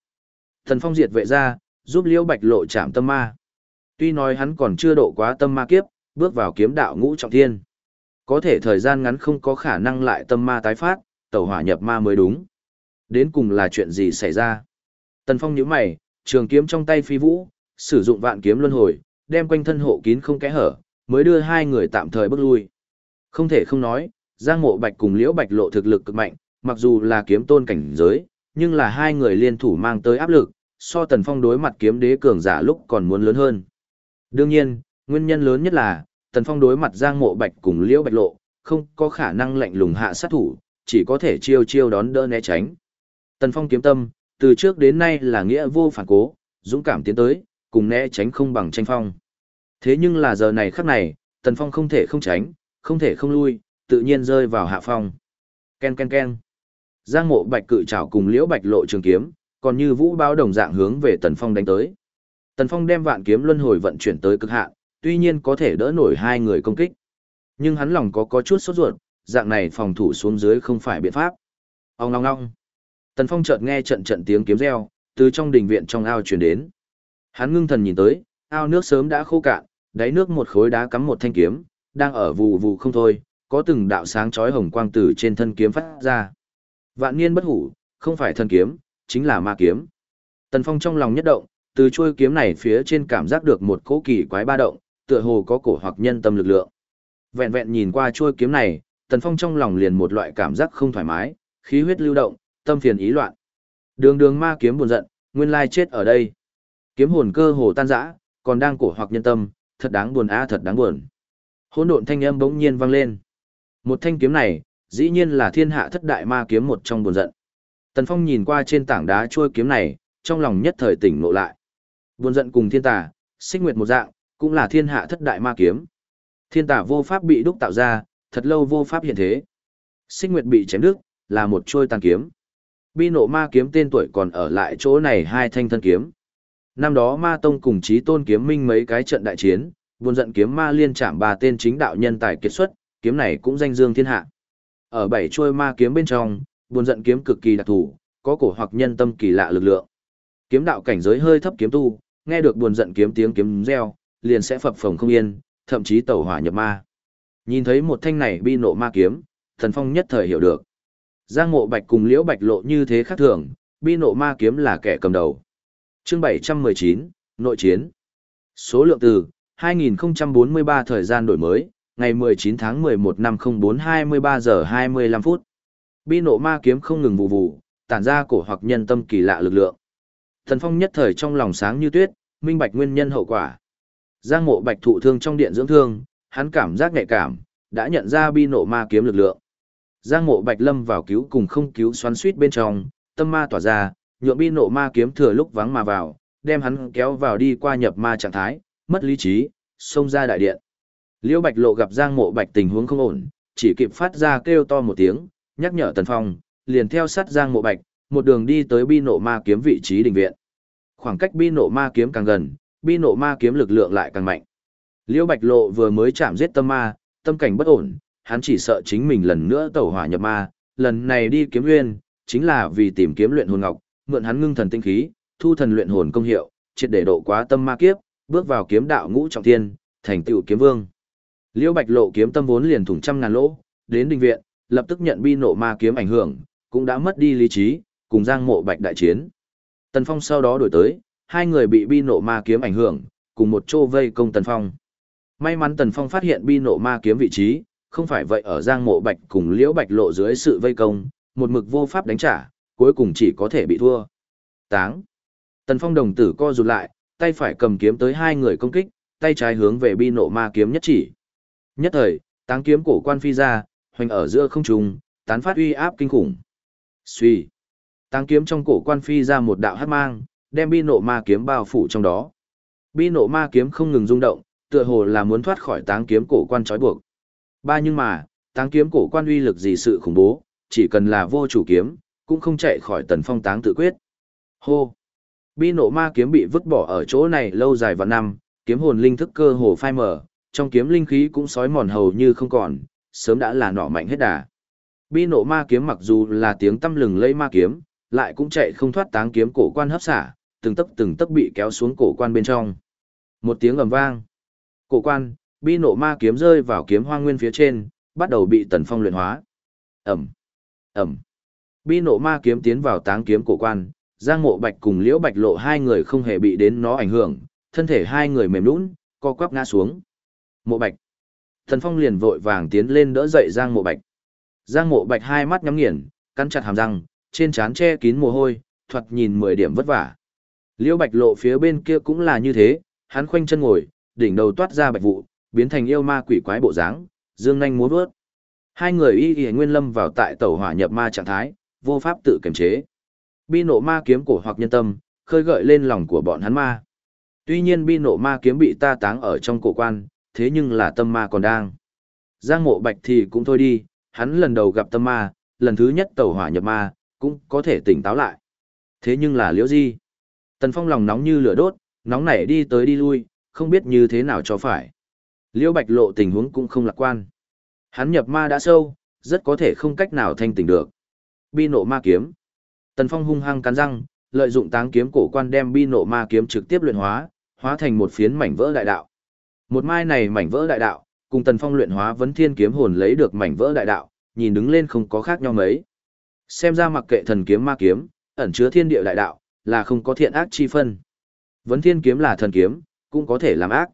thần Phong diệt vệ ra, giúp Liễu Bạch Lộ chạm tâm ma. Tuy nói hắn còn chưa độ quá tâm ma kiếp, bước vào kiếm đạo ngũ trọng thiên. Có thể thời gian ngắn không có khả năng lại tâm ma tái phát, tẩu hỏa nhập ma mới đúng. Đến cùng là chuyện gì xảy ra? Tần Phong nhíu mày, trường kiếm trong tay phi vũ, sử dụng vạn kiếm luân hồi, đem quanh thân hộ kín không kẽ hở, mới đưa hai người tạm thời bước lui. Không thể không nói, Giang Mộ Bạch cùng Liễu Bạch lộ thực lực cực mạnh, mặc dù là kiếm tôn cảnh giới, nhưng là hai người liên thủ mang tới áp lực, so Tần Phong đối mặt kiếm đế cường giả lúc còn muốn lớn hơn. Đương nhiên, nguyên nhân lớn nhất là, Tần Phong đối mặt Giang Mộ Bạch cùng Liễu Bạch lộ, không có khả năng lạnh lùng hạ sát thủ, chỉ có thể chiêu chiêu đón đỡ né tránh. Tần Phong kiếm tâm, từ trước đến nay là nghĩa vô phản cố, dũng cảm tiến tới, cùng né tránh không bằng tranh phong. Thế nhưng là giờ này khắc này, Tần Phong không thể không tránh, không thể không lui, tự nhiên rơi vào hạ phong. Ken ken ken. Giang mộ bạch cự trảo cùng liễu bạch lộ trường kiếm, còn như vũ báo đồng dạng hướng về Tần Phong đánh tới. Tần Phong đem vạn kiếm luân hồi vận chuyển tới cực hạn, tuy nhiên có thể đỡ nổi hai người công kích. Nhưng hắn lòng có có chút sốt ruột, dạng này phòng thủ xuống dưới không phải biện pháp. Ông long long, Tần Phong chợt nghe trận trận tiếng kiếm reo, từ trong đình viện trong ao truyền đến. Hắn ngưng thần nhìn tới, ao nước sớm đã khô cạn, đáy nước một khối đá cắm một thanh kiếm, đang ở vụ vụ không thôi, có từng đạo sáng chói hồng quang từ trên thân kiếm phát ra. Vạn niên bất hủ, không phải thần kiếm, chính là ma kiếm. Tần Phong trong lòng nhất động, từ chuôi kiếm này phía trên cảm giác được một cỗ kỳ quái ba động, tựa hồ có cổ hoặc nhân tâm lực lượng. Vẹn vẹn nhìn qua chuôi kiếm này, Tần Phong trong lòng liền một loại cảm giác không thoải mái, khí huyết lưu động, tâm phiền ý loạn. Đường đường ma kiếm buồn giận, nguyên lai chết ở đây. Kiếm hồn cơ hồ tan rã, còn đang cổ hoặc nhân tâm, thật đáng buồn a thật đáng buồn. Hỗn độn thanh âm bỗng nhiên vang lên. Một thanh kiếm này, dĩ nhiên là thiên hạ thất đại ma kiếm một trong buồn giận. Tần Phong nhìn qua trên tảng đá trôi kiếm này, trong lòng nhất thời tỉnh ngộ lại. Buồn giận cùng thiên tà, xích nguyệt một dạng, cũng là thiên hạ thất đại ma kiếm. Thiên tà vô pháp bị đúc tạo ra, thật lâu vô pháp hiện thế. Xích nguyệt bị chém đứt, là một trôi tàn kiếm. Bi nộ ma kiếm tên tuổi còn ở lại chỗ này hai thanh thân kiếm. Năm đó ma tông cùng chí tôn kiếm minh mấy cái trận đại chiến, buồn giận kiếm ma liên chạm ba tên chính đạo nhân tài kiệt xuất, kiếm này cũng danh dương thiên hạ. Ở bảy trôi ma kiếm bên trong, buồn giận kiếm cực kỳ đặc thù, có cổ hoặc nhân tâm kỳ lạ lực lượng. Kiếm đạo cảnh giới hơi thấp kiếm tu, nghe được buồn giận kiếm tiếng kiếm reo, liền sẽ phập phồng không yên, thậm chí tẩu hỏa nhập ma. Nhìn thấy một thanh này bi nộ ma kiếm, thần phong nhất thời hiểu được. Giang mộ bạch cùng liễu bạch lộ như thế khác thường, bi nộ ma kiếm là kẻ cầm đầu. Chương 719, Nội chiến. Số lượng từ, 2043 thời gian đổi mới, ngày 19 tháng 11 năm 04 23 giờ 25 phút. Bi nộ ma kiếm không ngừng vụ vụ, tản ra cổ hoặc nhân tâm kỳ lạ lực lượng. Thần phong nhất thời trong lòng sáng như tuyết, minh bạch nguyên nhân hậu quả. Giang mộ bạch thụ thương trong điện dưỡng thương, hắn cảm giác nhạy cảm, đã nhận ra bi nộ ma kiếm lực lượng. Giang mộ bạch lâm vào cứu cùng không cứu xoắn suýt bên trong, tâm ma tỏa ra, nhượng bi nộ ma kiếm thừa lúc vắng mà vào, đem hắn kéo vào đi qua nhập ma trạng thái, mất lý trí, xông ra đại điện. Liễu Bạch Lộ gặp Giang Mộ Bạch tình huống không ổn, chỉ kịp phát ra kêu to một tiếng, nhắc nhở Tần Phong, liền theo sát Giang Mộ Bạch, một đường đi tới bi nộ ma kiếm vị trí đình viện. Khoảng cách bi nộ ma kiếm càng gần, bi nộ ma kiếm lực lượng lại càng mạnh. Liễu Bạch Lộ vừa mới chạm giết tâm ma, tâm cảnh bất ổn, hắn chỉ sợ chính mình lần nữa tẩu hỏa nhập ma, lần này đi kiếm nguyên, chính là vì tìm kiếm luyện hồn ngọc, mượn hắn ngưng thần tinh khí, thu thần luyện hồn công hiệu, triệt để độ quá tâm ma kiếp, bước vào kiếm đạo ngũ trọng thiên, thành tựu kiếm vương. Liễu Bạch Lộ kiếm tâm vốn liền thủng trăm ngàn lỗ, đến đình viện, lập tức nhận bi nộ ma kiếm ảnh hưởng, cũng đã mất đi lý trí, cùng Giang Mộ Bạch đại chiến. Tần Phong sau đó đổi tới, hai người bị bi nộ ma kiếm ảnh hưởng, cùng một chỗ vây công Tần Phong. May mắn Tần Phong phát hiện bi nộ ma kiếm vị trí, không phải vậy ở Giang Mộ Bạch cùng Liễu Bạch Lộ dưới sự vây công, một mực vô pháp đánh trả, cuối cùng chỉ có thể bị thua. Táng. Tần Phong đồng tử co rụt lại, tay phải cầm kiếm tới hai người công kích, tay trái hướng về bi nộ ma kiếm nhất chỉ. Nhất thời, táng kiếm cổ quan phi ra, hoành ở giữa không trung, tán phát uy áp kinh khủng. Suy. Táng kiếm trong cổ quan phi ra một đạo hắc mang, đem bi nộ ma kiếm bao phủ trong đó. Bi nộ ma kiếm không ngừng rung động, tựa hồ là muốn thoát khỏi táng kiếm cổ quan trói buộc. Ba nhưng mà, táng kiếm cổ quan uy lực gì sự khủng bố, chỉ cần là vô chủ kiếm, cũng không chạy khỏi tần phong táng tự quyết. Hô! Bi nộ ma kiếm bị vứt bỏ ở chỗ này lâu dài và năm, kiếm hồn linh thức cơ hồ phai mở, trong kiếm linh khí cũng sói mòn hầu như không còn, sớm đã là nọ mạnh hết đà. Bi nộ ma kiếm mặc dù là tiếng tâm lừng lây ma kiếm, lại cũng chạy không thoát táng kiếm cổ quan hấp xả, từng tấc từng tấc bị kéo xuống cổ quan bên trong. Một tiếng ầm vang. Cổ quan, bi nộ ma kiếm rơi vào kiếm hoang nguyên phía trên, bắt đầu bị tần phong luyện hóa. Ẩm, Ẩm. Bi nộ ma kiếm tiến vào táng kiếm cổ quan, Giang Mộ Bạch cùng Liễu Bạch Lộ hai người không hề bị đến nó ảnh hưởng, thân thể hai người mềm nhũn, co quắp ngã xuống. Mộ Bạch. Thần Phong liền vội vàng tiến lên đỡ dậy Giang Mộ Bạch. Giang Mộ Bạch hai mắt nhắm nghiền, cắn chặt hàm răng, trên trán che kín mồ hôi, thoạt nhìn mười điểm vất vả. Liễu Bạch Lộ phía bên kia cũng là như thế, hắn khoanh chân ngồi, đỉnh đầu toát ra bạch vụ, biến thành yêu ma quỷ quái bộ dáng, dương nhanh múa vớt. Hai người y y nguyên lâm vào tại tẩu hỏa nhập ma trạng thái, vô pháp tự kiềm chế. Bi nộ ma kiếm cổ hoặc nhân tâm, khơi gợi lên lòng của bọn hắn ma. Tuy nhiên bi nộ ma kiếm bị ta táng ở trong cổ quan, thế nhưng là tâm ma còn đang. Giang mộ bạch thì cũng thôi đi, hắn lần đầu gặp tâm ma, lần thứ nhất tẩu hỏa nhập ma, cũng có thể tỉnh táo lại. Thế nhưng là liễu di. Tần Phong lòng nóng như lửa đốt, nóng nảy đi tới đi lui, không biết như thế nào cho phải. Liễu Bạch lộ tình huống cũng không lạc quan. Hắn nhập ma đã sâu, rất có thể không cách nào thanh tỉnh được. Bi nộ ma kiếm. Tần Phong hung hăng cắn răng, lợi dụng táng kiếm cổ quan đem bi nộ ma kiếm trực tiếp luyện hóa, hóa thành một phiến mảnh vỡ đại đạo. Một mai này mảnh vỡ đại đạo, cùng Tần Phong luyện hóa vấn thiên kiếm hồn lấy được mảnh vỡ đại đạo, nhìn đứng lên không có khác nhau mấy. Xem ra mặc kệ thần kiếm ma kiếm, ẩn chứa thiên địa đại đạo, là không có thiện ác chi phân. Vấn thiên kiếm là thần kiếm, cũng có thể làm ác.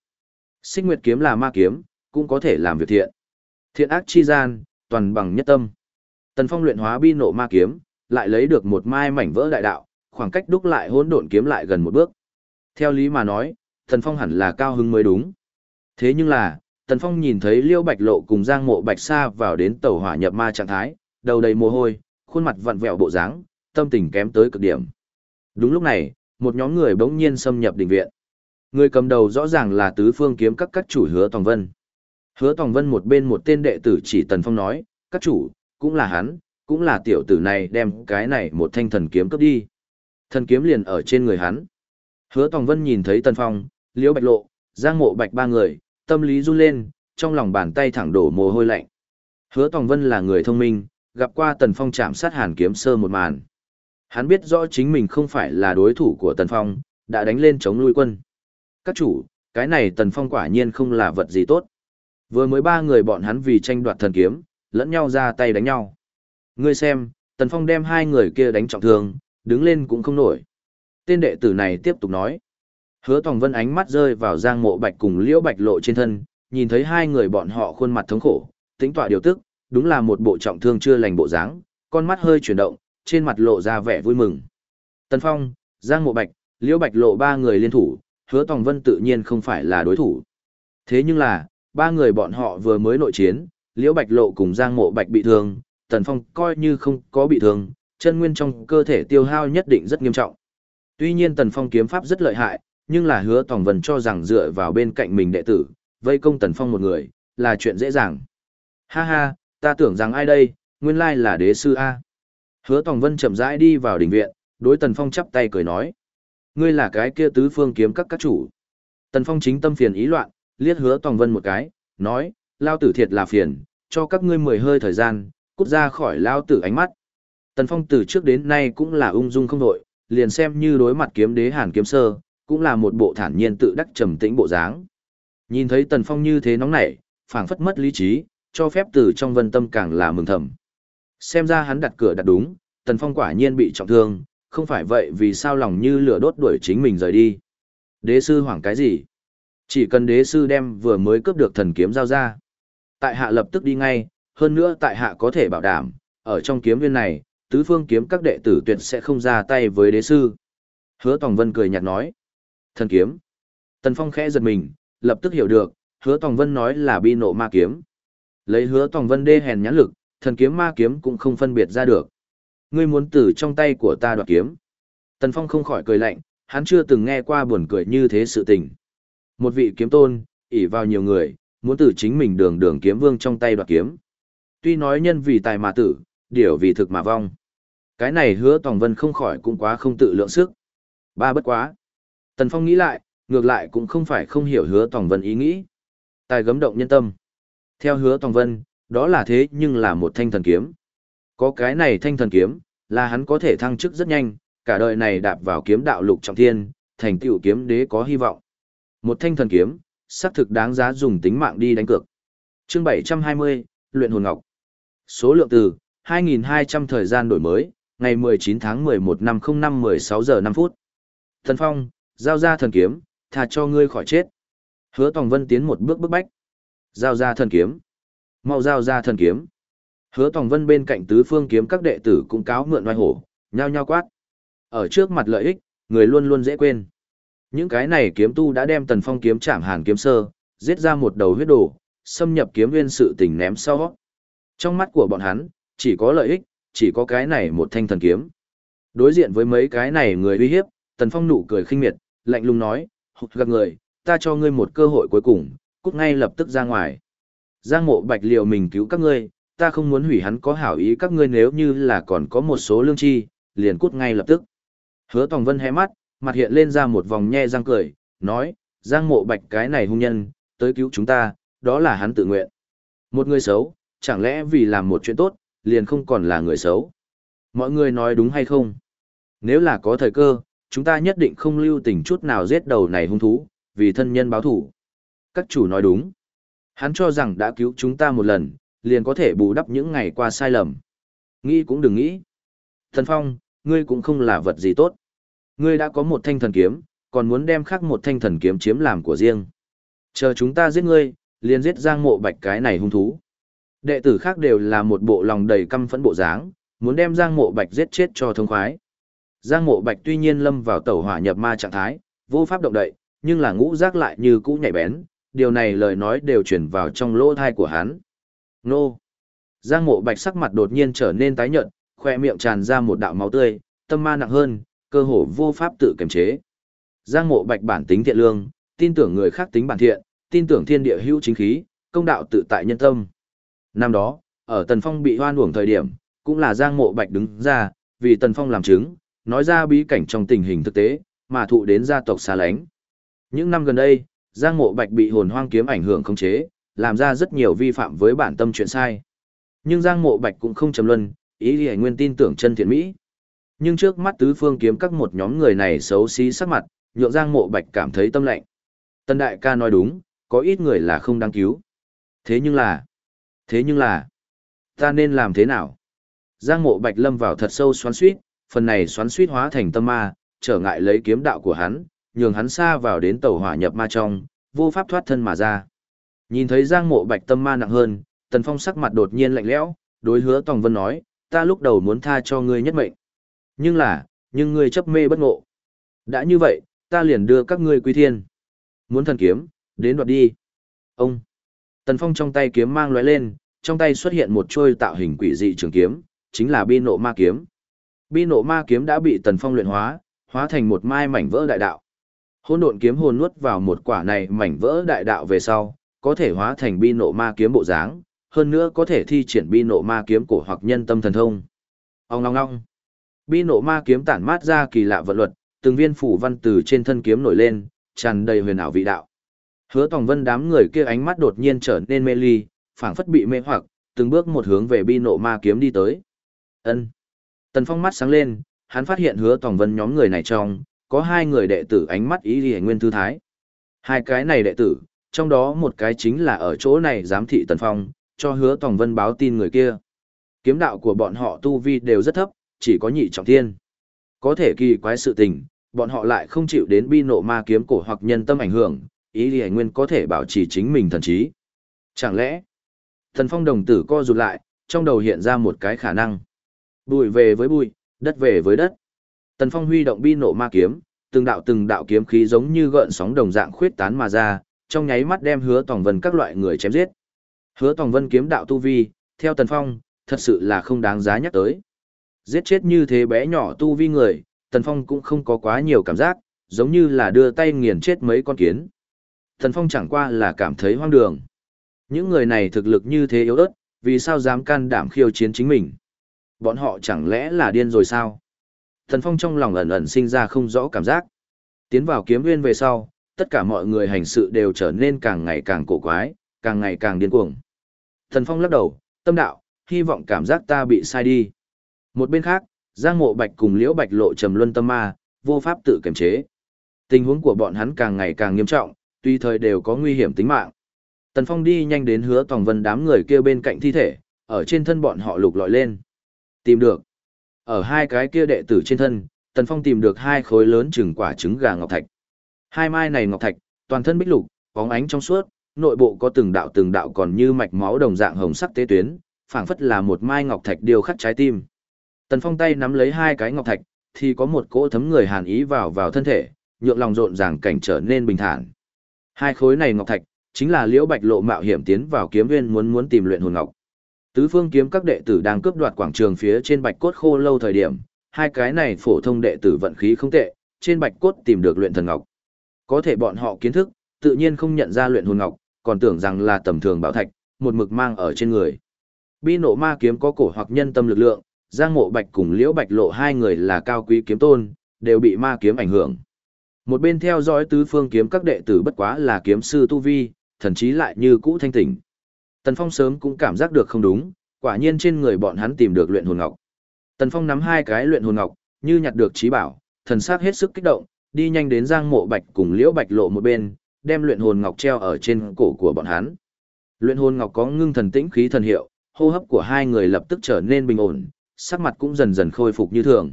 Xích nguyệt kiếm là ma kiếm, cũng có thể làm việc thiện. Thiện ác chi gian, toàn bằng nhất tâm. Tần Phong luyện hóa bi nộ ma kiếm, lại lấy được một mai mảnh vỡ đại đạo, khoảng cách đúc lại hỗn độn kiếm lại gần một bước. Theo lý mà nói, Tần Phong hẳn là cao hứng mới đúng. Thế nhưng là, Tần Phong nhìn thấy Liêu Bạch Lộ cùng Giang Mộ Bạch Sa vào đến tàu hỏa nhập ma trạng thái, đầu đầy mồ hôi, khuôn mặt vặn vẹo bộ dáng, tâm tình kém tới cực điểm. Đúng lúc này, một nhóm người bỗng nhiên xâm nhập đình viện. Người cầm đầu rõ ràng là tứ phương kiếm các các chủ hứa Tòng Vân. Hứa Tòng Vân một bên một tên đệ tử chỉ Tần Phong nói, các chủ, cũng là hắn, cũng là tiểu tử này đem cái này một thanh thần kiếm cướp đi. Thần kiếm liền ở trên người hắn. Hứa Tòng Vân nhìn thấy Tần Phong, Liễu Bạch Lộ, Giang Mộ Bạch ba người, tâm lý run lên, trong lòng bàn tay thẳng đổ mồ hôi lạnh. Hứa Tòng Vân là người thông minh, gặp qua Tần Phong chạm sát Hàn Kiếm Sơ một màn. Hắn biết rõ chính mình không phải là đối thủ của Tần Phong, đã đánh lên chống lui quân. Các chủ, cái này Tần Phong quả nhiên không là vật gì tốt. Vừa mới ba người bọn hắn vì tranh đoạt thần kiếm, lẫn nhau ra tay đánh nhau. Ngươi xem, Tần Phong đem hai người kia đánh trọng thương, đứng lên cũng không nổi. Tên đệ tử này tiếp tục nói. Hứa Tòng Vân ánh mắt rơi vào Giang Mộ Bạch cùng Liễu Bạch Lộ trên thân, nhìn thấy hai người bọn họ khuôn mặt thống khổ, tính tọa điều tức, đúng là một bộ trọng thương chưa lành bộ dáng, con mắt hơi chuyển động, trên mặt lộ ra vẻ vui mừng. Tần Phong, Giang Mộ Bạch, Liễu Bạch Lộ ba người liên thủ, Hứa Tòng Vân tự nhiên không phải là đối thủ. Thế nhưng là, ba người bọn họ vừa mới nội chiến, Liễu Bạch Lộ cùng Giang Mộ Bạch bị thương, Tần Phong coi như không có bị thương, chân nguyên trong cơ thể tiêu hao nhất định rất nghiêm trọng. Tuy nhiên Tần Phong kiếm pháp rất lợi hại, nhưng là hứa Tòng Vân cho rằng dựa vào bên cạnh mình đệ tử, vây công Tần Phong một người, là chuyện dễ dàng. Ha ha, ta tưởng rằng ai đây, nguyên lai là đế sư A. Hứa Tòng Vân chậm rãi đi vào đình viện, đối Tần Phong chắp tay cười nói. Ngươi là cái kia tứ phương kiếm các các chủ. Tần Phong chính tâm phiền ý loạn, liếc hứa Tòng Vân một cái, nói, lao tử thiệt là phiền, cho các ngươi mười hơi thời gian, cút ra khỏi lao tử ánh mắt. Tần Phong từ trước đến nay cũng là ung dung không đội, liền xem như đối mặt kiếm đế hàn kiếm sơ, cũng là một bộ thản nhiên tự đắc trầm tĩnh bộ dáng. Nhìn thấy Tần Phong như thế nóng nảy, phảng phất mất lý trí, cho phép từ trong vân tâm càng là mừng thầm. Xem ra hắn đặt cửa đặt đúng, Tần Phong quả nhiên bị trọng thương, không phải vậy vì sao lòng như lửa đốt đuổi chính mình rời đi. Đế sư hoảng cái gì? Chỉ cần đế sư đem vừa mới cướp được thần kiếm giao ra. Tại hạ lập tức đi ngay, hơn nữa tại hạ có thể bảo đảm, ở trong kiếm viên này, tứ phương kiếm các đệ tử tuyệt sẽ không ra tay với đế sư. Hứa Tòng Vân cười nhạt nói. Thần kiếm. Tần Phong khẽ giật mình, lập tức hiểu được, hứa Tòng Vân nói là bi nộ ma kiếm. Lấy hứa Tòng Vân đê hèn nhãn lực, thần kiếm ma kiếm cũng không phân biệt ra được. Ngươi muốn từ trong tay của ta đoạt kiếm. Tần Phong không khỏi cười lạnh, hắn chưa từng nghe qua buồn cười như thế sự tình. Một vị kiếm tôn, ỷ vào nhiều người, muốn từ chính mình đường đường kiếm vương trong tay đoạt kiếm. Tuy nói nhân vì tài mà tử, điều vì thực mà vong. Cái này hứa Tòng Vân không khỏi cũng quá không tự lượng sức. Ba bất quá. Tần Phong nghĩ lại, ngược lại cũng không phải không hiểu hứa Tòng Vân ý nghĩ. Tài gấm động nhân tâm. Theo hứa Tòng Vân, đó là thế nhưng là một thanh thần kiếm. Có cái này thanh thần kiếm, là hắn có thể thăng chức rất nhanh, cả đời này đạp vào kiếm đạo lục trọng thiên, thành tựu kiếm đế có hy vọng. Một thanh thần kiếm, xác thực đáng giá dùng tính mạng đi đánh cược. Chương 720, Luyện hồn ngọc. Số lượng từ 2200 thời gian đổi mới, ngày 19 tháng 11 năm 05 16 giờ 5 phút. Thần Phong, giao ra thần kiếm, thà cho ngươi khỏi chết. Hứa Tòng Vân tiến một bước bước bách. Giao ra thần kiếm. Mau giao ra thần kiếm. Hứa Tòng Vân bên cạnh tứ phương kiếm các đệ tử cũng cáo mượn oai hổ, nhao nhao quát. Ở trước mặt lợi ích, người luôn luôn dễ quên. Những cái này kiếm tu đã đem Tần Phong kiếm chạm hàn kiếm sơ, giết ra một đầu huyết đồ, xâm nhập kiếm nguyên sự tình ném sau. Trong mắt của bọn hắn, chỉ có lợi ích, chỉ có cái này một thanh thần kiếm. Đối diện với mấy cái này người uy hiếp, Tần Phong nụ cười khinh miệt, lạnh lùng nói, hụt gặp người, ta cho ngươi một cơ hội cuối cùng, cút ngay lập tức ra ngoài. Giang mộ bạch liệu mình cứu các ngươi, ta không muốn hủy hắn có hảo ý các ngươi nếu như là còn có một số lương chi, liền cút ngay lập tức. Hứa Tòng Vân hé mắt, mặt hiện lên ra một vòng nhe răng cười, nói, Giang mộ bạch cái này hung nhân, tới cứu chúng ta, đó là hắn tự nguyện. Một người xấu, chẳng lẽ vì làm một chuyện tốt, liền không còn là người xấu. Mọi người nói đúng hay không? Nếu là có thời cơ, chúng ta nhất định không lưu tình chút nào giết đầu này hung thú, vì thân nhân báo thủ. Các chủ nói đúng. Hắn cho rằng đã cứu chúng ta một lần, liền có thể bù đắp những ngày qua sai lầm. Nghĩ cũng đừng nghĩ. Thần Phong, ngươi cũng không là vật gì tốt. Ngươi đã có một thanh thần kiếm, còn muốn đem khác một thanh thần kiếm chiếm làm của riêng. Chờ chúng ta giết ngươi, liền giết giang mộ bạch cái này hung thú. Đệ tử khác đều là một bộ lòng đầy căm phẫn bộ dáng, muốn đem giang mộ bạch giết chết cho thông khoái. Giang mộ bạch tuy nhiên lâm vào tẩu hỏa nhập ma trạng thái, vô pháp động đậy, nhưng là ngũ giác lại như cũ nhạy bén, điều này lời nói đều chuyển vào trong lỗ thai của hắn. Nô! Giang mộ bạch sắc mặt đột nhiên trở nên tái nhợt, khoe miệng tràn ra một đạo máu tươi, tâm ma nặng hơn, cơ hồ vô pháp tự kiềm chế. Giang mộ bạch bản tính thiện lương, tin tưởng người khác tính bản thiện, tin tưởng thiên địa hữu chính khí, công đạo tự tại nhân tâm. Năm đó, ở Tần Phong bị hoan uổng thời điểm, cũng là Giang mộ bạch đứng ra, vì Tần Phong làm chứng, nói ra bí cảnh trong tình hình thực tế, mà thụ đến gia tộc xa lánh. Những năm gần đây, Giang Mộ Bạch bị hồn hoang kiếm ảnh hưởng không chế, làm ra rất nhiều vi phạm với bản tâm chuyện sai. Nhưng Giang Mộ Bạch cũng không trầm luân, ý lý nguyên tin tưởng chân thiện mỹ. Nhưng trước mắt tứ phương kiếm các một nhóm người này xấu xí sắc mặt, nhượng Giang Mộ Bạch cảm thấy tâm lạnh. Tân đại ca nói đúng, có ít người là không đáng cứu. Thế nhưng là, thế nhưng là, ta nên làm thế nào? Giang Mộ Bạch lâm vào thật sâu xoắn xuýt, phần này xoắn suýt hóa thành tâm ma, trở ngại lấy kiếm đạo của hắn, nhường hắn xa vào đến tàu hỏa nhập ma trong, vô pháp thoát thân mà ra. Nhìn thấy Giang Mộ Bạch tâm ma nặng hơn, Tần Phong sắc mặt đột nhiên lạnh lẽo, đối hứa Tòng Vân nói, ta lúc đầu muốn tha cho ngươi nhất mệnh. Nhưng là, nhưng ngươi chấp mê bất ngộ. Đã như vậy, ta liền đưa các ngươi quy thiên. Muốn thần kiếm, đến đoạt đi. Ông. Tần Phong trong tay kiếm mang lóe lên, trong tay xuất hiện một trôi tạo hình quỷ dị trường kiếm, chính là bi nộ ma kiếm. Bi nộ ma kiếm đã bị Tần Phong luyện hóa, hóa thành một mai mảnh vỡ đại đạo. Hôn độn kiếm hồn nuốt vào một quả này mảnh vỡ đại đạo về sau, có thể hóa thành bi nộ ma kiếm bộ dáng, hơn nữa có thể thi triển bi nộ ma kiếm cổ hoặc nhân tâm thần thông. Ông ngong ngong. Bi nộ ma kiếm tản mát ra kỳ lạ vận luật, từng viên phủ văn từ trên thân kiếm nổi lên, tràn đầy huyền ảo vị đạo. Hứa Tòng Vân đám người kia ánh mắt đột nhiên trở nên mê ly, phảng phất bị mê hoặc, từng bước một hướng về bi nộ ma kiếm đi tới. Ân. Tần Phong mắt sáng lên, hắn phát hiện Hứa Tòng Vân nhóm người này trong, có hai người đệ tử ánh mắt ý liễu nguyên thư thái. Hai cái này đệ tử, trong đó một cái chính là ở chỗ này giám thị Tần Phong, cho hứa Tòng Vân báo tin người kia. Kiếm đạo của bọn họ tu vi đều rất thấp, chỉ có nhị trọng thiên. Có thể kỳ quái sự tình, bọn họ lại không chịu đến bi nộ ma kiếm cổ hoặc nhân tâm ảnh hưởng, ý liễu nguyên có thể bảo trì chính mình thần trí. Chẳng lẽ, Tần Phong đồng tử co rụt lại, trong đầu hiện ra một cái khả năng. Bụi về với bụi, đất về với đất. Tần Phong huy động bi nộ ma kiếm, từng đạo từng đạo kiếm khí giống như gợn sóng đồng dạng khuyết tán mà ra, trong nháy mắt đem Hứa Tòng Vân các loại người chém giết. Hứa Tòng Vân kiếm đạo tu vi, theo Tần Phong, thật sự là không đáng giá nhắc tới. Giết chết như thế bé nhỏ tu vi người, Tần Phong cũng không có quá nhiều cảm giác, giống như là đưa tay nghiền chết mấy con kiến. Tần Phong chẳng qua là cảm thấy hoang đường. Những người này thực lực như thế yếu ớt, vì sao dám can đảm khiêu chiến chính mình? Bọn họ chẳng lẽ là điên rồi sao? Thần Phong trong lòng ẩn ẩn sinh ra không rõ cảm giác. Tiến vào kiếm nguyên về sau, tất cả mọi người hành sự đều trở nên càng ngày càng cổ quái, càng ngày càng điên cuồng. Thần Phong lắc đầu, tâm đạo, hy vọng cảm giác ta bị sai đi. Một bên khác, Giang Mộ Bạch cùng Liễu Bạch lộ trầm luân tâm ma, vô pháp tự kiềm chế. Tình huống của bọn hắn càng ngày càng nghiêm trọng, tuy thời đều có nguy hiểm tính mạng. Tần Phong đi nhanh đến hứa Tòng Vân đám người kia bên cạnh thi thể, ở trên thân bọn họ lục lọi lên. Tìm được. Ở hai cái kia đệ tử trên thân, Tần Phong tìm được hai khối lớn trừng quả trứng gà ngọc thạch. Hai mai này ngọc thạch, toàn thân bích lục, bóng ánh trong suốt, nội bộ có từng đạo từng đạo còn như mạch máu đồng dạng hồng sắc tế tuyến, phảng phất là một mai ngọc thạch điêu khắc trái tim. Tần Phong tay nắm lấy hai cái ngọc thạch, thì có một cỗ thấm người hàn ý vào vào thân thể, nhượng lòng rộn ràng cảnh trở nên bình thản. Hai khối này ngọc thạch, chính là Liễu Bạch Lộ mạo hiểm tiến vào kiếm viên muốn muốn tìm luyện hồn ngọc. Tứ phương kiếm các đệ tử đang cướp đoạt quảng trường phía trên bạch cốt khô lâu thời điểm, hai cái này phổ thông đệ tử vận khí không tệ, trên bạch cốt tìm được luyện thần ngọc. Có thể bọn họ kiến thức, tự nhiên không nhận ra luyện hồn ngọc, còn tưởng rằng là tầm thường bảo thạch, một mực mang ở trên người. Bi nộ ma kiếm có cổ hoặc nhân tâm lực lượng, Giang Mộ Bạch cùng Liễu Bạch Lộ hai người là cao quý kiếm tôn, đều bị ma kiếm ảnh hưởng. Một bên theo dõi tứ phương kiếm các đệ tử bất quá là kiếm sư tu vi, thần chí lại như cũ thanh tỉnh. Tần Phong sớm cũng cảm giác được không đúng, quả nhiên trên người bọn hắn tìm được luyện hồn ngọc. Tần Phong nắm hai cái luyện hồn ngọc, như nhặt được trí bảo, thần sắc hết sức kích động, đi nhanh đến Giang Mộ Bạch cùng Liễu Bạch Lộ một bên, đem luyện hồn ngọc treo ở trên cổ của bọn hắn. Luyện hồn ngọc có ngưng thần tĩnh khí thần hiệu, hô hấp của hai người lập tức trở nên bình ổn, sắc mặt cũng dần dần khôi phục như thường.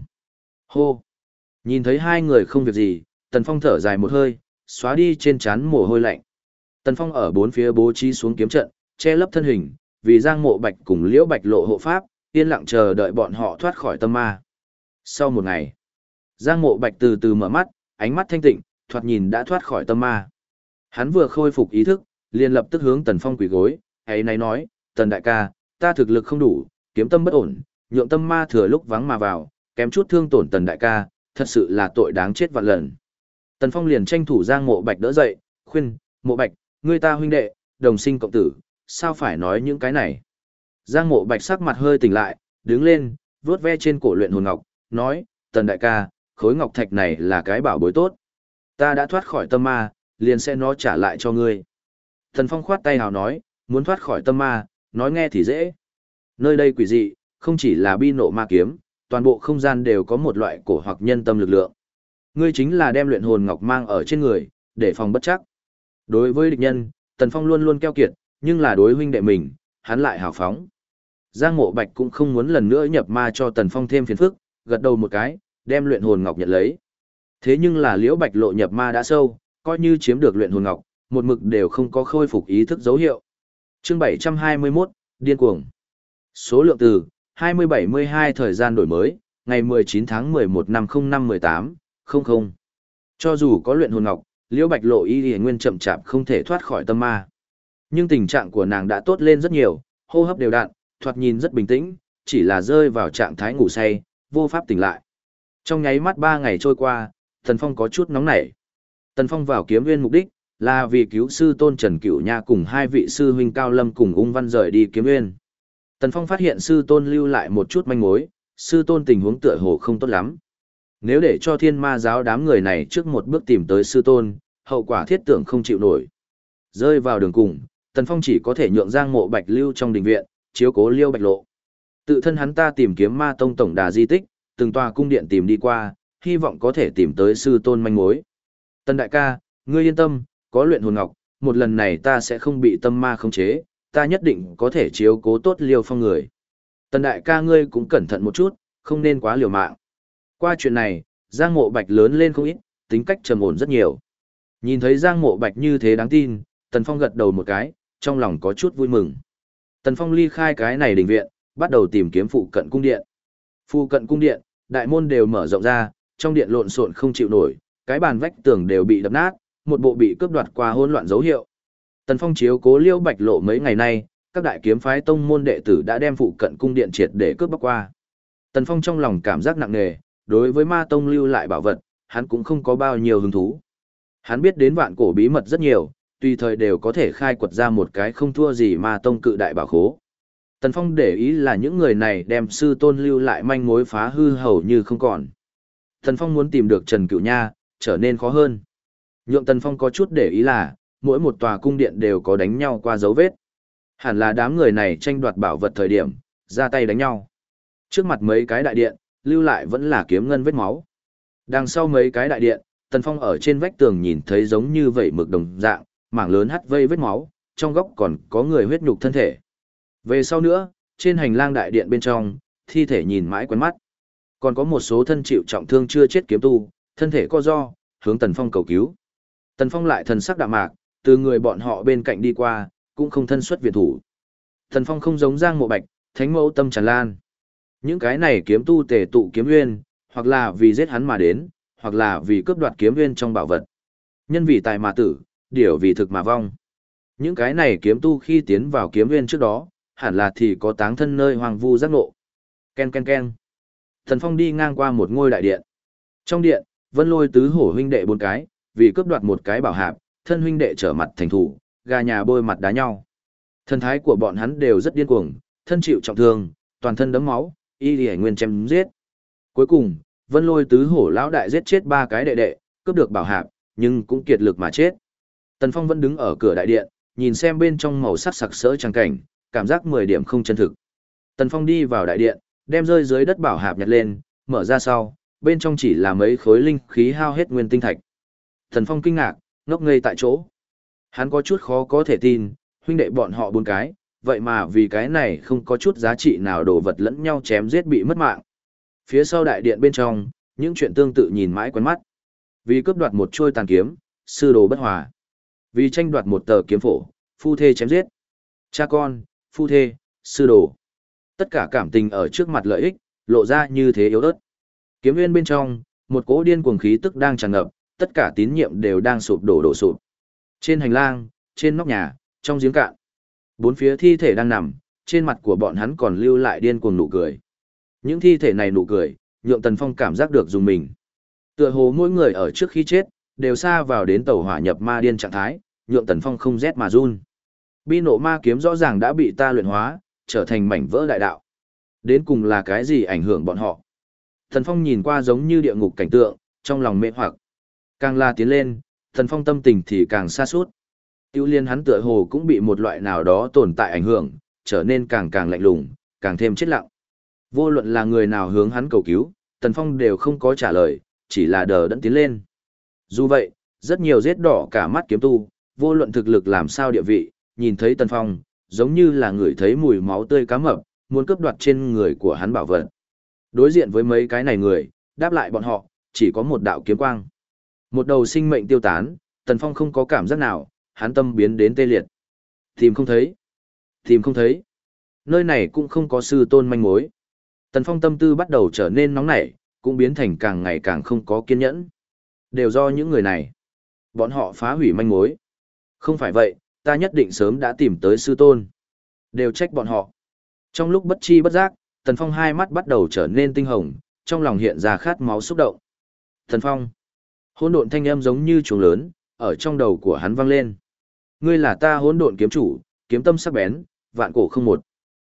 Hô! Nhìn thấy hai người không việc gì, Tần Phong thở dài một hơi, xóa đi trên trán mồ hôi lạnh. Tần Phong ở bốn phía bố trí xuống kiếm trận, che lấp thân hình, vì Giang Mộ Bạch cùng Liễu Bạch lộ hộ pháp, yên lặng chờ đợi bọn họ thoát khỏi tâm ma. Sau một ngày, Giang Mộ Bạch từ từ mở mắt, ánh mắt thanh tịnh, thoạt nhìn đã thoát khỏi tâm ma. Hắn vừa khôi phục ý thức, liền lập tức hướng Tần Phong quỳ gối, ấy này nói, Tần đại ca, ta thực lực không đủ, kiếm tâm bất ổn, nhượng tâm ma thừa lúc vắng mà vào, kém chút thương tổn Tần đại ca, thật sự là tội đáng chết vạn lần. Tần Phong liền tranh thủ Giang Mộ Bạch đỡ dậy, khuyên, Mộ Bạch, ngươi ta huynh đệ, đồng sinh cộng tử, sao phải nói những cái này. Giang Mộ Bạch sắc mặt hơi tỉnh lại, đứng lên, vuốt ve trên cổ luyện hồn ngọc, nói, Tần đại ca, khối ngọc thạch này là cái bảo bối tốt. Ta đã thoát khỏi tâm ma, liền sẽ nó trả lại cho ngươi. Thần Phong khoát tay hào nói, muốn thoát khỏi tâm ma, nói nghe thì dễ. Nơi đây quỷ dị, không chỉ là bi nộ ma kiếm, toàn bộ không gian đều có một loại cổ hoặc nhân tâm lực lượng. Ngươi chính là đem luyện hồn ngọc mang ở trên người, để phòng bất chắc. Đối với địch nhân, Tần Phong luôn luôn keo kiệt, nhưng là đối huynh đệ mình, hắn lại hào phóng. Giang Mộ Bạch cũng không muốn lần nữa nhập ma cho Tần Phong thêm phiền phức, gật đầu một cái, đem luyện hồn ngọc nhận lấy. Thế nhưng là Liễu Bạch lộ nhập ma đã sâu, coi như chiếm được luyện hồn ngọc, một mực đều không có khôi phục ý thức dấu hiệu. Chương 721, điên cuồng. Số lượng từ 2072 thời gian đổi mới, ngày 19 tháng 11 năm 0518, 00. Cho dù có luyện hồn ngọc, Liễu Bạch Lộ y y nguyên chậm chạp không thể thoát khỏi tâm ma. Nhưng tình trạng của nàng đã tốt lên rất nhiều, hô hấp đều đặn, thoạt nhìn rất bình tĩnh, chỉ là rơi vào trạng thái ngủ say, vô pháp tỉnh lại. Trong nháy mắt 3 ngày trôi qua, Tần Phong có chút nóng nảy. Tần Phong vào kiếm nguyên mục đích là vì cứu sư Tôn Trần Cửu Nha cùng hai vị sư huynh Cao Lâm cùng Ung Văn rời đi kiếm nguyên. Tần Phong phát hiện sư tôn lưu lại một chút manh mối, sư tôn tình huống tựa hồ không tốt lắm. Nếu để cho thiên ma giáo đám người này trước một bước tìm tới sư tôn, hậu quả thiết tưởng không chịu nổi. Rơi vào đường cùng, Tần Phong chỉ có thể nhượng giang mộ bạch lưu trong đình viện, chiếu cố liêu bạch lộ. Tự thân hắn ta tìm kiếm ma tông tổng đà di tích, từng tòa cung điện tìm đi qua, hy vọng có thể tìm tới sư tôn manh mối. Tần đại ca, ngươi yên tâm, có luyện hồn ngọc, một lần này ta sẽ không bị tâm ma khống chế, ta nhất định có thể chiếu cố tốt liêu phong người. Tần đại ca ngươi cũng cẩn thận một chút, không nên quá liều mạng. Qua chuyện này, Giang Mộ Bạch lớn lên không ít, tính cách trầm ổn rất nhiều. Nhìn thấy Giang Mộ Bạch như thế đáng tin, Tần Phong gật đầu một cái, trong lòng có chút vui mừng. Tần Phong ly khai cái này đình viện, bắt đầu tìm kiếm phụ cận cung điện. Phụ cận cung điện, đại môn đều mở rộng ra, trong điện lộn xộn không chịu nổi, cái bàn vách tường đều bị đập nát, một bộ bị cướp đoạt qua hỗn loạn dấu hiệu. Tần Phong chiếu cố Liêu Bạch Lộ mấy ngày nay, các đại kiếm phái tông môn đệ tử đã đem phụ cận cung điện triệt để cướp bóc qua. Tần Phong trong lòng cảm giác nặng nề, đối với ma tông lưu lại bảo vật, hắn cũng không có bao nhiêu hứng thú. Hắn biết đến vạn cổ bí mật rất nhiều, tùy thời đều có thể khai quật ra một cái không thua gì ma tông cự đại bảo khố. Tần Phong để ý là những người này đem sư tôn lưu lại manh mối phá hư hầu như không còn. Tần Phong muốn tìm được Trần Cửu Nha, trở nên khó hơn. Nhượng Tần Phong có chút để ý là, mỗi một tòa cung điện đều có đánh nhau qua dấu vết. Hẳn là đám người này tranh đoạt bảo vật thời điểm, ra tay đánh nhau. Trước mặt mấy cái đại điện, lưu lại vẫn là kiếm ngân vết máu. Đằng sau mấy cái đại điện, Tần Phong ở trên vách tường nhìn thấy giống như vậy mực đồng dạng, mảng lớn hắt vây vết máu, trong góc còn có người huyết nhục thân thể. Về sau nữa, trên hành lang đại điện bên trong, thi thể nhìn mãi quen mắt. Còn có một số thân chịu trọng thương chưa chết kiếm tu, thân thể co do, hướng Tần Phong cầu cứu. Tần Phong lại thần sắc đạm mạc, từ người bọn họ bên cạnh đi qua, cũng không thân xuất viện thủ. Tần Phong không giống Giang Mộ Bạch, thánh mẫu tâm tràn lan. Những cái này kiếm tu tề tụ kiếm nguyên, hoặc là vì giết hắn mà đến, hoặc là vì cướp đoạt kiếm nguyên trong bảo vật. Nhân vì tài mà tử, điểu vì thực mà vong. Những cái này kiếm tu khi tiến vào kiếm nguyên trước đó, hẳn là thì có táng thân nơi hoàng vu giác ngộ. Ken ken ken. Thần Phong đi ngang qua một ngôi đại điện. Trong điện, Vân Lôi tứ hổ huynh đệ bốn cái, vì cướp đoạt một cái bảo hạp, thân huynh đệ trở mặt thành thủ, gà nhà bôi mặt đá nhau. Thân thái của bọn hắn đều rất điên cuồng, thân chịu trọng thương, toàn thân đấm máu, y lì nguyên chém giết. Cuối cùng, Vân Lôi tứ hổ lão đại giết chết ba cái đệ đệ, cướp được bảo hạp, nhưng cũng kiệt lực mà chết. Tần Phong vẫn đứng ở cửa đại điện, nhìn xem bên trong màu sắc sặc sỡ trang cảnh, cảm giác 10 điểm không chân thực. Tần Phong đi vào đại điện, đem rơi dưới đất bảo hạp nhặt lên, mở ra sau, bên trong chỉ là mấy khối linh khí hao hết nguyên tinh thạch. Tần Phong kinh ngạc, ngốc ngây tại chỗ. Hắn có chút khó có thể tin, huynh đệ bọn họ bốn cái, vậy mà vì cái này không có chút giá trị nào đồ vật lẫn nhau chém giết bị mất mạng. Phía sau đại điện bên trong, những chuyện tương tự nhìn mãi quen mắt. Vì cướp đoạt một trôi tàn kiếm, sư đồ bất hòa. Vì tranh đoạt một tờ kiếm phổ, phu thê chém giết. Cha con, phu thê, sư đồ. Tất cả cảm tình ở trước mặt lợi ích, lộ ra như thế yếu ớt. Kiếm nguyên bên trong, một cỗ điên cuồng khí tức đang tràn ngập, tất cả tín nhiệm đều đang sụp đổ đổ sụp. Trên hành lang, trên nóc nhà, trong giếng cạn. Bốn phía thi thể đang nằm, trên mặt của bọn hắn còn lưu lại điên cuồng nụ cười. Những thi thể này nụ cười, nhượng Tần Phong cảm giác được dùng mình. Tựa hồ mỗi người ở trước khi chết, đều xa vào đến tàu hỏa nhập ma điên trạng thái, nhượng Tần Phong không rét mà run. Bi nộ ma kiếm rõ ràng đã bị ta luyện hóa, trở thành mảnh vỡ đại đạo. Đến cùng là cái gì ảnh hưởng bọn họ? Tần Phong nhìn qua giống như địa ngục cảnh tượng, trong lòng mê hoặc. Càng la tiến lên, Tần Phong tâm tình thì càng xa suốt. Tiêu liên hắn tựa hồ cũng bị một loại nào đó tồn tại ảnh hưởng, trở nên càng càng lạnh lùng, càng thêm chết lặng. Vô luận là người nào hướng hắn cầu cứu, Tần Phong đều không có trả lời, chỉ là đờ đẫn tiến lên. Dù vậy, rất nhiều giết đỏ cả mắt kiếm tu, vô luận thực lực làm sao địa vị, nhìn thấy Tần Phong, giống như là người thấy mùi máu tươi cá mập, muốn cướp đoạt trên người của hắn bảo vật. Đối diện với mấy cái này người, đáp lại bọn họ, chỉ có một đạo kiếm quang. Một đầu sinh mệnh tiêu tán, Tần Phong không có cảm giác nào, hắn tâm biến đến tê liệt. Tìm không thấy. Tìm không thấy. Nơi này cũng không có sư tôn manh mối. Tần Phong tâm tư bắt đầu trở nên nóng nảy, cũng biến thành càng ngày càng không có kiên nhẫn. Đều do những người này. Bọn họ phá hủy manh mối. Không phải vậy, ta nhất định sớm đã tìm tới sư tôn. Đều trách bọn họ. Trong lúc bất chi bất giác, Tần Phong hai mắt bắt đầu trở nên tinh hồng, trong lòng hiện ra khát máu xúc động. Tần Phong. Hỗn độn thanh âm giống như chuông lớn, ở trong đầu của hắn vang lên. Ngươi là ta hỗn độn kiếm chủ, kiếm tâm sắc bén, vạn cổ không một.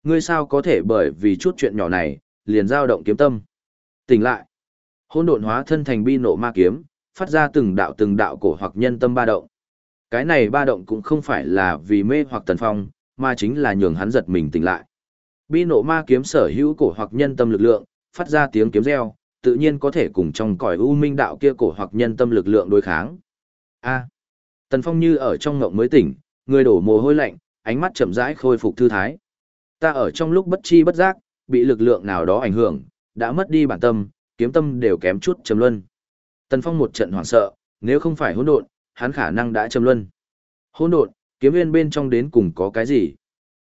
Ngươi sao có thể bởi vì chút chuyện nhỏ này, liền dao động kiếm tâm. Tỉnh lại. Hỗn độn hóa thân thành bi nộ ma kiếm, phát ra từng đạo từng đạo cổ hoặc nhân tâm ba động. Cái này ba động cũng không phải là vì mê hoặc tần phong, mà chính là nhường hắn giật mình tỉnh lại. Bi nộ ma kiếm sở hữu cổ hoặc nhân tâm lực lượng, phát ra tiếng kiếm reo, tự nhiên có thể cùng trong cõi u minh đạo kia cổ hoặc nhân tâm lực lượng đối kháng. A. tần phong như ở trong ngộng mới tỉnh, người đổ mồ hôi lạnh, ánh mắt chậm rãi khôi phục thư thái. Ta ở trong lúc bất chi bất giác, bị lực lượng nào đó ảnh hưởng, đã mất đi bản tâm, kiếm tâm đều kém chút trầm luân. Tần Phong một trận hoảng sợ, nếu không phải hỗn độn, hắn khả năng đã châm luân. Hỗn độn, kiếm viên bên trong đến cùng có cái gì?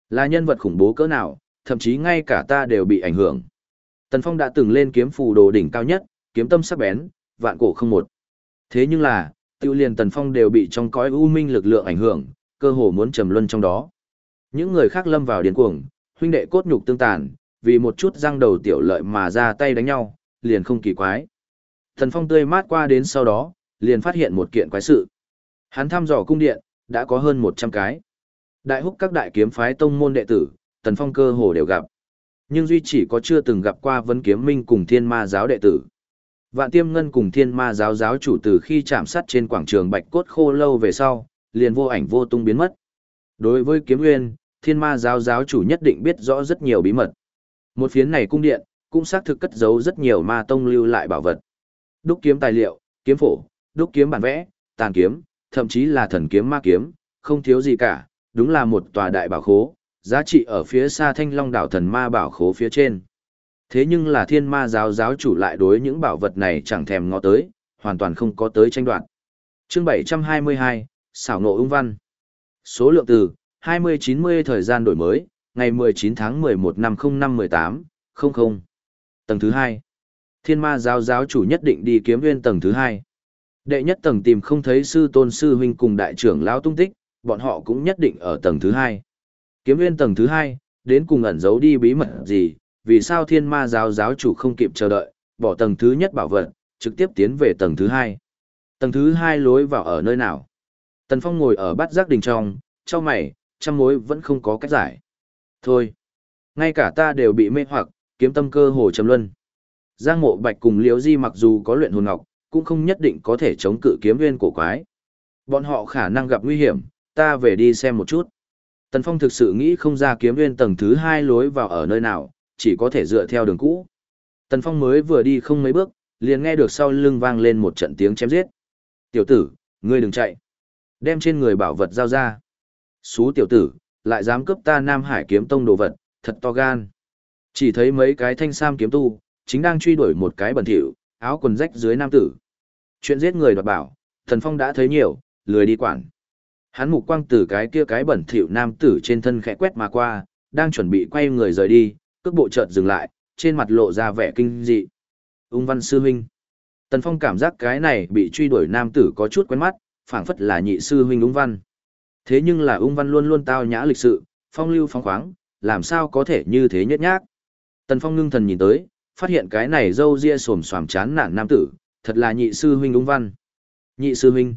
Là nhân vật khủng bố cỡ nào, thậm chí ngay cả ta đều bị ảnh hưởng. Tần Phong đã từng lên kiếm phù đồ đỉnh cao nhất, kiếm tâm sắc bén, vạn cổ không một. Thế nhưng là, tiêu liền Tần Phong đều bị trong cõi u minh lực lượng ảnh hưởng, cơ hồ muốn trầm luân trong đó. Những người khác lâm vào điên cuồng, huynh đệ cốt nhục tương tàn, vì một chút răng đầu tiểu lợi mà ra tay đánh nhau, liền không kỳ quái. Tần Phong tươi mát qua đến sau đó, liền phát hiện một kiện quái sự. Hắn thăm dò cung điện, đã có hơn 100 cái. Đại húc các đại kiếm phái tông môn đệ tử, Tần Phong cơ hồ đều gặp. Nhưng duy chỉ có chưa từng gặp qua vấn kiếm minh cùng thiên ma giáo đệ tử. Vạn tiêm ngân cùng thiên ma giáo giáo chủ từ khi chạm sát trên quảng trường bạch cốt khô lâu về sau, liền vô ảnh vô tung biến mất. Đối với kiếm Uyên, thiên ma giáo giáo chủ nhất định biết rõ rất nhiều bí mật. Một phiến này cung điện, cũng xác thực cất giấu rất nhiều ma tông lưu lại bảo vật. Đúc kiếm tài liệu, kiếm phổ, đúc kiếm bản vẽ, tàn kiếm, thậm chí là thần kiếm ma kiếm, không thiếu gì cả, đúng là một tòa đại bảo khố, giá trị ở phía xa thanh long đảo thần ma bảo khố phía trên. Thế nhưng là thiên ma giáo giáo chủ lại đối những bảo vật này chẳng thèm ngó tới, hoàn toàn không có tới tranh đoạt. Chương 722, xảo nộ ung văn. Số lượng từ, 20-90 thời gian đổi mới, ngày 19 tháng 11 năm 0518, 00. Tầng thứ 2. Thiên ma giáo giáo chủ nhất định đi kiếm nguyên tầng thứ 2. Đệ nhất tầng tìm không thấy sư tôn sư huynh cùng đại trưởng lão tung tích, bọn họ cũng nhất định ở tầng thứ hai. Kiếm nguyên tầng thứ hai đến cùng ẩn giấu đi bí mật gì, vì sao thiên ma giáo giáo chủ không kịp chờ đợi, bỏ tầng thứ nhất bảo vật, trực tiếp tiến về tầng thứ hai. Tầng thứ hai lối vào ở nơi nào? Tần Phong ngồi ở bát giác đình trong, cho mày, trăm mối vẫn không có cách giải. Thôi, ngay cả ta đều bị mê hoặc, kiếm tâm cơ hồ trầm luân. Giang mộ bạch cùng liễu di mặc dù có luyện hồn ngọc, cũng không nhất định có thể chống cự kiếm viên cổ quái. Bọn họ khả năng gặp nguy hiểm, ta về đi xem một chút. Tần Phong thực sự nghĩ không ra kiếm viên tầng thứ hai lối vào ở nơi nào, chỉ có thể dựa theo đường cũ. Tần Phong mới vừa đi không mấy bước, liền nghe được sau lưng vang lên một trận tiếng chém giết. Tiểu tử, ngươi đừng chạy. Đem trên người bảo vật giao ra. Xú tiểu tử, lại dám cướp ta Nam Hải kiếm tông đồ vật, thật to gan. Chỉ thấy mấy cái thanh sam kiếm tu, chính đang truy đuổi một cái bẩn thỉu, áo quần rách dưới nam tử. Chuyện giết người đoạt bảo, Thần Phong đã thấy nhiều, lười đi quản. Hắn mục quang từ cái kia cái bẩn thỉu nam tử trên thân khẽ quét mà qua, đang chuẩn bị quay người rời đi, cước bộ chợt dừng lại, trên mặt lộ ra vẻ kinh dị. Ung văn sư huynh. Tần Phong cảm giác cái này bị truy đuổi nam tử có chút quen mắt, phảng phất là nhị sư huynh ung văn. Thế nhưng là ung văn luôn luôn tao nhã lịch sự, phong lưu phong khoáng, làm sao có thể như thế nhất nhác. Tần Phong ngưng thần nhìn tới, phát hiện cái này râu ria xồm xoàm chán nản nam tử, thật là nhị sư huynh ung văn. Nhị sư huynh.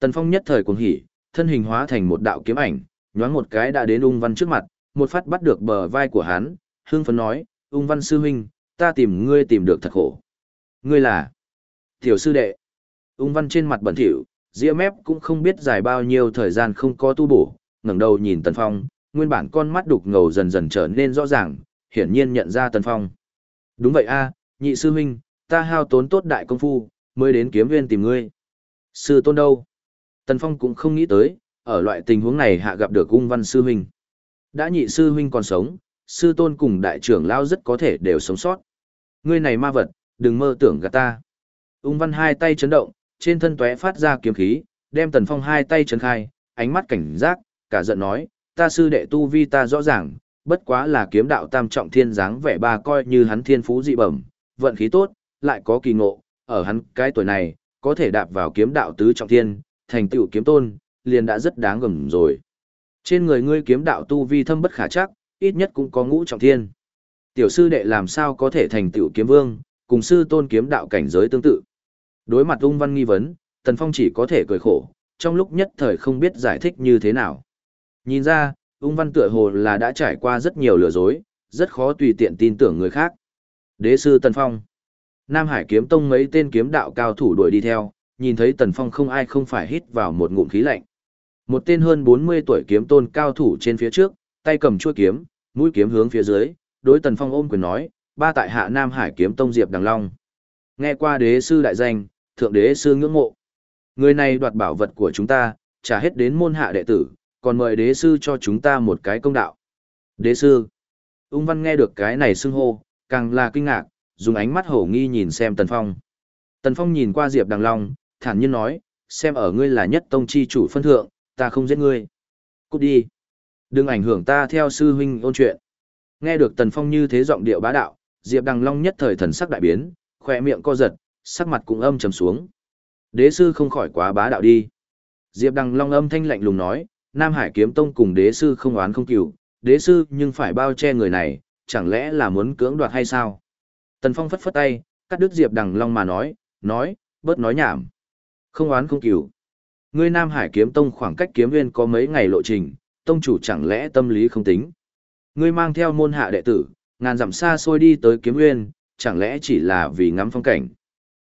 Tần Phong nhất thời cuồng hỉ, thân hình hóa thành một đạo kiếm ảnh, nhoáng một cái đã đến ung văn trước mặt, một phát bắt được bờ vai của hắn, hương phấn nói, ung văn sư huynh, ta tìm ngươi tìm được thật khổ. Ngươi là tiểu sư đệ. Ung văn trên mặt bẩn thỉu, ria mép cũng không biết dài bao nhiêu thời gian không có tu bổ, ngẩng đầu nhìn Tần Phong, nguyên bản con mắt đục ngầu dần dần trở nên rõ ràng, hiển nhiên nhận ra Tần Phong. Đúng vậy a, nhị sư huynh, ta hao tốn tốt đại công phu, mới đến kiếm viên tìm ngươi. Sư tôn đâu? Tần Phong cũng không nghĩ tới, ở loại tình huống này hạ gặp được ung văn sư huynh. Đã nhị sư huynh còn sống, sư tôn cùng đại trưởng lao rất có thể đều sống sót. Ngươi này ma vật, đừng mơ tưởng gạt ta. Ung văn hai tay chấn động, trên thân tóe phát ra kiếm khí, đem tần phong hai tay chấn khai, ánh mắt cảnh giác, cả giận nói, ta sư đệ tu vi ta rõ ràng, bất quá là kiếm đạo tam trọng thiên dáng vẻ ba coi như hắn thiên phú dị bẩm, vận khí tốt, lại có kỳ ngộ, ở hắn cái tuổi này, có thể đạp vào kiếm đạo tứ trọng thiên, thành tựu kiếm tôn, liền đã rất đáng gầm rồi. Trên người ngươi kiếm đạo tu vi thâm bất khả chắc, ít nhất cũng có ngũ trọng thiên. Tiểu sư đệ làm sao có thể thành tựu kiếm vương, cùng sư tôn kiếm đạo cảnh giới tương tự. Đối mặt ung văn nghi vấn, Tần Phong chỉ có thể cười khổ, trong lúc nhất thời không biết giải thích như thế nào. Nhìn ra, ung văn tựa hồ là đã trải qua rất nhiều lừa dối, rất khó tùy tiện tin tưởng người khác. Đế sư Tần Phong Nam Hải kiếm tông mấy tên kiếm đạo cao thủ đuổi đi theo, nhìn thấy Tần Phong không ai không phải hít vào một ngụm khí lạnh. Một tên hơn 40 tuổi kiếm tôn cao thủ trên phía trước, tay cầm chuôi kiếm, mũi kiếm hướng phía dưới, đối Tần Phong ôm quyền nói, ba tại hạ Nam Hải kiếm tông Diệp Đằng Long. Nghe qua đế sư đại danh, thượng đế sư ngưỡng mộ. Người này đoạt bảo vật của chúng ta, trả hết đến môn hạ đệ tử, còn mời đế sư cho chúng ta một cái công đạo. Đế sư. Ung văn nghe được cái này xưng hô, càng là kinh ngạc, dùng ánh mắt hổ nghi nhìn xem Tần Phong. Tần Phong nhìn qua Diệp Đằng Long, thản nhiên nói, xem ở ngươi là nhất tông chi chủ phân thượng, ta không giết ngươi. Cút đi. Đừng ảnh hưởng ta theo sư huynh ôn chuyện. Nghe được Tần Phong như thế giọng điệu bá đạo, Diệp Đằng Long nhất thời thần sắc đại biến, khỏe miệng co giật, sắc mặt cũng âm trầm xuống. Đế sư không khỏi quá bá đạo đi. Diệp Đằng Long âm thanh lạnh lùng nói, Nam Hải Kiếm Tông cùng đế sư không oán không cừu, đế sư nhưng phải bao che người này, chẳng lẽ là muốn cưỡng đoạt hay sao? Tần Phong phất phất tay, cắt đứt Diệp Đằng Long mà nói, nói, bớt nói nhảm. Không oán không cừu. Ngươi Nam Hải Kiếm Tông khoảng cách kiếm nguyên có mấy ngày lộ trình, tông chủ chẳng lẽ tâm lý không tính. Ngươi mang theo môn hạ đệ tử, ngàn dặm xa xôi đi tới kiếm nguyên, chẳng lẽ chỉ là vì ngắm phong cảnh.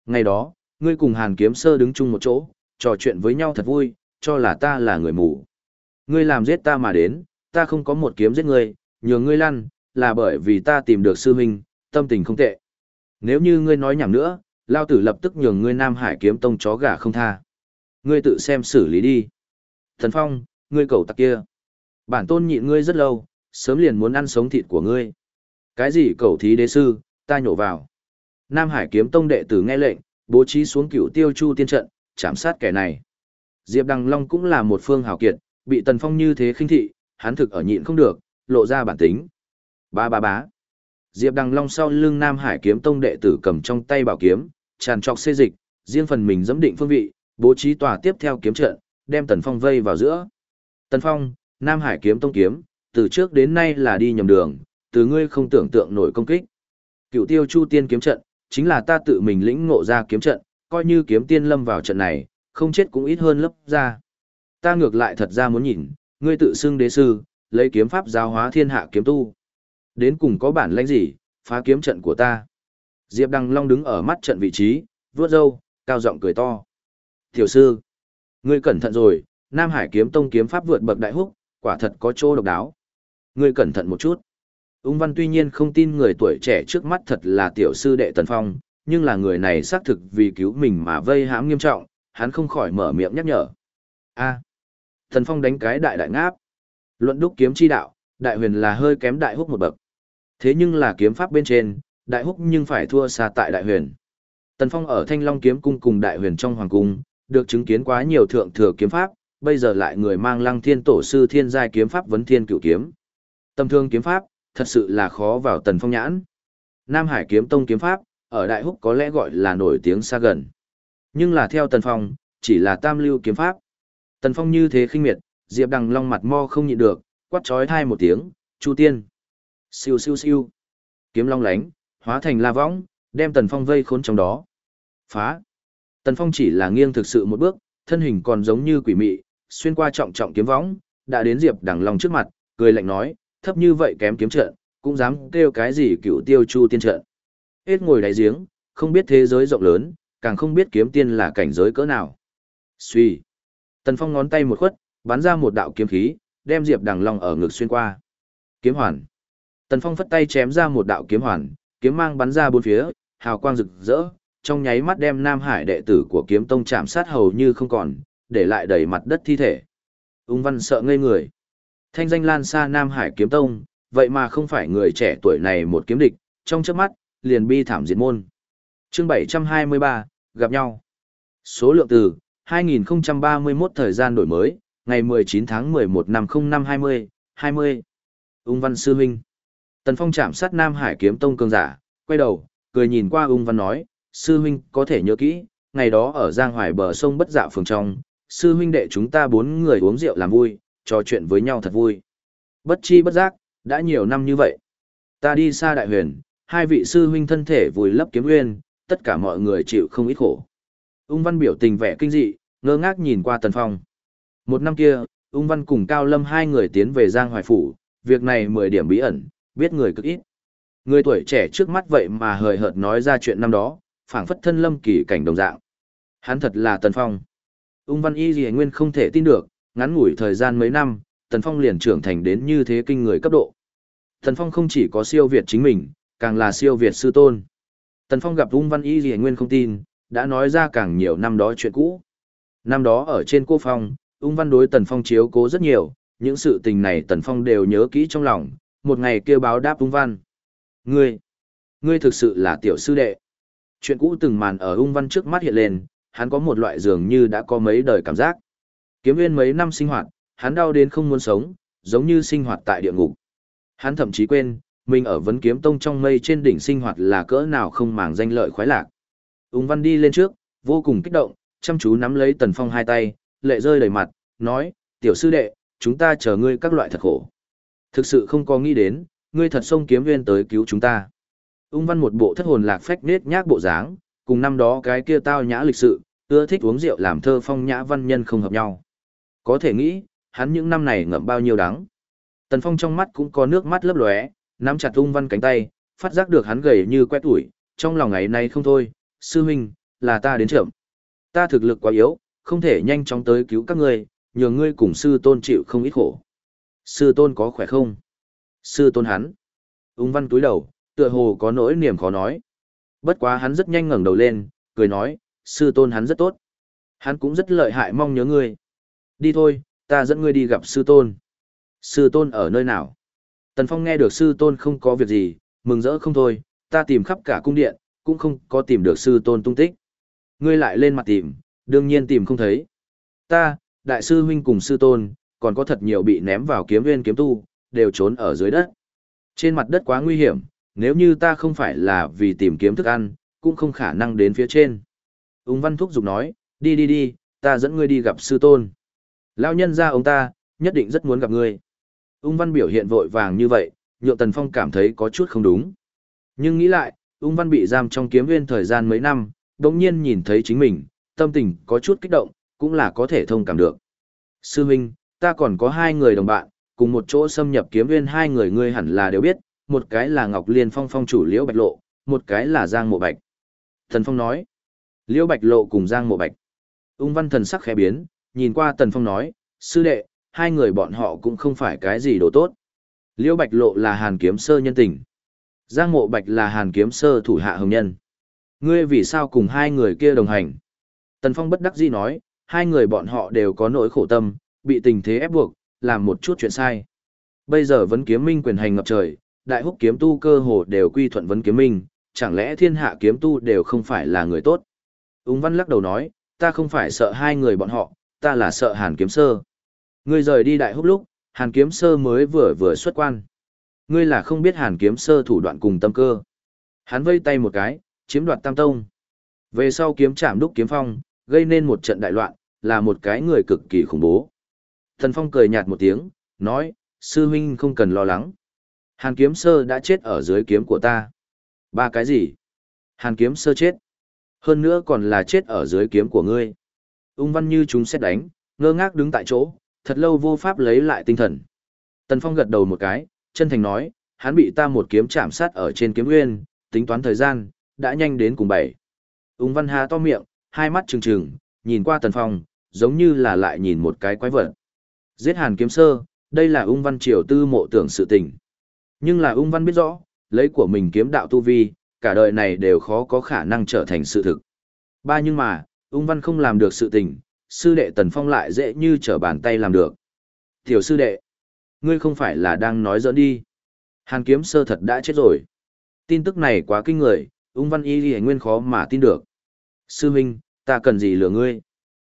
Ngày đó, ngươi cùng Hàn Kiếm Sơ đứng chung một chỗ, trò chuyện với nhau thật vui, cho là ta là người mù. Ngươi làm giết ta mà đến, ta không có một kiếm giết ngươi, nhường ngươi lăn, là bởi vì ta tìm được sư huynh, tâm tình không tệ. Nếu như ngươi nói nhảm nữa, lao tử lập tức nhường ngươi Nam Hải kiếm tông chó gà không tha. Ngươi tự xem xử lý đi. Thần Phong, ngươi cầu tặc kia. Bản tôn nhịn ngươi rất lâu, sớm liền muốn ăn sống thịt của ngươi. Cái gì cầu thí đế sư, ta nhổ vào. Nam Hải kiếm tông đệ tử nghe lệnh, bố trí xuống cửu tiêu chu tiên trận, chạm sát kẻ này. Diệp Đăng Long cũng là một phương hào kiệt, bị Tần Phong như thế khinh thị, hắn thực ở nhịn không được, lộ ra bản tính. Ba ba bá. Diệp Đằng Long sau lưng Nam Hải kiếm tông đệ tử cầm trong tay bảo kiếm, tràn trọc xê dịch, riêng phần mình giẫm định phương vị, bố trí tòa tiếp theo kiếm trận, đem Tần Phong vây vào giữa. Tần Phong, Nam Hải kiếm tông kiếm, từ trước đến nay là đi nhầm đường, từ ngươi không tưởng tượng nổi công kích. Cựu tiêu chu tiên kiếm trận, chính là ta tự mình lĩnh ngộ ra kiếm trận, coi như kiếm tiên lâm vào trận này, không chết cũng ít hơn lấp ra. Ta ngược lại thật ra muốn nhìn, ngươi tự xưng đế sư, lấy kiếm pháp giáo hóa thiên hạ kiếm tu. Đến cùng có bản lãnh gì, phá kiếm trận của ta. Diệp Đăng Long đứng ở mắt trận vị trí, vuốt râu, cao giọng cười to. Tiểu sư, ngươi cẩn thận rồi, Nam Hải kiếm tông kiếm pháp vượt bậc đại húc, quả thật có chỗ độc đáo. Ngươi cẩn thận một chút. Ung Văn tuy nhiên không tin người tuổi trẻ trước mắt thật là tiểu sư đệ Tần Phong, nhưng là người này xác thực vì cứu mình mà vây hãm nghiêm trọng, hắn không khỏi mở miệng nhắc nhở. A. Tần Phong đánh cái đại đại ngáp. Luận đúc kiếm chi đạo, đại huyền là hơi kém đại húc một bậc. Thế nhưng là kiếm pháp bên trên, đại húc nhưng phải thua xa tại đại huyền. Tần Phong ở Thanh Long kiếm cung cùng đại huyền trong hoàng cung, được chứng kiến quá nhiều thượng thừa kiếm pháp, bây giờ lại người mang Lăng Thiên tổ sư thiên giai kiếm pháp vấn thiên cửu kiếm. Tâm thương kiếm pháp, thật sự là khó vào Tần Phong nhãn. Nam Hải kiếm tông kiếm pháp, ở đại húc có lẽ gọi là nổi tiếng xa gần. Nhưng là theo Tần Phong, chỉ là tam lưu kiếm pháp. Tần Phong như thế khinh miệt, Diệp Đằng Long mặt mo không nhịn được, quát chói thai một tiếng, "Chu Tiên!" Siêu siêu siêu. Kiếm long lánh, hóa thành la võng, đem Tần Phong vây khốn trong đó. Phá. Tần Phong chỉ là nghiêng thực sự một bước, thân hình còn giống như quỷ mị, xuyên qua trọng trọng kiếm võng, đã đến Diệp Đằng Long trước mặt, cười lạnh nói, thấp như vậy kém kiếm trận, cũng dám kêu cái gì cựu tiêu chu tiên trận. Hết ngồi đáy giếng, không biết thế giới rộng lớn, càng không biết kiếm tiên là cảnh giới cỡ nào. Suy. Tần Phong ngón tay một khuất, bắn ra một đạo kiếm khí, đem Diệp Đằng Long ở ngực xuyên qua. Kiếm hoàn. Tần Phong phất tay chém ra một đạo kiếm hoàn, kiếm mang bắn ra bốn phía, hào quang rực rỡ, trong nháy mắt đem Nam Hải đệ tử của kiếm tông chạm sát hầu như không còn, để lại đầy mặt đất thi thể. Ung Văn sợ ngây người. Thanh danh lan xa Nam Hải kiếm tông, vậy mà không phải người trẻ tuổi này một kiếm địch, trong chớp mắt, liền bi thảm diệt môn. Chương 723, gặp nhau. Số lượng từ 2031 thời gian đổi mới, ngày 19 tháng 11 năm 0520, 20. Ung Văn Sư Minh. Tần Phong chạm sát Nam Hải kiếm tông cường giả, quay đầu, cười nhìn qua Ung Văn nói, Sư huynh có thể nhớ kỹ, ngày đó ở Giang Hoài bờ sông Bất Dạ phường trong, Sư huynh đệ chúng ta bốn người uống rượu làm vui, trò chuyện với nhau thật vui. Bất chi bất giác, đã nhiều năm như vậy. Ta đi xa đại huyền, hai vị sư huynh thân thể vùi lấp kiếm nguyên, tất cả mọi người chịu không ít khổ. Ung Văn biểu tình vẻ kinh dị, ngơ ngác nhìn qua Tần Phong. Một năm kia, Ung Văn cùng Cao Lâm hai người tiến về Giang Hoài Phủ, việc này mười điểm bí ẩn, biết người cực ít. Người tuổi trẻ trước mắt vậy mà hời hợt nói ra chuyện năm đó, phảng phất thân lâm kỳ cảnh đồng dạng. Hắn thật là Tần Phong. Ung Văn Y Dì nguyên không thể tin được, ngắn ngủi thời gian mấy năm, Tần Phong liền trưởng thành đến như thế kinh người cấp độ. Tần Phong không chỉ có siêu việt chính mình, càng là siêu việt sư tôn. Tần Phong gặp Ung Văn Y Dì nguyên không tin, đã nói ra càng nhiều năm đó chuyện cũ. Năm đó ở trên cô phong, ung văn đối Tần Phong chiếu cố rất nhiều, những sự tình này Tần Phong đều nhớ kỹ trong lòng, một ngày kêu báo đáp ung văn. Ngươi, ngươi thực sự là tiểu sư đệ. Chuyện cũ từng màn ở ung văn trước mắt hiện lên, hắn có một loại dường như đã có mấy đời cảm giác. Kiếm viên mấy năm sinh hoạt, hắn đau đến không muốn sống, giống như sinh hoạt tại địa ngục. Hắn thậm chí quên, mình ở vấn kiếm tông trong mây trên đỉnh sinh hoạt là cỡ nào không màng danh lợi khoái lạc. Ung văn đi lên trước, vô cùng kích động, chăm chú nắm lấy Tần Phong hai tay, lệ rơi đầy mặt, nói, tiểu sư đệ, chúng ta chờ ngươi các loại thật khổ. Thực sự không có nghĩ đến, ngươi thật sông kiếm viên tới cứu chúng ta. Ung văn một bộ thất hồn lạc phách nết nhác bộ dáng, cùng năm đó cái kia tao nhã lịch sự, ưa thích uống rượu làm thơ phong nhã văn nhân không hợp nhau. Có thể nghĩ, hắn những năm này ngậm bao nhiêu đắng. Tần Phong trong mắt cũng có nước mắt lấp lóe, nắm chặt ung văn cánh tay, phát giác được hắn gầy như quét tuổi, trong lòng ngày nay không thôi, sư huynh, là ta đến trưởng ta thực lực quá yếu, không thể nhanh chóng tới cứu các ngươi, nhờ ngươi cùng sư tôn chịu không ít khổ. Sư tôn có khỏe không? Sư tôn hắn. Úng văn túi đầu, tựa hồ có nỗi niềm khó nói. Bất quá hắn rất nhanh ngẩng đầu lên, cười nói, sư tôn hắn rất tốt. Hắn cũng rất lợi hại mong nhớ ngươi. Đi thôi, ta dẫn ngươi đi gặp sư tôn. Sư tôn ở nơi nào? Tần Phong nghe được sư tôn không có việc gì, mừng rỡ không thôi, ta tìm khắp cả cung điện, cũng không có tìm được sư tôn tung tích. Ngươi lại lên mặt tìm, đương nhiên tìm không thấy. Ta, đại sư huynh cùng sư tôn, còn có thật nhiều bị ném vào kiếm viên kiếm tu, đều trốn ở dưới đất. Trên mặt đất quá nguy hiểm, nếu như ta không phải là vì tìm kiếm thức ăn, cũng không khả năng đến phía trên. Úng văn thúc Dục nói, đi đi đi, ta dẫn ngươi đi gặp sư tôn. Lao nhân ra ông ta, nhất định rất muốn gặp ngươi. Ung Văn biểu hiện vội vàng như vậy, nhượng Tần Phong cảm thấy có chút không đúng. Nhưng nghĩ lại, Ung Văn bị giam trong kiếm viên thời gian mấy năm, đồng nhiên nhìn thấy chính mình, tâm tình có chút kích động, cũng là có thể thông cảm được. Sư Minh, ta còn có hai người đồng bạn, cùng một chỗ xâm nhập kiếm viên hai người ngươi hẳn là đều biết, một cái là Ngọc Liên Phong phong chủ Liễu Bạch Lộ, một cái là Giang Mộ Bạch. Thần Phong nói, Liễu Bạch Lộ cùng Giang Mộ Bạch. Ung Văn thần sắc khẽ biến, nhìn qua Tần Phong nói, sư đệ, hai người bọn họ cũng không phải cái gì đồ tốt. Liễu Bạch Lộ là Hàn Kiếm Sơ nhân tình. Giang Mộ Bạch là Hàn Kiếm Sơ thủ hạ hồng nhân. Ngươi vì sao cùng hai người kia đồng hành? Tần Phong bất đắc dĩ nói, hai người bọn họ đều có nỗi khổ tâm, bị tình thế ép buộc, làm một chút chuyện sai. Bây giờ vấn kiếm minh quyền hành ngập trời, đại húc kiếm tu cơ hồ đều quy thuận vấn kiếm minh, chẳng lẽ thiên hạ kiếm tu đều không phải là người tốt? Úng Văn lắc đầu nói, ta không phải sợ hai người bọn họ, ta là sợ Hàn Kiếm Sơ. Ngươi rời đi đại húc lúc, Hàn Kiếm Sơ mới vừa vừa xuất quan. Ngươi là không biết Hàn Kiếm Sơ thủ đoạn cùng tâm cơ. Hắn vây tay một cái, chiếm đoạt Tam Tông. Về sau kiếm chạm đúc kiếm phong, gây nên một trận đại loạn, là một cái người cực kỳ khủng bố. Thần Phong cười nhạt một tiếng, nói, sư huynh không cần lo lắng. Hàn kiếm sơ đã chết ở dưới kiếm của ta. Ba cái gì? Hàn kiếm sơ chết. Hơn nữa còn là chết ở dưới kiếm của ngươi. Ung văn như chúng xét đánh, ngơ ngác đứng tại chỗ, thật lâu vô pháp lấy lại tinh thần. Tần Phong gật đầu một cái, chân thành nói, hắn bị ta một kiếm chạm sát ở trên kiếm nguyên, tính toán thời gian, đã nhanh đến cùng bảy. Ung văn hà to miệng, hai mắt trừng trừng, nhìn qua Tần Phong, giống như là lại nhìn một cái quái vật. Giết Hàn Kiếm Sơ, đây là ung văn triều tư mộ tưởng sự tình. Nhưng là ung văn biết rõ, lấy của mình kiếm đạo tu vi, cả đời này đều khó có khả năng trở thành sự thực. Ba nhưng mà, ung văn không làm được sự tình, sư đệ Tần Phong lại dễ như trở bàn tay làm được. Tiểu sư đệ, ngươi không phải là đang nói giỡn đi. Hàn kiếm sơ thật đã chết rồi. Tin tức này quá kinh người, ung văn y ghi nguyên khó mà tin được. Sư huynh, ta cần gì lừa ngươi?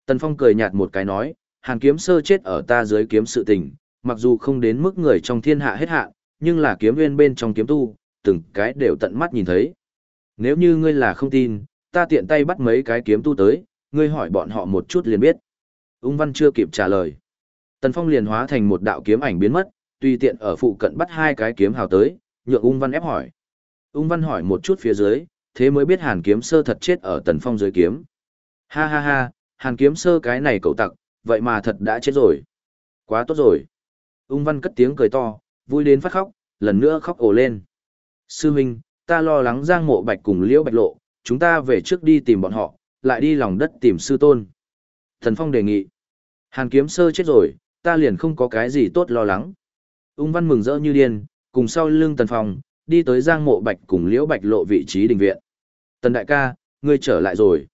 Tần Phong cười nhạt một cái nói, Hàn kiếm sơ chết ở ta dưới kiếm sự tình, mặc dù không đến mức người trong thiên hạ hết hạ, nhưng là kiếm nguyên bên trong kiếm tu, từng cái đều tận mắt nhìn thấy. Nếu như ngươi là không tin, ta tiện tay bắt mấy cái kiếm tu tới, ngươi hỏi bọn họ một chút liền biết. Ung văn chưa kịp trả lời. Tần Phong liền hóa thành một đạo kiếm ảnh biến mất, tùy tiện ở phụ cận bắt hai cái kiếm hào tới, nhượng ung văn ép hỏi. Ung văn hỏi một chút phía dưới, thế mới biết hàn kiếm sơ thật chết ở tần phong dưới kiếm. Ha ha ha, hàn kiếm sơ cái này cậu tặc, vậy mà thật đã chết rồi. Quá tốt rồi. Ung văn cất tiếng cười to, vui đến phát khóc, lần nữa khóc ồ lên. Sư huynh, ta lo lắng giang mộ bạch cùng liễu bạch lộ, chúng ta về trước đi tìm bọn họ, lại đi lòng đất tìm sư tôn. Thần Phong đề nghị. Hàn kiếm sơ chết rồi, ta liền không có cái gì tốt lo lắng. Ung văn mừng rỡ như điên, cùng sau lưng Tần Phong, đi tới giang mộ bạch cùng liễu bạch lộ vị trí đình viện. Tần đại ca, ngươi trở lại rồi.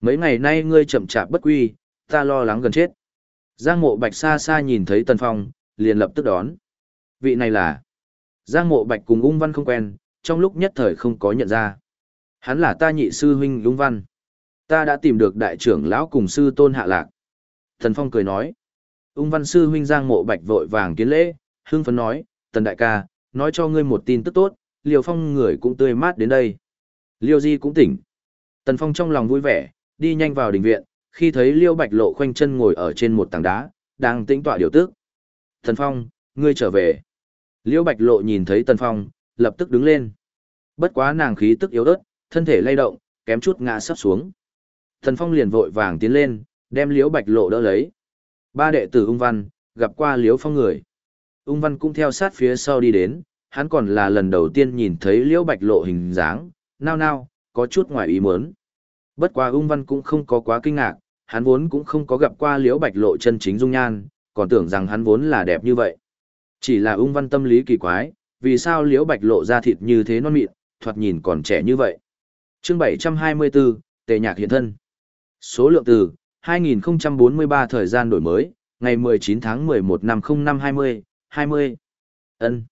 Mấy ngày nay ngươi chậm chạp bất quy, ta lo lắng gần chết. Giang mộ bạch xa xa nhìn thấy Tần Phong, liền lập tức đón. Vị này là Giang mộ bạch cùng ung văn không quen, trong lúc nhất thời không có nhận ra. Hắn là ta nhị sư huynh ung văn. Ta đã tìm được đại trưởng lão cùng sư tôn hạ lạc. Tần Phong cười nói. Ung văn sư huynh Giang mộ bạch vội vàng kiến lễ, hưng phấn nói, tần đại ca, nói cho ngươi một tin tức tốt, liều phong người cũng tươi mát đến đây. Liêu di cũng tỉnh. Tần Phong trong lòng vui vẻ, đi nhanh vào đình viện, khi thấy Liêu Bạch Lộ khoanh chân ngồi ở trên một tảng đá, đang tĩnh tọa điều tức. thần Phong, ngươi trở về. Liêu Bạch Lộ nhìn thấy Tần Phong, lập tức đứng lên. Bất quá nàng khí tức yếu ớt, thân thể lay động, kém chút ngã sắp xuống. Tần Phong liền vội vàng tiến lên, đem Liễu Bạch Lộ đỡ lấy. Ba đệ tử Ung Văn, gặp qua Liễu Phong người. Ung Văn cũng theo sát phía sau đi đến, hắn còn là lần đầu tiên nhìn thấy Liễu Bạch Lộ hình dáng, nao nao, có chút ngoài ý muốn. Bất quá Ung Văn cũng không có quá kinh ngạc, hắn vốn cũng không có gặp qua Liễu Bạch Lộ chân chính dung nhan, còn tưởng rằng hắn vốn là đẹp như vậy. Chỉ là ung văn tâm lý kỳ quái, vì sao Liễu Bạch Lộ ra thịt như thế non mịn, thoạt nhìn còn trẻ như vậy. Chương 724, Tề Nhạc hiện thân. Số lượng từ 2043 thời gian đổi mới, ngày 19 tháng 11 năm 0520, 20. Ân.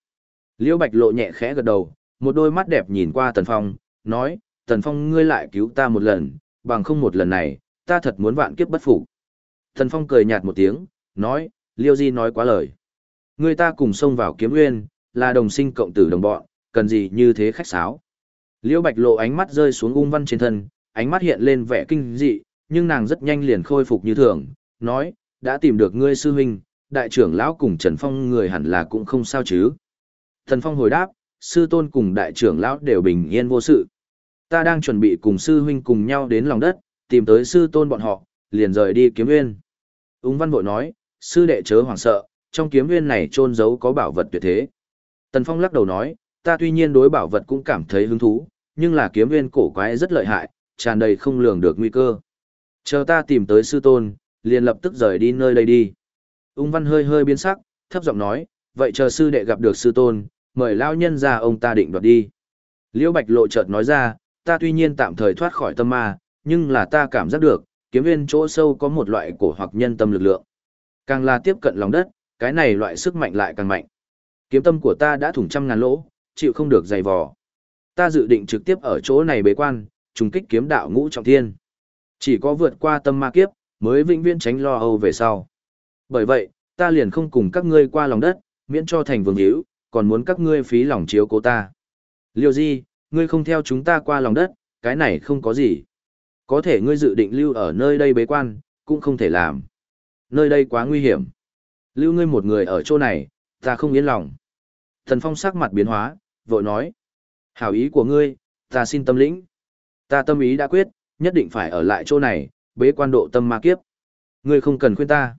Liễu Bạch Lộ nhẹ khẽ gật đầu, một đôi mắt đẹp nhìn qua Tần Phong, nói, Tần Phong ngươi lại cứu ta một lần, bằng không một lần này, ta thật muốn vạn kiếp bất phục. Thần Phong cười nhạt một tiếng, nói, Liêu Di nói quá lời. Người ta cùng xông vào kiếm nguyên, là đồng sinh cộng tử đồng bọn, cần gì như thế khách sáo. Liêu Bạch lộ ánh mắt rơi xuống ung văn trên thân, ánh mắt hiện lên vẻ kinh dị, nhưng nàng rất nhanh liền khôi phục như thường, nói, đã tìm được ngươi sư huynh, đại trưởng lão cùng Trần Phong người hẳn là cũng không sao chứ. Thần Phong hồi đáp, sư tôn cùng đại trưởng lão đều bình yên vô sự. Ta đang chuẩn bị cùng sư huynh cùng nhau đến lòng đất, tìm tới sư tôn bọn họ, liền rời đi kiếm nguyên. Úng văn bội nói, sư đệ chớ hoảng sợ, trong kiếm nguyên này trôn giấu có bảo vật tuyệt thế. Tần Phong lắc đầu nói, ta tuy nhiên đối bảo vật cũng cảm thấy hứng thú, nhưng là kiếm nguyên cổ quái rất lợi hại, tràn đầy không lường được nguy cơ. Chờ ta tìm tới sư tôn, liền lập tức rời đi nơi đây đi. Ung văn hơi hơi biến sắc, thấp giọng nói, vậy chờ sư đệ gặp được sư tôn, mời lao nhân ra ông ta định đoạt đi. Liễu Bạch lộ chợt nói ra, ta tuy nhiên tạm thời thoát khỏi tâm ma, nhưng là ta cảm giác được, kiếm viên chỗ sâu có một loại cổ hoặc nhân tâm lực lượng. Càng là tiếp cận lòng đất, cái này loại sức mạnh lại càng mạnh. Kiếm tâm của ta đã thủng trăm ngàn lỗ, chịu không được dày vò. Ta dự định trực tiếp ở chỗ này bế quan, trùng kích kiếm đạo ngũ trọng thiên. Chỉ có vượt qua tâm ma kiếp, mới vĩnh viễn tránh lo âu về sau. Bởi vậy, ta liền không cùng các ngươi qua lòng đất, miễn cho thành vương hữu, còn muốn các ngươi phí lòng chiếu cố ta. Liêu di, ngươi không theo chúng ta qua lòng đất, cái này không có gì. Có thể ngươi dự định lưu ở nơi đây bế quan, cũng không thể làm. Nơi đây quá nguy hiểm. Lưu ngươi một người ở chỗ này, ta không yên lòng. Thần Phong sắc mặt biến hóa, vội nói. Hảo ý của ngươi, ta xin tâm lĩnh. Ta tâm ý đã quyết, nhất định phải ở lại chỗ này, bế quan độ tâm ma kiếp. Ngươi không cần khuyên ta.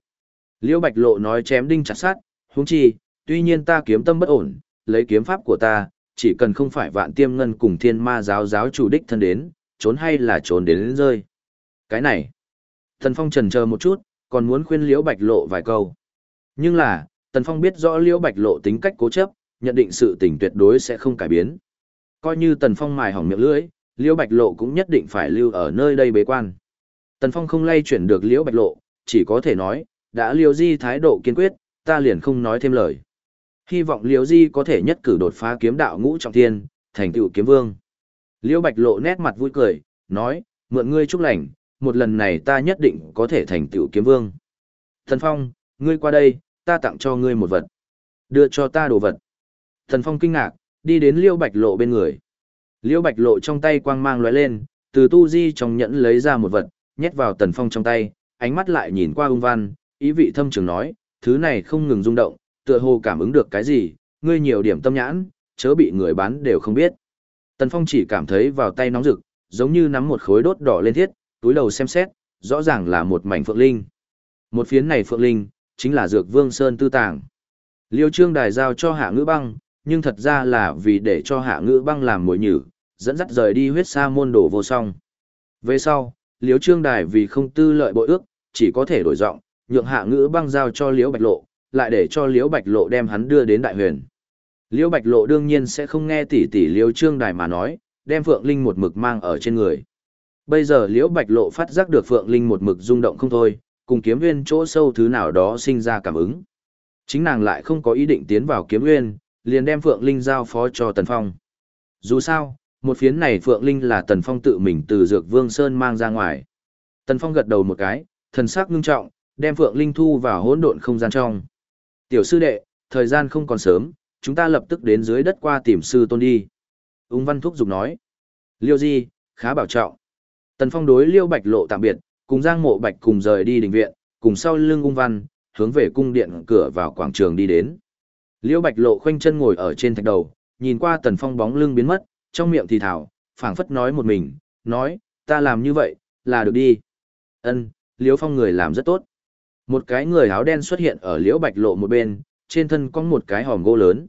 Liễu Bạch Lộ nói chém đinh chặt sát, huống chi, tuy nhiên ta kiếm tâm bất ổn, lấy kiếm pháp của ta, chỉ cần không phải vạn tiêm ngân cùng thiên ma giáo giáo chủ đích thân đến, trốn hay là trốn đến, đến rơi. Cái này, Thần Phong trần chờ một chút, còn muốn khuyên Liễu Bạch Lộ vài câu. Nhưng là, Tần Phong biết rõ Liễu Bạch Lộ tính cách cố chấp, nhận định sự tình tuyệt đối sẽ không cải biến. Coi như Tần Phong mài hỏng miệng lưỡi, Liễu Bạch Lộ cũng nhất định phải lưu ở nơi đây bế quan. Tần Phong không lay chuyển được Liễu Bạch Lộ, chỉ có thể nói, đã Liễu Di thái độ kiên quyết, ta liền không nói thêm lời. Hy vọng Liễu Di có thể nhất cử đột phá kiếm đạo ngũ trọng thiên, thành tựu kiếm vương. Liễu Bạch Lộ nét mặt vui cười, nói, mượn ngươi chúc lành, một lần này ta nhất định có thể thành tựu kiếm vương. Thần Phong, ngươi qua đây, ta tặng cho ngươi một vật. Đưa cho ta đồ vật. Thần Phong kinh ngạc, đi đến Liễu Bạch Lộ bên người. Liễu Bạch Lộ trong tay quang mang lóe lên, từ tu di trong nhẫn lấy ra một vật, nhét vào Tần Phong trong tay, ánh mắt lại nhìn qua ung văn, ý vị thâm trường nói, thứ này không ngừng rung động, tựa hồ cảm ứng được cái gì, ngươi nhiều điểm tâm nhãn, chớ bị người bán đều không biết. Tần Phong chỉ cảm thấy vào tay nóng rực, giống như nắm một khối đốt đỏ lên thiết, túi đầu xem xét, rõ ràng là một mảnh phượng linh. Một phiến này phượng linh, chính là dược vương sơn tư tàng. Liêu trương đài giao cho hạ ngữ băng, nhưng thật ra là vì để cho hạ ngữ băng làm mồi nhử, dẫn dắt rời đi huyết sa môn đổ vô song. Về sau, liêu trương đài vì không tư lợi bội ước, chỉ có thể đổi giọng, nhượng hạ ngữ băng giao cho liễu bạch lộ, lại để cho liễu bạch lộ đem hắn đưa đến đại huyền. Liễu bạch lộ đương nhiên sẽ không nghe tỷ tỷ liêu trương đài mà nói, đem phượng linh một mực mang ở trên người. Bây giờ liễu bạch lộ phát giác được phượng linh một mực rung động không thôi, cùng kiếm nguyên chỗ sâu thứ nào đó sinh ra cảm ứng. Chính nàng lại không có ý định tiến vào kiếm nguyên, liền đem phượng linh giao phó cho tần phong. Dù sao, một phiến này phượng linh là tần phong tự mình từ dược vương sơn mang ra ngoài. Tần phong gật đầu một cái, thần sắc ngưng trọng, đem phượng linh thu vào hỗn độn không gian trong. Tiểu sư đệ, thời gian không còn sớm, chúng ta lập tức đến dưới đất qua tìm sư tôn đi. Úng văn thúc Dục nói. Liêu di, khá bảo trọng. Tần phong đối liêu bạch lộ tạm biệt, cùng giang mộ bạch cùng rời đi đình viện, cùng sau lưng ung văn, hướng về cung điện cửa vào quảng trường đi đến. Liêu bạch lộ khoanh chân ngồi ở trên thạch đầu, nhìn qua tần phong bóng lưng biến mất, trong miệng thì thảo, phảng phất nói một mình, nói, ta làm như vậy, là được đi. Ân, liêu phong người làm rất tốt. Một cái người áo đen xuất hiện ở liễu bạch lộ một bên, trên thân có một cái hòm gỗ lớn.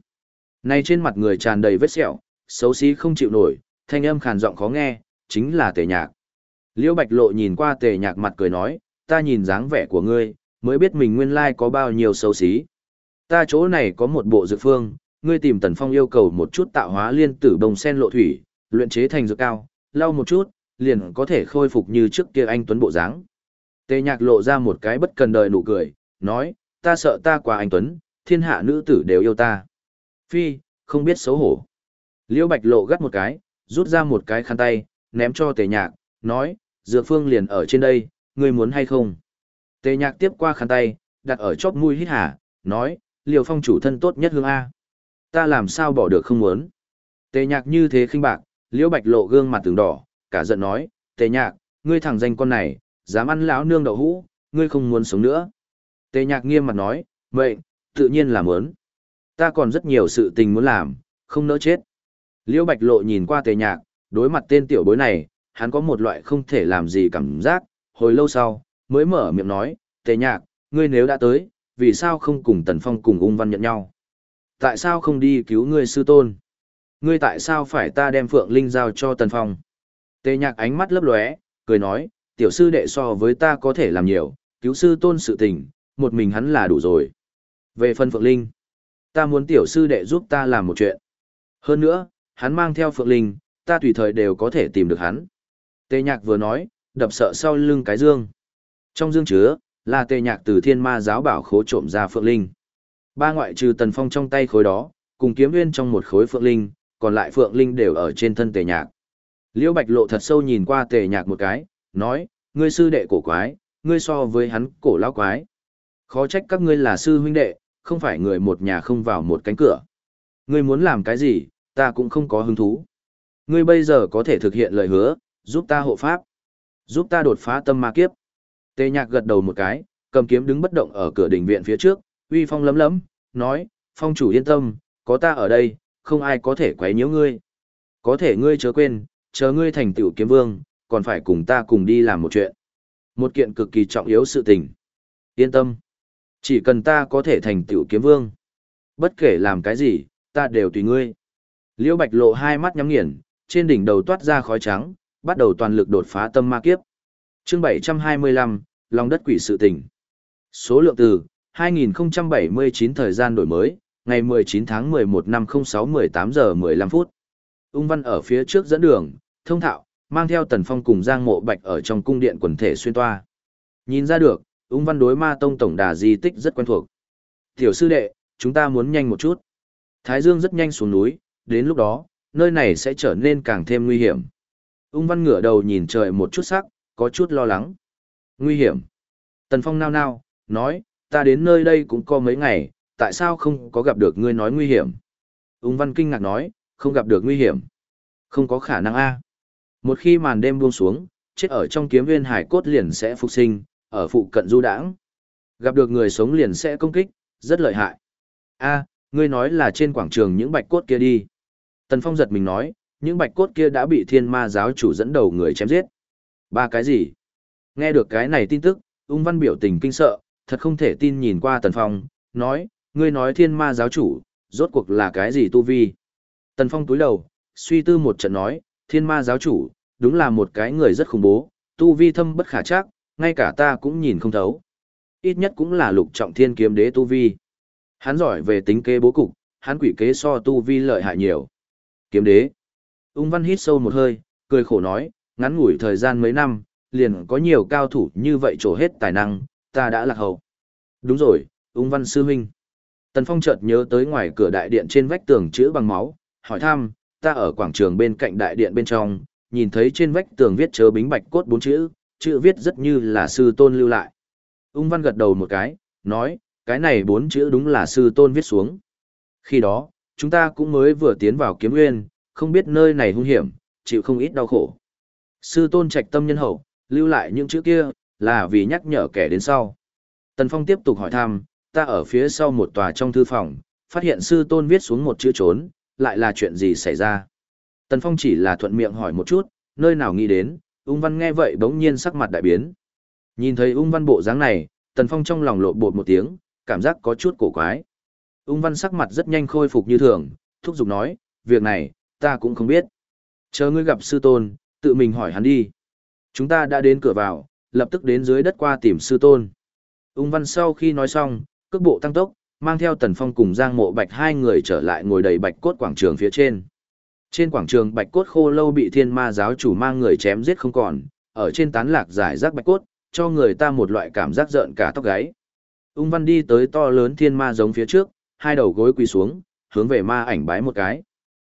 Này trên mặt người tràn đầy vết sẹo, xấu xí không chịu nổi, thanh âm khàn giọng khó nghe, chính là tề nhạc. Liễu bạch lộ nhìn qua tề nhạc mặt cười nói, ta nhìn dáng vẻ của ngươi, mới biết mình nguyên lai có bao nhiêu xấu xí. Ta chỗ này có một bộ dược phương, ngươi tìm tần phong yêu cầu một chút tạo hóa liên tử bồng sen lộ thủy, luyện chế thành dược cao, lau một chút, liền có thể khôi phục như trước kia anh tuấn bộ dáng. Tề nhạc lộ ra một cái bất cần đời nụ cười, nói, ta sợ ta quá anh Tuấn, thiên hạ nữ tử đều yêu ta. Phi, không biết xấu hổ. Liễu bạch lộ gắt một cái, rút ra một cái khăn tay, ném cho tề nhạc, nói, dược phương liền ở trên đây, ngươi muốn hay không? Tề nhạc tiếp qua khăn tay, đặt ở chóp mũi hít hà, nói, liều phong chủ thân tốt nhất hương A. Ta làm sao bỏ được không muốn? Tề nhạc như thế khinh bạc, liễu bạch lộ gương mặt từng đỏ, cả giận nói, tề nhạc, ngươi thẳng danh con này, dám ăn lão nương đậu hũ, ngươi không muốn sống nữa. Tề nhạc nghiêm mặt nói, Mệnh, tự nhiên là muốn. Ta còn rất nhiều sự tình muốn làm, không nỡ chết. Liễu Bạch Lộ nhìn qua tề nhạc, đối mặt tên tiểu bối này, hắn có một loại không thể làm gì cảm giác, hồi lâu sau, mới mở miệng nói, tề nhạc, ngươi nếu đã tới, vì sao không cùng Tần Phong cùng ung văn nhận nhau? Tại sao không đi cứu ngươi sư tôn? Ngươi tại sao phải ta đem Phượng Linh giao cho Tần Phong? Tề nhạc ánh mắt lấp lóe, cười nói, tiểu sư đệ so với ta có thể làm nhiều, cứu sư tôn sự tình, một mình hắn là đủ rồi. Về phần Phượng Linh, ta muốn tiểu sư đệ giúp ta làm một chuyện. Hơn nữa, hắn mang theo Phượng Linh, ta tùy thời đều có thể tìm được hắn. Tề nhạc vừa nói, đập sợ sau lưng cái dương. Trong dương chứa, là tề nhạc từ thiên ma giáo bảo khố trộm ra Phượng Linh. Ba ngoại trừ tần phong trong tay khối đó, cùng kiếm nguyên trong một khối Phượng Linh, còn lại Phượng Linh đều ở trên thân tề nhạc. Liễu Bạch Lộ thật sâu nhìn qua tề nhạc một cái, nói, ngươi sư đệ cổ quái, ngươi so với hắn cổ lão quái. Khó trách các ngươi là sư huynh đệ, không phải người một nhà không vào một cánh cửa. Ngươi muốn làm cái gì, ta cũng không có hứng thú. Ngươi bây giờ có thể thực hiện lời hứa, giúp ta hộ pháp, giúp ta đột phá tâm ma kiếp. Tề nhạc gật đầu một cái, cầm kiếm đứng bất động ở cửa đình viện phía trước, uy phong lấm lấm, nói, phong chủ yên tâm, có ta ở đây, không ai có thể quấy nhiễu ngươi. Có thể ngươi chớ quên, chờ ngươi thành tựu kiếm vương, còn phải cùng ta cùng đi làm một chuyện. Một kiện cực kỳ trọng yếu sự tình. Yên tâm. Chỉ cần ta có thể thành tựu kiếm vương. Bất kể làm cái gì, ta đều tùy ngươi. Liễu Bạch lộ hai mắt nhắm nghiền, trên đỉnh đầu toát ra khói trắng, bắt đầu toàn lực đột phá tâm ma kiếp. Chương 725, lòng đất quỷ sự tình. Số lượng từ 2079 thời gian đổi mới, ngày 19 tháng 11 năm 06 18 giờ 15 phút. Ung Văn ở phía trước dẫn đường, thông thạo, mang theo Tần Phong cùng Giang Mộ Bạch ở trong cung điện quần thể xuyên toa. Nhìn ra được, Ung Văn đối Ma Tông tổng đà di tích rất quen thuộc. "Tiểu sư đệ, chúng ta muốn nhanh một chút." Thái Dương rất nhanh xuống núi, đến lúc đó, nơi này sẽ trở nên càng thêm nguy hiểm. Ung Văn ngửa đầu nhìn trời một chút sắc, có chút lo lắng. Nguy hiểm. Tần Phong nao nao, nói, ta đến nơi đây cũng có mấy ngày, tại sao không có gặp được ngươi nói nguy hiểm? Ung Văn kinh ngạc nói, không gặp được nguy hiểm. Không có khả năng a. Một khi màn đêm buông xuống, chết ở trong kiếm viên hải cốt liền sẽ phục sinh, ở phụ cận du đãng. Gặp được người sống liền sẽ công kích, rất lợi hại. A, ngươi nói là trên quảng trường những bạch cốt kia đi. Tần Phong giật mình nói, những bạch cốt kia đã bị thiên ma giáo chủ dẫn đầu người chém giết. Ba cái gì? Nghe được cái này tin tức, ung văn biểu tình kinh sợ, thật không thể tin nhìn qua Tần Phong, nói, ngươi nói thiên ma giáo chủ, rốt cuộc là cái gì tu vi? Tần Phong túi đầu, suy tư một trận nói, thiên ma giáo chủ, đúng là một cái người rất khủng bố, tu vi thâm bất khả chắc, ngay cả ta cũng nhìn không thấu. Ít nhất cũng là lục trọng thiên kiếm đế tu vi. Hắn giỏi về tính kế bố cục, hắn quỷ kế so tu vi lợi hại nhiều. Kiếm đế. Ung văn hít sâu một hơi, cười khổ nói, ngắn ngủi thời gian mấy năm, liền có nhiều cao thủ như vậy trổ hết tài năng, ta đã lạc hậu. Đúng rồi, ung văn sư huynh. Tần Phong chợt nhớ tới ngoài cửa đại điện trên vách tường chữ bằng máu, hỏi thăm, ta ở quảng trường bên cạnh đại điện bên trong, nhìn thấy trên vách tường viết chớ bính bạch cốt bốn chữ, chữ viết rất như là sư tôn lưu lại. Ung văn gật đầu một cái, nói, cái này bốn chữ đúng là sư tôn viết xuống. Khi đó, chúng ta cũng mới vừa tiến vào kiếm nguyên, không biết nơi này hung hiểm, chịu không ít đau khổ. Sư tôn trạch tâm nhân hậu, lưu lại những chữ kia, là vì nhắc nhở kẻ đến sau. Tần Phong tiếp tục hỏi thăm, ta ở phía sau một tòa trong thư phòng, phát hiện sư tôn viết xuống một chữ trốn, lại là chuyện gì xảy ra. Tần Phong chỉ là thuận miệng hỏi một chút, nơi nào nghĩ đến, ung văn nghe vậy bỗng nhiên sắc mặt đại biến. Nhìn thấy ung văn bộ dáng này, Tần Phong trong lòng lộ bột một tiếng, cảm giác có chút cổ quái. Ung văn sắc mặt rất nhanh khôi phục như thường, thúc giục nói, việc này, ta cũng không biết. Chờ ngươi gặp sư tôn, tự mình hỏi hắn đi. Chúng ta đã đến cửa vào, lập tức đến dưới đất qua tìm sư tôn. Ung văn sau khi nói xong, cước bộ tăng tốc, mang theo tần phong cùng giang mộ bạch hai người trở lại ngồi đầy bạch cốt quảng trường phía trên. Trên quảng trường bạch cốt khô lâu bị thiên ma giáo chủ mang người chém giết không còn, ở trên tán lạc giải rác bạch cốt, cho người ta một loại cảm giác rợn cả tóc gáy. Ung văn đi tới to lớn thiên ma giống phía trước, hai đầu gối quỳ xuống, hướng về ma ảnh bái một cái.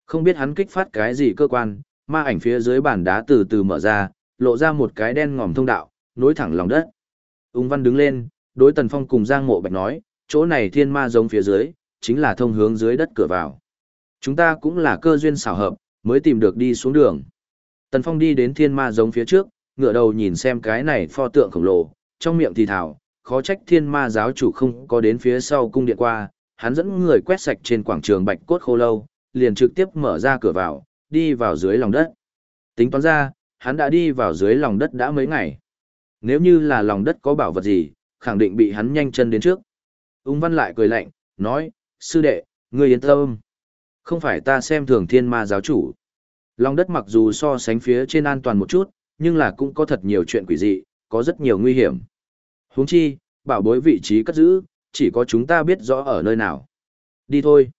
Không biết hắn kích phát cái gì cơ quan, ma ảnh phía dưới bàn đá từ từ mở ra, lộ ra một cái đen ngòm thông đạo, nối thẳng lòng đất. Ung văn đứng lên, đối tần phong cùng giang mộ bạch nói, chỗ này thiên ma giống phía dưới, chính là thông hướng dưới đất cửa vào. Chúng ta cũng là cơ duyên xảo hợp, mới tìm được đi xuống đường. Tần phong đi đến thiên ma giống phía trước, ngựa đầu nhìn xem cái này pho tượng khổng lồ, trong miệng thì thảo, khó trách thiên ma giáo chủ không có đến phía sau cung điện qua, hắn dẫn người quét sạch trên quảng trường bạch cốt khô lâu, liền trực tiếp mở ra cửa vào, đi vào dưới lòng đất. Tính toán ra, hắn đã đi vào dưới lòng đất đã mấy ngày. Nếu như là lòng đất có bảo vật gì, khẳng định bị hắn nhanh chân đến trước. Ung văn lại cười lạnh, nói, sư đệ, ngươi yên tâm. Không phải ta xem thường thiên ma giáo chủ. Lòng đất mặc dù so sánh phía trên an toàn một chút, nhưng là cũng có thật nhiều chuyện quỷ dị, có rất nhiều nguy hiểm. Huống chi, bảo bối vị trí cất giữ, chỉ có chúng ta biết rõ ở nơi nào. Đi thôi.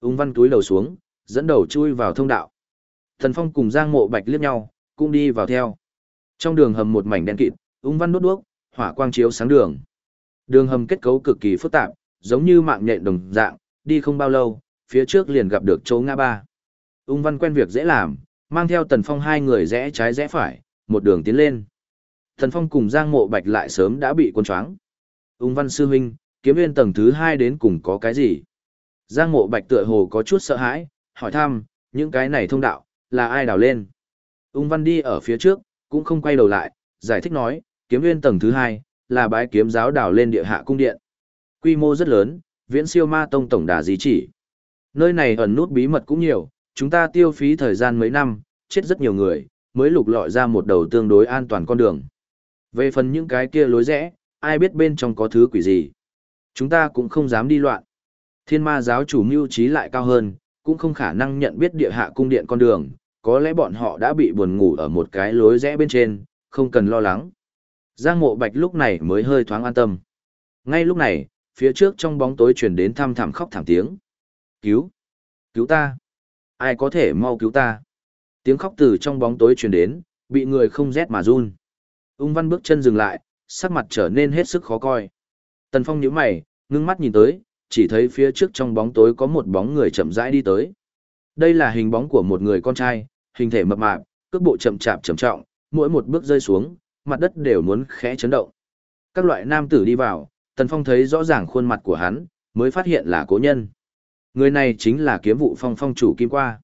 Ung văn túi đầu xuống, dẫn đầu chui vào thông đạo. Thần Phong cùng Giang Mộ Bạch liếc nhau, cũng đi vào theo. Trong đường hầm một mảnh đen kịt, ung văn đốt đuốc, hỏa quang chiếu sáng đường. Đường hầm kết cấu cực kỳ phức tạp, giống như mạng nhện đồng dạng, đi không bao lâu, phía trước liền gặp được chỗ ngã ba. Ung văn quen việc dễ làm, mang theo Tần Phong hai người rẽ trái rẽ phải, một đường tiến lên. Tần Phong cùng Giang Mộ Bạch lại sớm đã bị quân choáng. Ung văn sư huynh, kiếm viên tầng thứ hai đến cùng có cái gì? Giang Mộ Bạch tựa hồ có chút sợ hãi, hỏi thăm, những cái này thông đạo, là ai đào lên? Ung văn đi ở phía trước, cũng không quay đầu lại, giải thích nói, kiếm viên tầng thứ hai, là bái kiếm giáo đào lên địa hạ cung điện. Quy mô rất lớn, viễn siêu ma tông tổng đà gì chỉ. Nơi này ẩn nút bí mật cũng nhiều, chúng ta tiêu phí thời gian mấy năm, chết rất nhiều người, mới lục lọi ra một đầu tương đối an toàn con đường. Về phần những cái kia lối rẽ, ai biết bên trong có thứ quỷ gì. Chúng ta cũng không dám đi loạn. Thiên ma giáo chủ mưu trí lại cao hơn, cũng không khả năng nhận biết địa hạ cung điện con đường, có lẽ bọn họ đã bị buồn ngủ ở một cái lối rẽ bên trên, không cần lo lắng. Giang mộ bạch lúc này mới hơi thoáng an tâm. Ngay lúc này, phía trước trong bóng tối truyền đến thăm thảm khóc thảm tiếng. Cứu! Cứu ta! Ai có thể mau cứu ta? Tiếng khóc từ trong bóng tối truyền đến, bị người không rét mà run. Ung văn bước chân dừng lại, sắc mặt trở nên hết sức khó coi. Tần Phong nhíu mày, ngưng mắt nhìn tới, chỉ thấy phía trước trong bóng tối có một bóng người chậm rãi đi tới. Đây là hình bóng của một người con trai, hình thể mập mạp, cước bộ chậm chạp trầm trọng, mỗi một bước rơi xuống, mặt đất đều muốn khẽ chấn động. Các loại nam tử đi vào, Tần Phong thấy rõ ràng khuôn mặt của hắn, mới phát hiện là cố nhân. Người này chính là kiếm vụ phong phong chủ Kim Qua.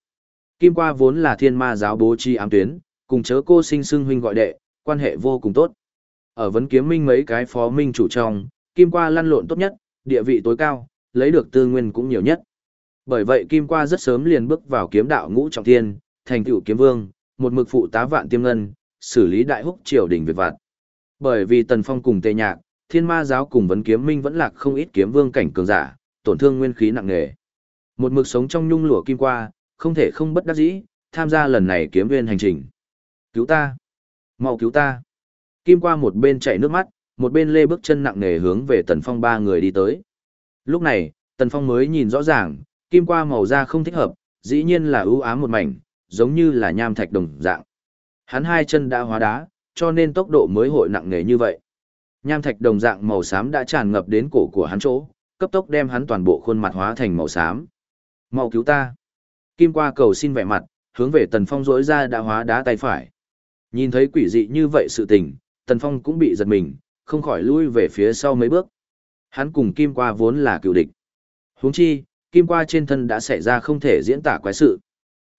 Kim Qua vốn là thiên ma giáo bố chi ám tuyến, cùng chớ cô sinh xưng huynh gọi đệ, quan hệ vô cùng tốt. Ở vấn kiếm minh mấy cái phó minh chủ trong, Kim Qua lăn lộn tốt nhất, địa vị tối cao, lấy được tư nguyên cũng nhiều nhất. Bởi vậy Kim Qua rất sớm liền bước vào kiếm đạo ngũ trọng thiên, thành tựu kiếm vương, một mực phụ tá vạn tiêm ngân, xử lý đại húc triều đình việc vặt. Bởi vì Tần Phong cùng Tề Nhạc, Thiên Ma giáo cùng vấn kiếm minh vẫn lạc không ít kiếm vương cảnh cường giả, tổn thương nguyên khí nặng nề. Một mực sống trong nhung lụa kim qua, không thể không bất đắc dĩ, tham gia lần này kiếm viên hành trình. Cứu ta! mau cứu ta! Kim qua một bên chảy nước mắt, một bên lê bước chân nặng nề hướng về Tần Phong ba người đi tới. Lúc này, Tần Phong mới nhìn rõ ràng, kim qua màu da không thích hợp, dĩ nhiên là ưu ám một mảnh, giống như là nham thạch đồng dạng. Hắn hai chân đã hóa đá, cho nên tốc độ mới hội nặng nề như vậy. Nham thạch đồng dạng màu xám đã tràn ngập đến cổ của hắn chỗ, cấp tốc đem hắn toàn bộ khuôn mặt hóa thành màu xám. Mau cứu ta! Kim qua cầu xin vẻ mặt, hướng về Tần Phong rỗi ra đã hóa đá tay phải. Nhìn thấy quỷ dị như vậy sự tình, Tần Phong cũng bị giật mình, không khỏi lui về phía sau mấy bước. Hắn cùng Kim qua vốn là cựu địch. huống chi, Kim qua trên thân đã xảy ra không thể diễn tả quái sự.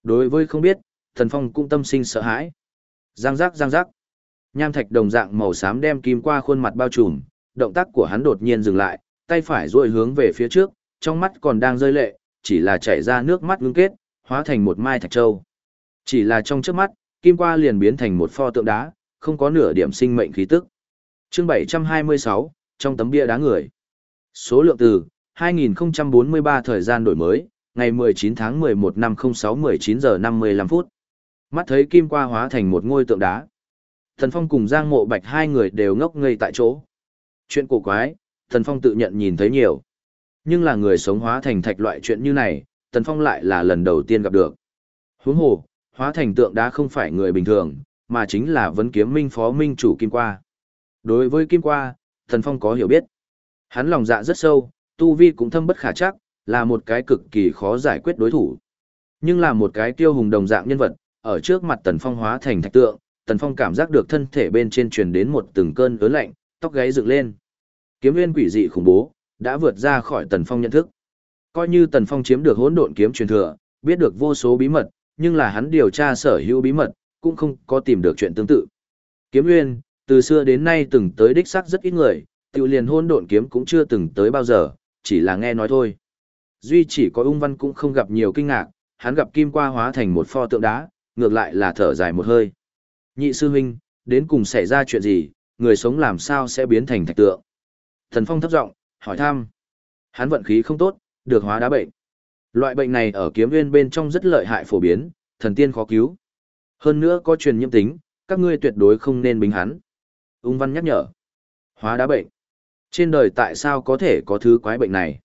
Đối với không biết, Tần Phong cũng tâm sinh sợ hãi. Giang giác giang giác. Nham thạch đồng dạng màu xám đem kim qua khuôn mặt bao trùm, động tác của hắn đột nhiên dừng lại, tay phải duỗi hướng về phía trước, trong mắt còn đang rơi lệ, chỉ là chảy ra nước mắt ngưng kết, hóa thành một mai thạch châu. Chỉ là trong trước mắt, kim qua liền biến thành một pho tượng đá, không có nửa điểm sinh mệnh khí tức. Chương 726, trong tấm bia đá người. Số lượng từ 2043 thời gian đổi mới, ngày 19 tháng 11 năm 06 19 giờ 55 phút. Mắt thấy kim qua hóa thành một ngôi tượng đá. Thần Phong cùng Giang Mộ Bạch hai người đều ngốc ngây tại chỗ. Chuyện cổ quái, Thần Phong tự nhận nhìn thấy nhiều. Nhưng là người sống hóa thành thạch loại chuyện như này, tần Phong lại là lần đầu tiên gặp được. Huống hồ, hóa thành tượng đá không phải người bình thường, mà chính là vấn kiếm minh phó minh chủ Kim Qua. Đối với Kim Qua, tần Phong có hiểu biết. Hắn lòng dạ rất sâu, tu vi cũng thâm bất khả chắc, là một cái cực kỳ khó giải quyết đối thủ. Nhưng là một cái tiêu hùng đồng dạng nhân vật, ở trước mặt Tần Phong hóa thành thạch tượng, Tần Phong cảm giác được thân thể bên trên truyền đến một từng cơn ớn lạnh, tóc gáy dựng lên. Kiếm nguyên quỷ dị khủng bố, đã vượt ra khỏi Tần Phong nhận thức. Coi như Tần Phong chiếm được hỗn độn kiếm truyền thừa, biết được vô số bí mật, nhưng là hắn điều tra sở hữu bí mật, cũng không có tìm được chuyện tương tự. Kiếm nguyên, từ xưa đến nay từng tới đích xác rất ít người, Tiểu liền hôn độn kiếm cũng chưa từng tới bao giờ, chỉ là nghe nói thôi. Duy chỉ có ung văn cũng không gặp nhiều kinh ngạc, hắn gặp kim qua hóa thành một pho tượng đá, ngược lại là thở dài một hơi. Nhị sư huynh, đến cùng xảy ra chuyện gì, người sống làm sao sẽ biến thành thạch tượng? Thần Phong thấp giọng hỏi thăm. Hắn vận khí không tốt, được hóa đá bệnh. Loại bệnh này ở kiếm nguyên bên trong rất lợi hại phổ biến, thần tiên khó cứu. Hơn nữa có truyền nhiễm tính, các ngươi tuyệt đối không nên bính hắn. Ung văn nhắc nhở. Hóa đá bệnh. Trên đời tại sao có thể có thứ quái bệnh này?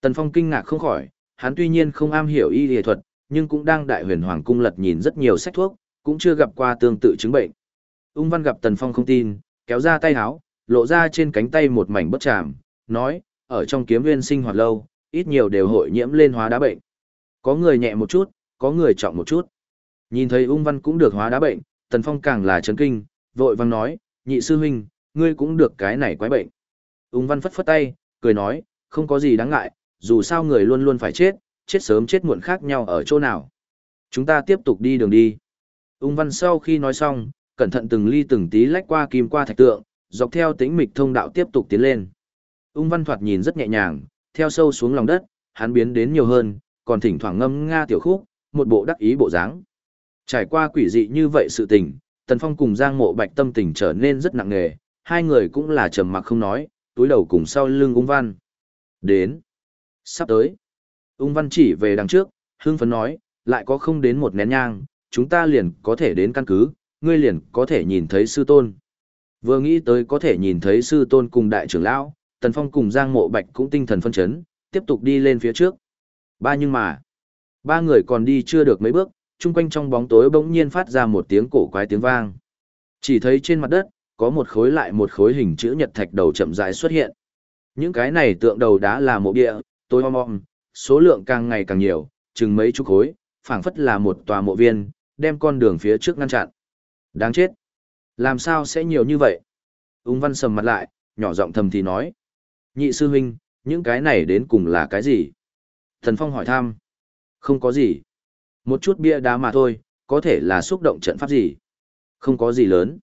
Tần Phong kinh ngạc không khỏi, hắn tuy nhiên không am hiểu y y thuật, nhưng cũng đang đại huyền hoàng cung lật nhìn rất nhiều sách thuốc, cũng chưa gặp qua tương tự chứng bệnh. Ung văn gặp Tần Phong không tin, kéo ra tay háo, lộ ra trên cánh tay một mảnh bất tràm, nói, ở trong kiếm nguyên sinh hoạt lâu, ít nhiều đều hội nhiễm lên hóa đá bệnh. Có người nhẹ một chút, có người trọng một chút. Nhìn thấy ung văn cũng được hóa đá bệnh, Tần Phong càng là chấn kinh, vội vang nói, nhị sư huynh, ngươi cũng được cái này quái bệnh. Ung văn phất phất tay, cười nói, không có gì đáng ngại, dù sao người luôn luôn phải chết, chết sớm chết muộn khác nhau ở chỗ nào. Chúng ta tiếp tục đi đường đi. Ung văn sau khi nói xong, cẩn thận từng ly từng tí lách qua kim qua thạch tượng, dọc theo tĩnh mịch thông đạo tiếp tục tiến lên. Ung văn thoạt nhìn rất nhẹ nhàng, theo sâu xuống lòng đất, hắn biến đến nhiều hơn, còn thỉnh thoảng ngâm nga tiểu khúc, một bộ đắc ý bộ dáng. Trải qua quỷ dị như vậy sự tình, Tần Phong cùng Giang Mộ Bạch tâm tình trở nên rất nặng nề, hai người cũng là trầm mặc không nói, túi đầu cùng sau lưng ung văn. Đến. Sắp tới. Ung văn chỉ về đằng trước, hương phấn nói, lại có không đến một nén nhang, chúng ta liền có thể đến căn cứ, ngươi liền có thể nhìn thấy sư tôn. Vừa nghĩ tới có thể nhìn thấy sư tôn cùng đại trưởng lão, Tần Phong cùng Giang Mộ Bạch cũng tinh thần phân chấn, tiếp tục đi lên phía trước. Ba nhưng mà, ba người còn đi chưa được mấy bước, chung quanh trong bóng tối bỗng nhiên phát ra một tiếng cổ quái tiếng vang. Chỉ thấy trên mặt đất, có một khối lại một khối hình chữ nhật thạch đầu chậm rãi xuất hiện. Những cái này tượng đầu đá là mộ địa, tối om om, số lượng càng ngày càng nhiều, chừng mấy chục khối, phảng phất là một tòa mộ viên, đem con đường phía trước ngăn chặn. Đáng chết! Làm sao sẽ nhiều như vậy? Ung văn sầm mặt lại, nhỏ giọng thầm thì nói. Nhị sư huynh, những cái này đến cùng là cái gì? Thần Phong hỏi thăm. Không có gì. Một chút bia đá mà thôi, có thể là xúc động trận pháp gì. Không có gì lớn.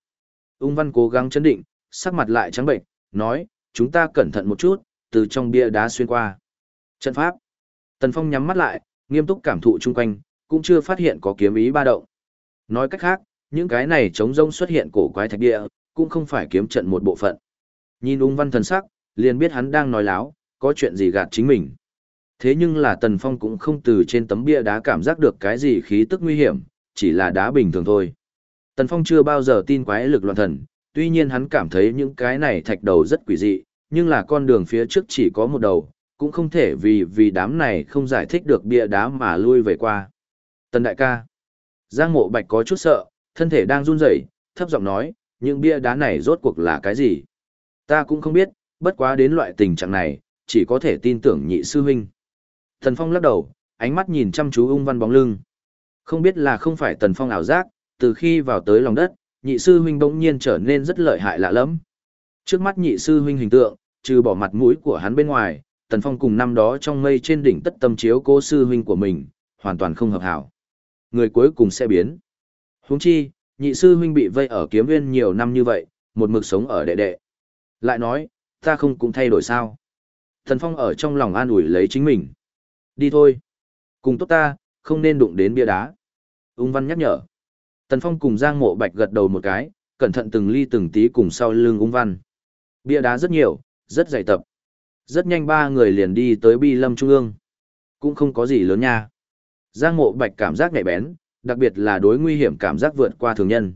Ung văn cố gắng chấn định, sắc mặt lại trắng bệnh, nói, chúng ta cẩn thận một chút, từ trong bia đá xuyên qua. Trận pháp. Tần Phong nhắm mắt lại, nghiêm túc cảm thụ chung quanh, cũng chưa phát hiện có kiếm ý ba động. Nói cách khác, những cái này chống rông xuất hiện cổ quái thạch địa, cũng không phải kiếm trận một bộ phận. Nhìn ung văn thần sắc, liền biết hắn đang nói láo, có chuyện gì gạt chính mình. Thế nhưng là Tần Phong cũng không từ trên tấm bia đá cảm giác được cái gì khí tức nguy hiểm, chỉ là đá bình thường thôi. Tần Phong chưa bao giờ tin quái lực loạn thần, tuy nhiên hắn cảm thấy những cái này thạch đầu rất quỷ dị, nhưng là con đường phía trước chỉ có một đầu, cũng không thể vì vì đám này không giải thích được bia đá mà lui về qua. Tần đại ca. Giang mộ bạch có chút sợ, thân thể đang run rẩy, thấp giọng nói, những bia đá này rốt cuộc là cái gì? Ta cũng không biết, bất quá đến loại tình trạng này, chỉ có thể tin tưởng nhị sư huynh. Tần Phong lắc đầu, ánh mắt nhìn chăm chú ung văn bóng lưng. Không biết là không phải Tần Phong ảo giác, từ khi vào tới lòng đất, nhị sư huynh bỗng nhiên trở nên rất lợi hại lạ lắm. Trước mắt nhị sư huynh hình tượng, trừ bỏ mặt mũi của hắn bên ngoài, Tần Phong cùng năm đó trong mây trên đỉnh tất tâm chiếu cô sư huynh của mình, hoàn toàn không hợp hảo. Người cuối cùng sẽ biến. Huống chi, nhị sư huynh bị vây ở kiếm viên nhiều năm như vậy, một mực sống ở đệ đệ. Lại nói, ta không cũng thay đổi sao. Thần Phong ở trong lòng an ủi lấy chính mình. Đi thôi. Cùng tốt ta, không nên đụng đến bia đá. Ung văn nhắc nhở. Tần Phong cùng Giang Mộ Bạch gật đầu một cái, cẩn thận từng ly từng tí cùng sau lưng ung văn. Bia đá rất nhiều, rất dày tập. Rất nhanh ba người liền đi tới bi lâm trung ương. Cũng không có gì lớn nha. Giang Mộ Bạch cảm giác nhạy bén, đặc biệt là đối nguy hiểm cảm giác vượt qua thường nhân.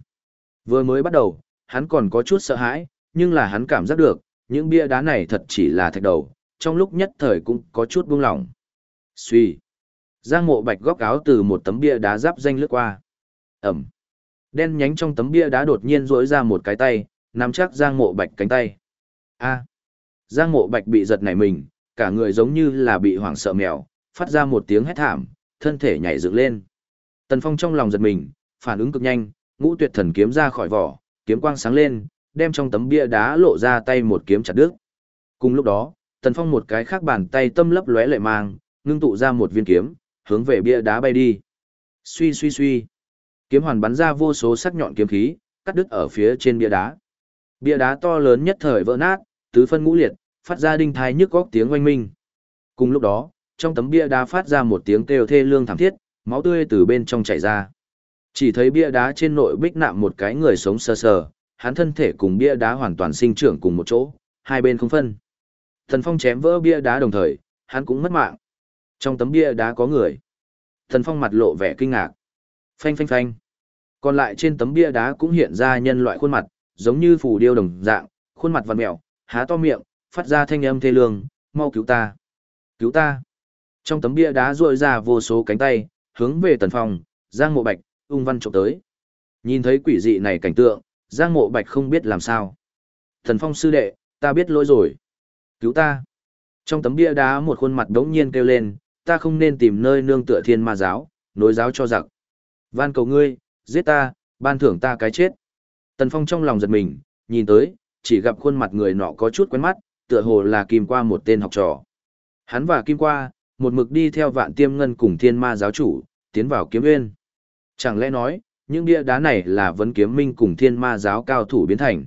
Vừa mới bắt đầu, hắn còn có chút sợ hãi, nhưng là hắn cảm giác được, những bia đá này thật chỉ là thạch đầu, trong lúc nhất thời cũng có chút buông lỏng. Suy. Giang mộ bạch góc áo từ một tấm bia đá giáp danh lướt qua. Ẩm. Đen nhánh trong tấm bia đá đột nhiên rỗi ra một cái tay, nắm chắc giang mộ bạch cánh tay. A. Giang mộ bạch bị giật nảy mình, cả người giống như là bị hoảng sợ mèo, phát ra một tiếng hét thảm, thân thể nhảy dựng lên. Tần Phong trong lòng giật mình, phản ứng cực nhanh, ngũ tuyệt thần kiếm ra khỏi vỏ, kiếm quang sáng lên, đem trong tấm bia đá lộ ra tay một kiếm chặt đứt. Cùng lúc đó, Tần Phong một cái khác bàn tay tâm lấp lóe lệ mang, ngưng tụ ra một viên kiếm, hướng về bia đá bay đi. Suy suy suy. Kiếm hoàn bắn ra vô số sắc nhọn kiếm khí, cắt đứt ở phía trên bia đá. Bia đá to lớn nhất thời vỡ nát, tứ phân ngũ liệt, phát ra đinh thai nhức góc tiếng oanh minh. Cùng lúc đó, trong tấm bia đá phát ra một tiếng kêu thê lương thảm thiết, máu tươi từ bên trong chảy ra. Chỉ thấy bia đá trên nội bích nạm một cái người sống sờ sờ, hắn thân thể cùng bia đá hoàn toàn sinh trưởng cùng một chỗ, hai bên không phân. Thần Phong chém vỡ bia đá đồng thời, hắn cũng mất mạng. Trong tấm bia đá có người. Thần Phong mặt lộ vẻ kinh ngạc. Phanh phanh phanh. Còn lại trên tấm bia đá cũng hiện ra nhân loại khuôn mặt, giống như phù điêu đồng dạng, khuôn mặt vằn mèo, há to miệng, phát ra thanh âm thê lương, mau cứu ta. Cứu ta. Trong tấm bia đá rội ra vô số cánh tay, hướng về Tần Phong, Giang Mộ Bạch, ung văn trộm tới. Nhìn thấy quỷ dị này cảnh tượng, Giang Mộ Bạch không biết làm sao. Thần Phong sư đệ, ta biết lỗi rồi. Cứu ta. Trong tấm bia đá một khuôn mặt đống nhiên kêu lên, ta không nên tìm nơi nương tựa thiên ma giáo, nối giáo cho giặc. Van cầu ngươi, giết ta, ban thưởng ta cái chết. Tần Phong trong lòng giật mình, nhìn tới, chỉ gặp khuôn mặt người nọ có chút quen mắt, tựa hồ là Kim Qua một tên học trò. Hắn và Kim Qua, một mực đi theo vạn tiêm ngân cùng thiên ma giáo chủ, tiến vào kiếm nguyên. Chẳng lẽ nói, những bia đá này là vấn kiếm minh cùng thiên ma giáo cao thủ biến thành.